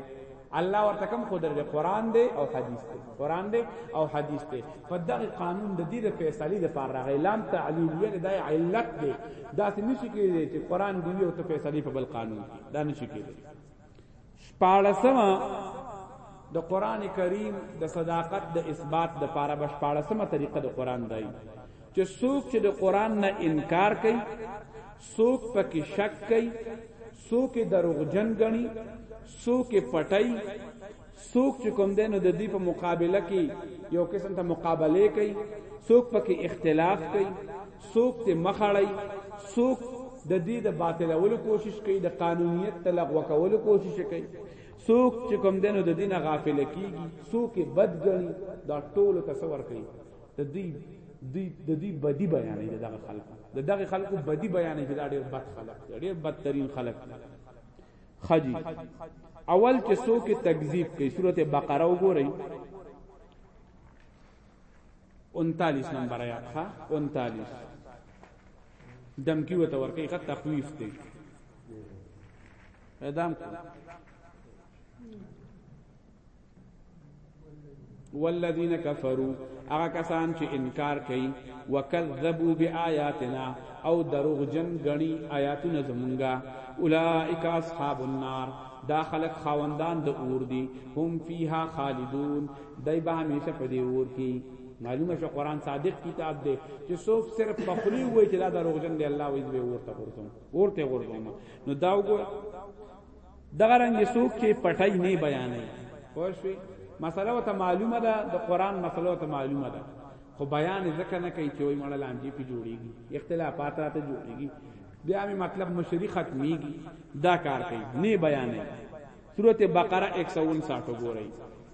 الله ورته کوم خود لري قران دی او حدیث دی قران دی او حدیث دی په دغه قانون د دې د فیصلې لپاره راغی لام تعلیلیه د علت دی دا څه نشي کېږي چې قران دی او ته فیصلې په بل قانون دا نشي کېږي شپاړسمه د قران کریم د صداقت د اثبات د پاره بش پاړسمه طریقه د قران دای چې څوک چې د قران نه انکار کوي څوک پکې شک کوي څوک دروغجن غني څوک پټای څوک چې کوم دینو د دې په مقابله کې یو قسم ته مقابله کوي څوک پکې اختلاف کوي سوک ته مخړی سوک د دې د باطلولو کوشش کوي د قانونیت تلغوه کولو کوشش کوي سوک چې کوم دینو د دینه غافل کیږي سوک بدګنی دا ټول تصور کوي د دې د دې بدی بیانې دغه خلکو د دغه خلکو بدی بیانې چې دا ډېر بد خلک ډېر بدترین خلک خجی اول چې سوک تکذیب کوي سورته بقره وګورئ 39 نمبر آیات ښا 39 دمکی وته ورکی خط تخویف دی اعدام کو والذین کفروا هغه کسان چې انکار کوي وکذبوا بیااتنا او دروغ جن غنی آیاتونه زمونږه اولائک اصحاب النار دا خلق خاوندان د اور دي هم فیها خالدون دای به همیشه په دې ور کې معلومه شو قران صادق کتاب دی چې څوک صرف پخلی وای چې دا دروغجن دی الله وایي به ورته ورته ورته ورته نو دا وګور دغه رنګ څوک چې پټای نه بیانې پوښوي مسله وته معلومه ده د قران مسله وته معلومه ده خو بیان ځکه نه کوي چې وای مړه لامجې په جوړیږي اختلافات راته جوړیږي بیا می مطلب مشری ختمیږي دا کار کوي نه بیانې سورته بقره 159 وګورئ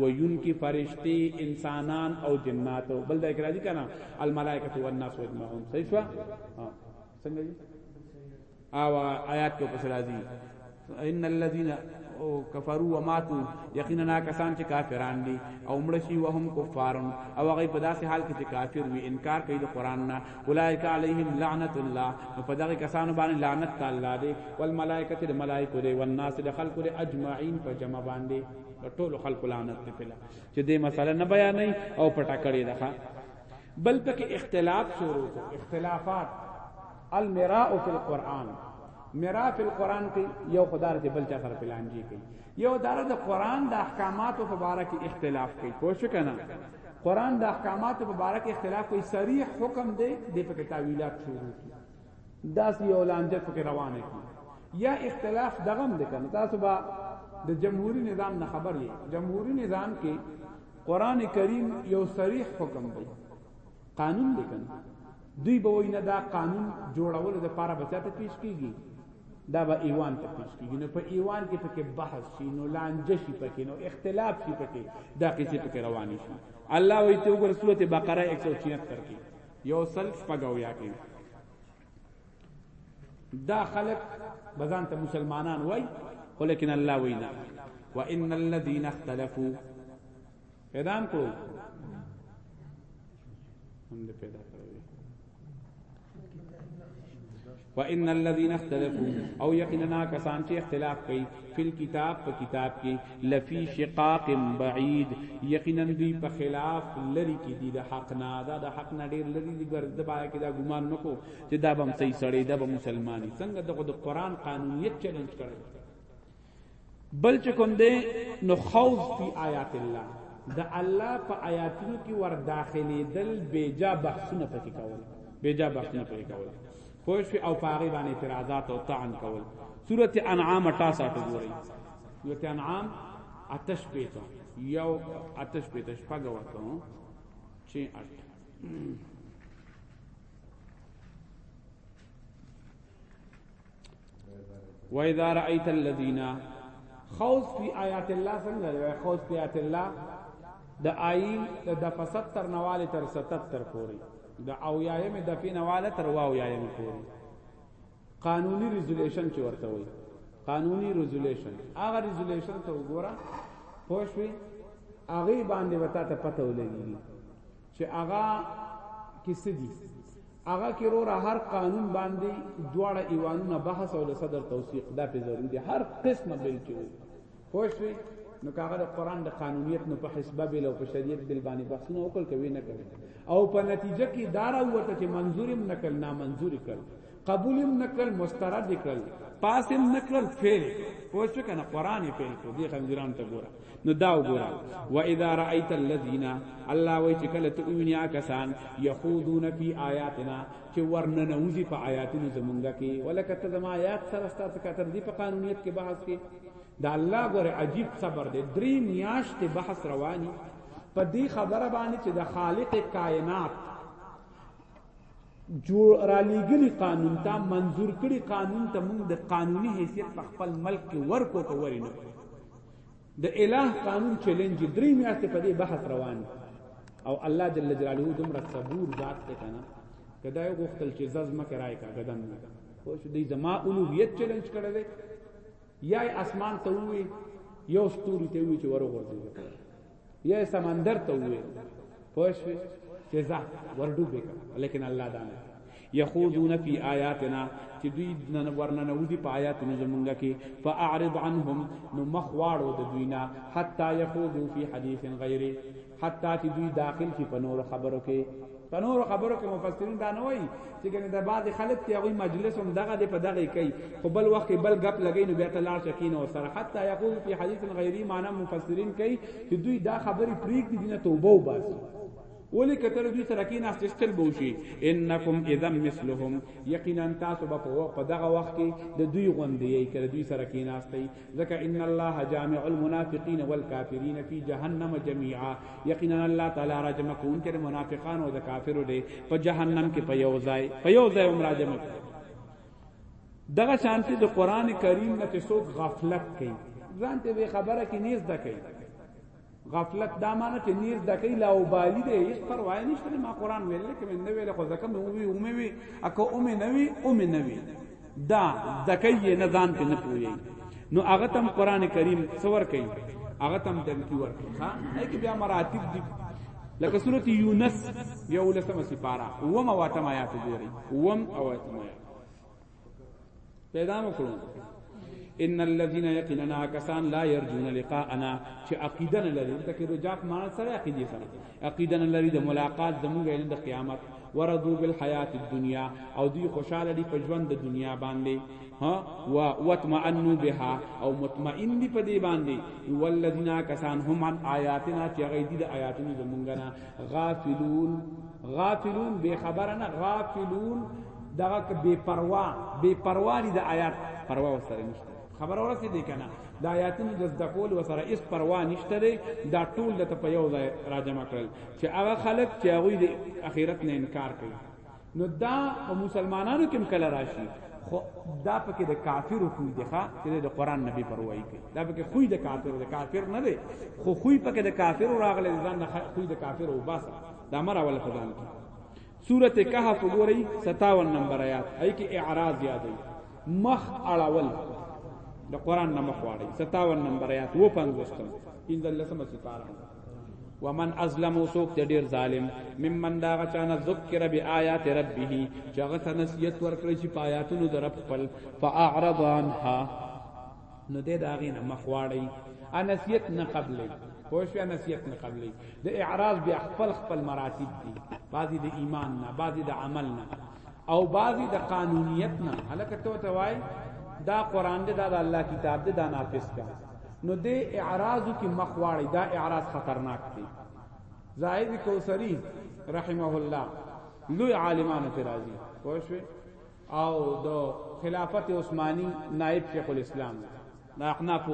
ویونکي فرشتي انسانان او جنات بل ځای کې راځي کنه الملائکه والناس اجمعون صحیح شو څنګه دي او آیات کې پس راځي ان الذين کفروا وماتوا یقینا کسان چې کافران دي او مړ شي وهم کفارون او هغه په داسې حال کې چې کافر وي انکار کوي د قران نه اولئک علیهم لعنت الله په دغه کسانو باندې لعنت الله دی والملائکه د ملائکه دی والناس د خلق اجمعین په جمع باندې ټولو خلکو لعنت په پلا چې دې مسله نه بیانې او پټه کړې ده بل پکې اختلاف شروع کو اختلافات المراء فی القرآن مراء فی القرآن کې یو خدای دې بل چا سره پلان جی کوي یو دار د قرآن د احکاماتو په اړه کې اختلاف کوي پوه شو کنه قرآن د احکاماتو په اړه کې اختلاف کوي صریح حکم دی د پکې تعویلات شروع کی داسې یو لانجه پکې روانه کی یا اختلاف دغم د کنه تاسو به د جمهوریت نظام نه خبر یې جمهوریت نظام کې قران کریم یو صریح حکم دی قانون دی کنه دوی به وینه دا قانون جوړول د پاره بچاته پیش کیږي دا به ایوان ته پیش کیږي نو په ایوان کې پکې بحث شي نو لانجه شي پکې نو اختلاف شي پکې دا قصې پکې روانې شي الله وایي ته وګور سورته بقره 176 کې یو سل شپګویا کې دا خلق بزان ته مسلمانان وای ولیکن الله وینا وان الذين اختلفوا اعلان کړو هم دې پیدا کړو وان الذين اختلفوا او یقینا کسان چې اختلاف کوي فل کتاب په کتاب کې لفي شقاق بعید یقینا دوی په خلاف لری کې دي د حق نه دا د حق نه ډیر لری دي ګر د باره کې دا ګمان نکو چې دا بم صحیح سړی دا بم مسلمانې څنګه دغه د قران قانونیت چیلنج کړي بل چې کوم دی نو خوض فی آیات الله د الله په آیاتونو کې ور داخلي دل بیجا بحثونه پکې کول بیجا بحثونه پکې کول پوه شو او پاغي باندې اعتراضات او طعن کول سورته انعام 68 وګورئ سورته انعام آتش پیتا یو آتش پیتا شپږ ورته چې اټ و اذا رايت الذين خوف في آیات الله څنګه دی خوف في آیات الله د آیین د 75 نواله تر 77 پورې د او یایم د فینواله تر واو یایم پورې قانوني ریزولیشن چې ورته وایي قانوني ریزولیشن هغه ریزولیشن ته وګوره پوښوي هغه باندې وتا ته پته ولګي چې هغه کې سدي هغه کې رو را هر قانون باندې دواړه ایوانونه بحث او صدر توثیق دا په ضروري دي هر قسمه بل کې وي خوښوي نو کاغه د قران د قانونیت نو په حسبه بل او په شریعت بل باندې بحثونه وکړ کوي نه کوي او په نتیجه کې دارا ورته چې منظورم نکل نا منظور کړ قبولم نکل مسترد کړ پاسم نکل فعل پوه شو کنه قران فعل کو دی خنجران ته ګوره نو دا وګوره و اذا رايت الذين الله وای چې کله ته وینیا کسان يخوضون فی آیاتنا چې ورننه وزي په آیاتونو زمونږه کې ولکه ته زما آیات سره ستاسو کا تر دې په قانونیت کې بحث کې دا الله ګوره عجیب صبر دې درې میاشت بحث رواني په دې خبره باندې چې د خالق کائنات جوړ را لګلی قانون ته منظور کړي قانون ته موږ د قانوني حیثیت په خپل ملک کې ورکو ته ورینو د اله قانون چیلنج درې میاشتې په دې بحث روان دي او الله جل جلاله دومره صبور ذات ته کنه کدا یو غختل چې زز مکه راي کا غدن نه خو شو دې زما اولویت چیلنج کړه دې یا اسمان ته وی یو ستوري ته وی چې ورو ورځي یې سمندر ته وې پوښ چې ځه ورډو به لیکن الله دانه یخوذون فی آیاتنا چې دوی نن ورننه ودی په آیاتونو زمونږه کې فاعرض عنهم نو مخواړو د دوی نه حتا یخوذو فی حدیث غیره حتا چې دوی داخل شي په نور خبرو کې په نور خبرو کې مفسرین دا نه وایي چې ګنې د بعض خلک ته غوي مجلس هم دغه دی په دغه کوي خو بل وخت بل غپ لګی نو بیا ته لاړ شکین او سره حتی یقول فی حدیث غیری معنا مفسرین کوي چې دوی دا خبرې پریک دي دینه توبه وباسي ولی کتر دوی سره کې ناس تل بوشي انکم اذا مثلهم یقینا تاسو به په دغه وخت کې د دوی غوندې یې کړ دوی سره کې ناس ته ذکا ان الله جامع المنافقین والکافرین فی جهنم جميعا یقینا الله تعالی را جمع کون کړي منافقان او د کافرو دې په جهنم کې په یو ځای په یو ځای عمر جمع دغه شانتی د قران کریم نه څوک غفلت کوي ځان ته خبره کې نیز ده کوي غفلت دا معنی چې نیر دکې لا وبالي دی هیڅ پروا نه شته ما قران ویل کې من نه ویل خو ځکه مې وی او مې وی اکه او مې نه وی او مې نه وی دا دکې نه ځان ته نه پوي نو هغه تم قران کریم څور کوي هغه تم دمکی ور کوي ها نه کې بیا مراتب دي لکه سورته یونس یو لسمه سپارا وم واتم آیات ګوري وم اواتم آیات پیدا مو کړو ان الذين يقيننا كسان لا يرجون لقاءنا چې عقیده نه لري ته کې رجاق معنی سره عقیده سره عقیده نه لري د ملاقات زموږ د قیامت وردو بالحیات الدنیا او دوی خوشاله دي په ژوند د دنیا باندې ها و وتمعنو بها او مطمئن دي په دې باندې والذین کسان هم عن آیاتنا چې غیدی د آیاتونو زمونږ نه غافلون غافلون بے خبر نه غافلون دغه بے پروا بے پروا دي د آیات پروا وسره نشته خبر اورسې دي کنه د آیاتونو د زده کول وسره اس پروا نشته دي دا ټول د په یو ځای راجمع کړل چې هغه خلک چې هغه د اخرت نه انکار کوي نو دا په مسلمانانو کې کله راشي خو دا پکې د کافرو کوی دی ښا چې د قران نبی پروايي کوي دا پکې خوې د کافر د کافر نه دی خو خوې پکې د کافر راغله ځان نه خوې د کافر او باسه دا مر اول په ځان کې سورته کهف وګورئ 57 نمبر آیات اې کې اعراض یادې مخ اړول د قران نه مخ واړی 57 نمبر آیات و 50 پنځلسمه سپاره ومن ازلم سوک د ډیر ظالم ممن دا غچانه ذکر بیاات ربه چې هغه ته نصیحت ورکړي چې پایاتونو در خپل فاعرض عنها نو دې دا غینه مخواړی انسیت نه قبلې پوښ یا نصیحت نه قبلې د اعراض بیا خپل خپل مراتب دي بعضی د ایمان نه بعضی د عمل نه او بعضی د قانونیت نه هلکه ته توای دا قران دې دا د الله کتاب دې دا نافذ کا نو دې اعراض کې مخ واړی دا اعراض خطرناک دی زاهد کوثری رحمه الله لوی عالمانو ته راځي پوښوي او د خلافت عثماني نائب شیخ الاسلام دا احناف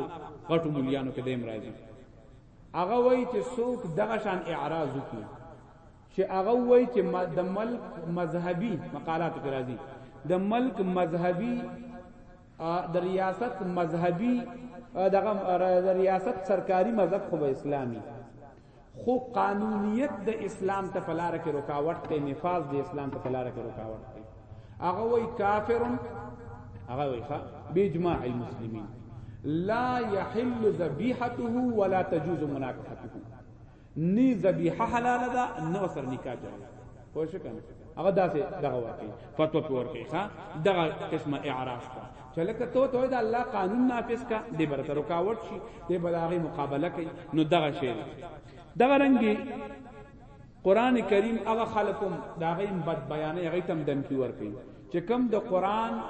غټو مليانو کې دیم راځي هغه وایي چې څوک دغه شان اعراض وکړي چې هغه وایي چې د ملک مذهبي مقالات کې راځي د ملک مذهبي د ریاست مذهبي دغه د ریاست سرکاري مذهب خو اسلامي خو قانونیت د اسلام ته فلاره کې رکاوټ ته نفاذ د اسلام ته فلاره کې رکاوټ ته هغه وای کافر هغه وای ښا باجماع المسلمین لا يحل ذبيحته ولا تجوز مناكحته نی ذبیحه حلال ده نو سر نکاح جائز پوه شو کنه هغه داسې دغه ورکی فتوا په ورکی ښا دغه قسمه اعراض کا چلکه تو ته دا الله قانون نافذ کا دې برته رکاوټ شي دې بلاغي مقابله کوي نو دغه شی دغه رنګي قران کریم هغه خلقم دا غیم بد بیان هغه تم دم کی ور کوي چې کم د قران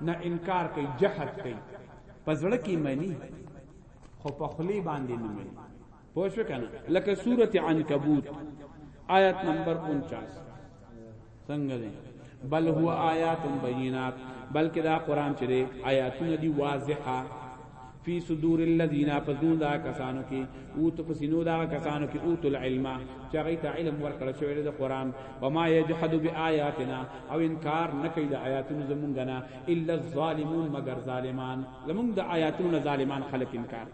نه انکار کوي جهاد کوي پزړه کې معنی خو په خلی باندې نه معنی پوه شو کنه لکه سوره عنکبوت آیت نمبر 49 څنګه دی بل هو آیات بینات بلکې دا قران چې دی آیاتونه دی واضحه فی صدور الذین فزون دا کسانو کې او تو پسینو دا کسانو کې اوت العلم چې غی ته علم ورکړ شوی دی قران و ما یجحد بیااتنا او انکار نکید آیاتونو زمونږ نه الا الظالمون مگر ظالمان زمونږ د آیاتونو ظالمان خلق انکار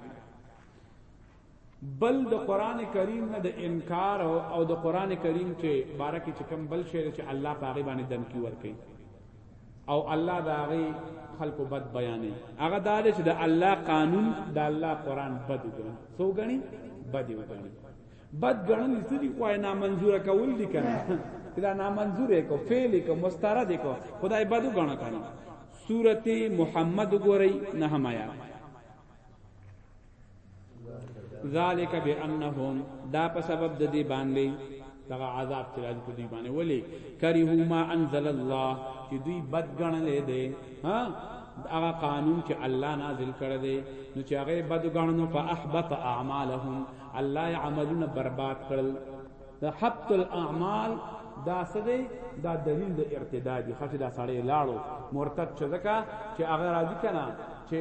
بل د قران کریم نه د انکار او د قران کریم چې بارکه چې کم بل شی چې الله پاغي باندې دمکی ور کوي او الله داغي خلق بد بیانې هغه دا چې د الله قانون د الله قران بد ګڼي سو ګڼي بد ګڼي بد ګڼل څه دي کوه نه منزور کول دي کنه دا نه منزور کو فعل کو مسترد کو خدای بد ګڼه کنه سورته محمد ګورئ نه همایا ذالک بانهم دا په سبب د دې باندې دغه عذاب چې راځي په دوی باندې ولی کریه ما انزل الله چې دوی بد ګڼلې دي ها هغه قانون چې الله نازل کړی دی نو چې هغه بد ګڼنو فاحبط اعمالهم الله عملونه برباد کړل د حبط الاعمال دا سده دا دلیل د ارتدادی خاطر دا سړی لاړو مرتد چې ځکه چې هغه راځي کنه چې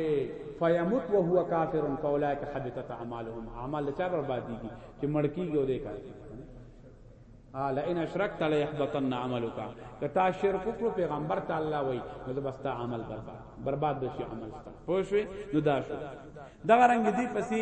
فیموت وهو کافر فاولئک حبطت اعمالهم اعمال چا بربادیږي چې مړکیږي او دې کار قال ان اشركت لا يحبطن عملك کتا شرک کو پیغمبر تعالی وای نو بستا عمل برباد برباد بشي عمل ستا پوښوي نو دا شو دا رنگ دی پسې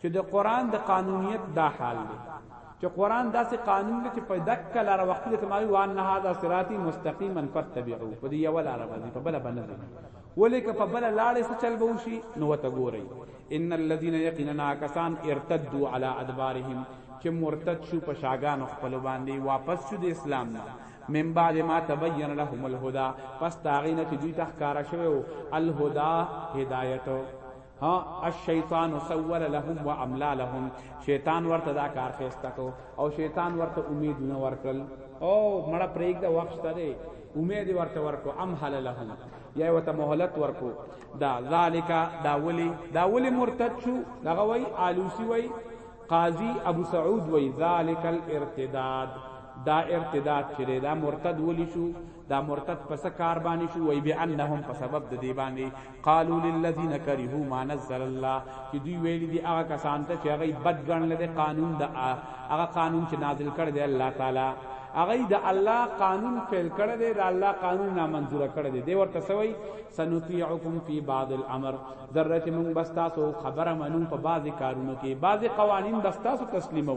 چې د قران د قانونیت دا حال دی چې قران داسې قانون دی چې په دک لار وخت کې تماري وان نه هاذا صراطي مستقيما فتبعو په دې یو لار باندې په بل باندې ولیک په بل لار څه چل به وشي نو وته ګوري ان الذين يقيننا كسان ارتدوا على ادبارهم چې مرتد شو په شاګان خپل باندې واپس شو د اسلام نه من بعد ما تبين لهم الهدى پس تاغینه چې دوی تخکارا شوه الهدى هدایت ها الشیطان سول لهم واملا لهم شیطان ورته دا کار خسته کو او شیطان ورته امیدونه ورکل او مړه پرېګ دا وخت دی امید ورته ورکو امحل لهم یا وته مهلت ورکو دا ذالک دا ولی دا ولی مرتد شو دا وای آلوسی وای قاضی ابو سعود وای ذالک الارتداد دا ارتداد چره دا مرتد ولی شو دا مرتد پس کار باندې شو وی بانهم په سبب د دی باندې قالو للذین کرهوا ما نزل الله چې دوی ویل دي هغه کسان ته چې هغه بد ګڼل دي قانون د هغه قانون چې نازل کړ دی الله تعالی هغه د الله قانون فعل کړی دی د الله قانون نامنظور کړی دی دی ورته سوی سنطيعكم في بعض الامر ذره چې موږ بس تاسو خبره منو په بعضی کارونو کې بعضی قوانین بس تاسو تسلیمو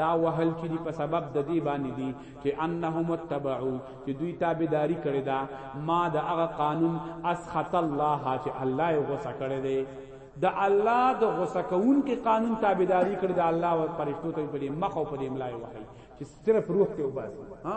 دا وهل چې دی په سبب د دې باندې دی چې انهم تبعو چې دوی تابعداري کړې ده ما د هغه قانون اسخط الله چې الله یې غوسه کړې ده د الله د غوسه کون کې قانون تابعداري کړې ده الله او فرشتو ته په دې مخ او په دې ملای وهي چې صرف روح ته وباسي ها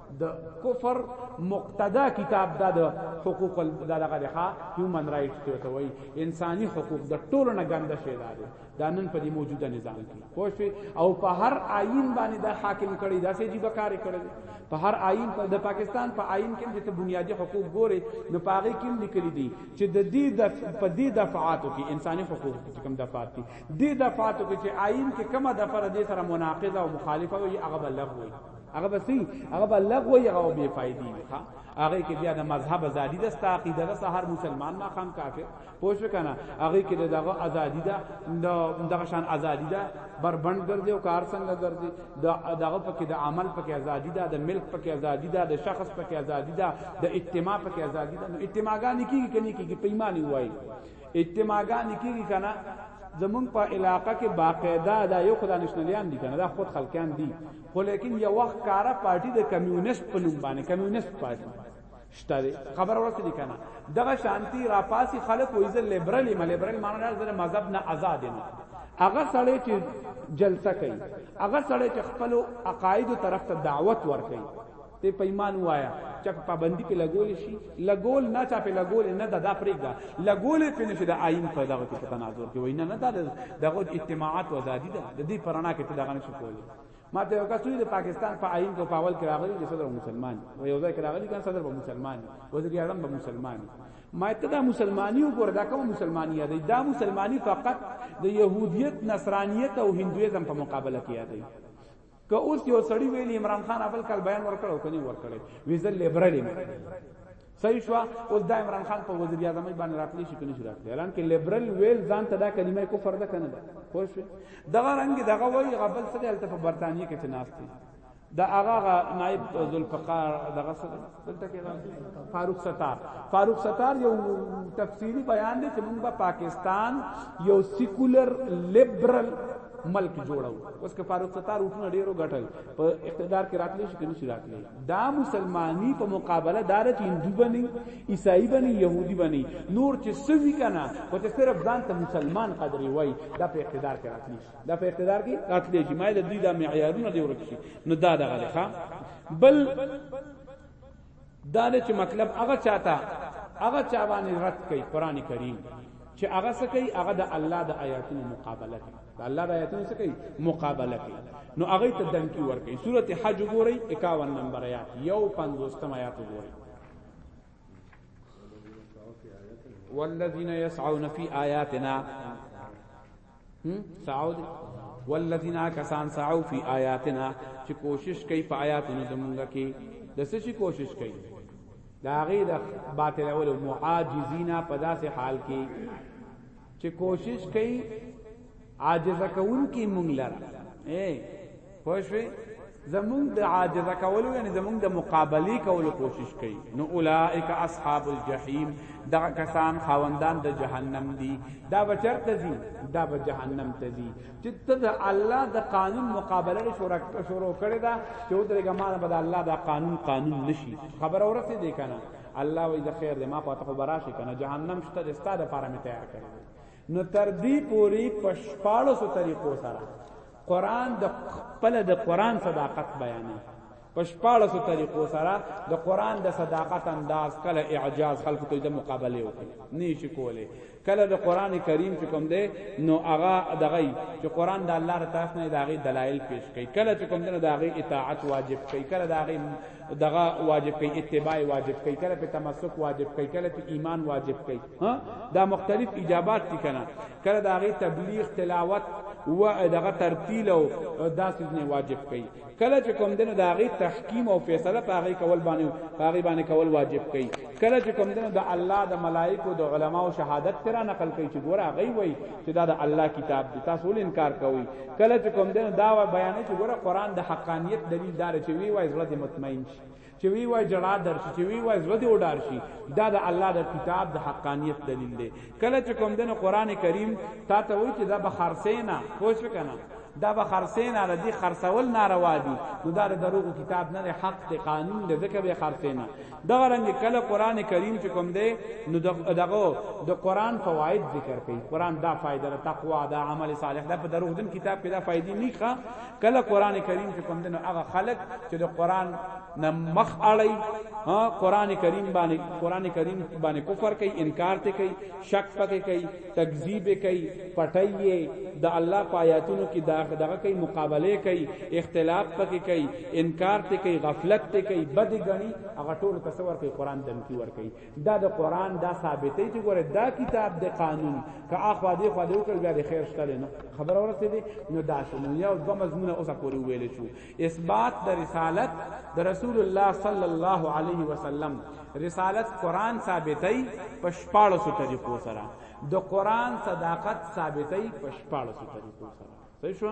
د کفر مقتدا کتاب دا د حقوق دغه دغه هیومن رائټس ته توي انساني حقوق د ټولو نه ګنده شي دا دی دا نن په دې موجوده نظام کې پوه او په هر آئین باندې د حاکم کړي دا سې جيبه کار کړي په هر آئین په د پاکستان په آئین کې چې ته بنیادی حقوق ګوري نو پاغي کې لیکل دي چې د دې د په دې دفعاتو کې انساني حقوق چې کوم دفعات دي دې دفعاتو کې چې آئین کې کومه دفعه دې سره مناقضه او مخالفه وي هغه بلغ وي هغه بسې هغه به لغوي هغه بے فائدې وي ها هغه کې بیا د مذهب ازادي د عقیده د سحر مسلمان ما خام کافر پوښ کنه هغه کې دغه ازادي ده دغه شان ازادي ده بربند ګرځي او کار څنګه ګرځي دغه پکې د عمل پکې ازادي ده د ملک پکې ازادي ده د شخص پکې ازادي ده د اجتماع پکې ازادي ده نو اجتماعګان کیږي کني کیږي پیمانه وایي اجتماعګان کیږي کنه زمونږ په علاقه کې باقاعده دا یو خدای نشنلیان دي کنه دا خود خلکان دي خو لیکن یو وخت کارا پارټي د کمیونست په نوم باندې کمیونست پارټي شته دی خبر ورته دی کنه دغه شانتی را پاسی خلق وې زل لیبرل ما لیبرل معنا زره مذهب نه آزاد نه هغه سړی چې جلسه کوي هغه سړی چې خپل عقاید طرف ته دعوت ور کوي ته پیمان وایا چې پابندی په لګول شي لګول نه چا په لګول نه دا پرېګا لګول په نشه د آئین په دغه کې تناظر کې وای نه نه دا دغه اجتماعات او ازادي ده د دې پرانا کې دغه نشو کولی ما ته یو کس وی د پاکستان په آئین کو پاول کې راغلی چې صدر مسلمان و یو ځای کې راغلی چې صدر به مسلمان وزیر اعظم به مسلمان ما ته دا مسلمانی وګور دا کوم مسلمانی دی دا مسلمانی فقط د يهودیت نصرانیت او هندویزم په مقابله کې یادی که اوس یو سړی ویلی عمران خان اول کال بیان ورکړو کني ورکړي ویزل لیبرال صحیح شو اوس دا عمران خان په وزیر اعظم باندې راتلی شي کني شي راتلی اعلان کې لیبرل ویل ځان ته دا کلمه کفر ده کنه ده خو شو دغه رنگ دغه وای غبل سره هلته په برتانیې کې تناستي دا هغه نائب ذوالفقار دغه سره دلته کې فاروق ستار فاروق ستار یو تفصیلی بیان دی چې موږ پاکستان یو سیکولر لیبرل ملک جوړو اوس که فاروق ستار اونټونه ډیرو غټل په اقتدار کې راتلی شي کني شي راتلی دا مسلمانی په مقابله دار چې هندو بني عیسائی بني يهودي بني نور چې سوي کنا او چې صرف ځان ته مسلمان قدرې وای دا په اقتدار کې راتلی شي دا په اقتدار کې راتلی شي مایل دوی دا معیارونه دی ورک شي نو دا دغه ښا بل دا چې مطلب هغه چاته هغه چا باندې رد کوي قران کریم چې هغه سکی هغه د الله د آیاتونو مقابله کوي د الله د آیاتونو څخه کوي مقابله کوي نو هغه ته دمکی ور کوي سورته حج ګوري 51 نمبر آیات یو 50 تم آیات ګوري والذین یسعون فی آیاتنا سعود والذین کسان سعو فی آیاتنا چې کوشش کوي په آیاتونو زمونږه کې د څه شي کوشش کوي دا غي د باطل اول معاجزینا په داسې حال کې چې کوشش کوي عاجز کون کی مونږ لره اے پښوی زمونږ د عاجز کولو یعنی زمونږ د مقابله کولو کوشش کوي نو اولائک اصحاب الجحیم دا کسان خاوندان د جهنم دي دا بچر تزي دا به جهنم تزي چې ته د الله د قانون مقابله شروع شروع کړي دا چې درګه مال به د الله د قانون قانون نشي خبر اورته دي کنه الله وی د خیر دې ما خو ته براشي کنه جهنم شته د استاد لپاره می تیار کړی نو تر دې پوری پشپاړو سو طریقو سره قران د خپل د قران صداقت بیانې پشپاړه سو طریقو سره د قران د صداقت انداز کله اعجاز خلق ته د مقابله وکړي نشي کوله کله د قران کریم چې کوم دی نو هغه دغه چې قران د الله تر طرف نه داغي دلایل پیش کوي کله چې کوم دی داغي اطاعت واجب کوي کله داغي دغه واجب کوي اتباع واجب کوي کله په تمسک واجب کوي کله په ایمان واجب کوي ها دا مختلف اجابات دي کنه کله داغي تبلیغ تلاوت و دغه ترتیل او داسې نه واجب کوي کله چې کوم دنو د هغه تحکیم او فیصله په هغه کول باندې په هغه باندې کول واجب کړي کله چې کوم دنو د الله د ملائکو د علما او شهادت تر نقل کوي چې ګوره هغه وایي چې دا د الله کتاب دی تاسو ول انکار کوي کله چې کوم دنو دا بیان چې ګوره قران د حقانیت دلیل دار چې وی وایي زړه مطمئن شي چې وی وای جړا درشي چې وی وای زړه دې وډار شي دا د الله د کتاب د حقانیت دلیل دی کله چې کوم دنه قران کریم تا ته وای چې دا به خرسینا پوه شو کنه دا به خرسینا د دې خرڅول ناروا دي نو دا د دروغ کتاب نه حق ته قانون دی ځکه به خرسینا دا رنګ کله قران کریم چې کوم دی نو دغه د قران فواید ذکر کوي قران دا فائدہ د تقوا دا عمل صالح دا په دروغ دن کتاب کې دا فائدې نه ښه کله قران کریم کې کوم دنو هغه خلق چې د قران نه مخ اړي ها قران کریم باندې قران کریم باندې کفر کوي انکار ته کوي شک پکې کوي تکذیب کوي پټایي د الله پایاتونو کې داغ دغه کوي مقابله کوي اختلاف پکې کوي انکار ته کوي غفلت ته کوي بد غني هغه ټول تصور کوي قران دم کی ور کوي دا د قران دا ثابتې چې ګوره دا کتاب د قانون که اخوا دی خو دی وکړ بیا د خیر شته نه خبر اورته دی نو دا شنو یو دو مضمون اوسه پورې ویل شو اثبات د رسالت د رسول الله صلی الله علیه وسلم رسالت قران ثابتې په شپاړو سو طریقو سره د قران صداقت ثابتې په شپاړو سو طریقو سره صحیح شو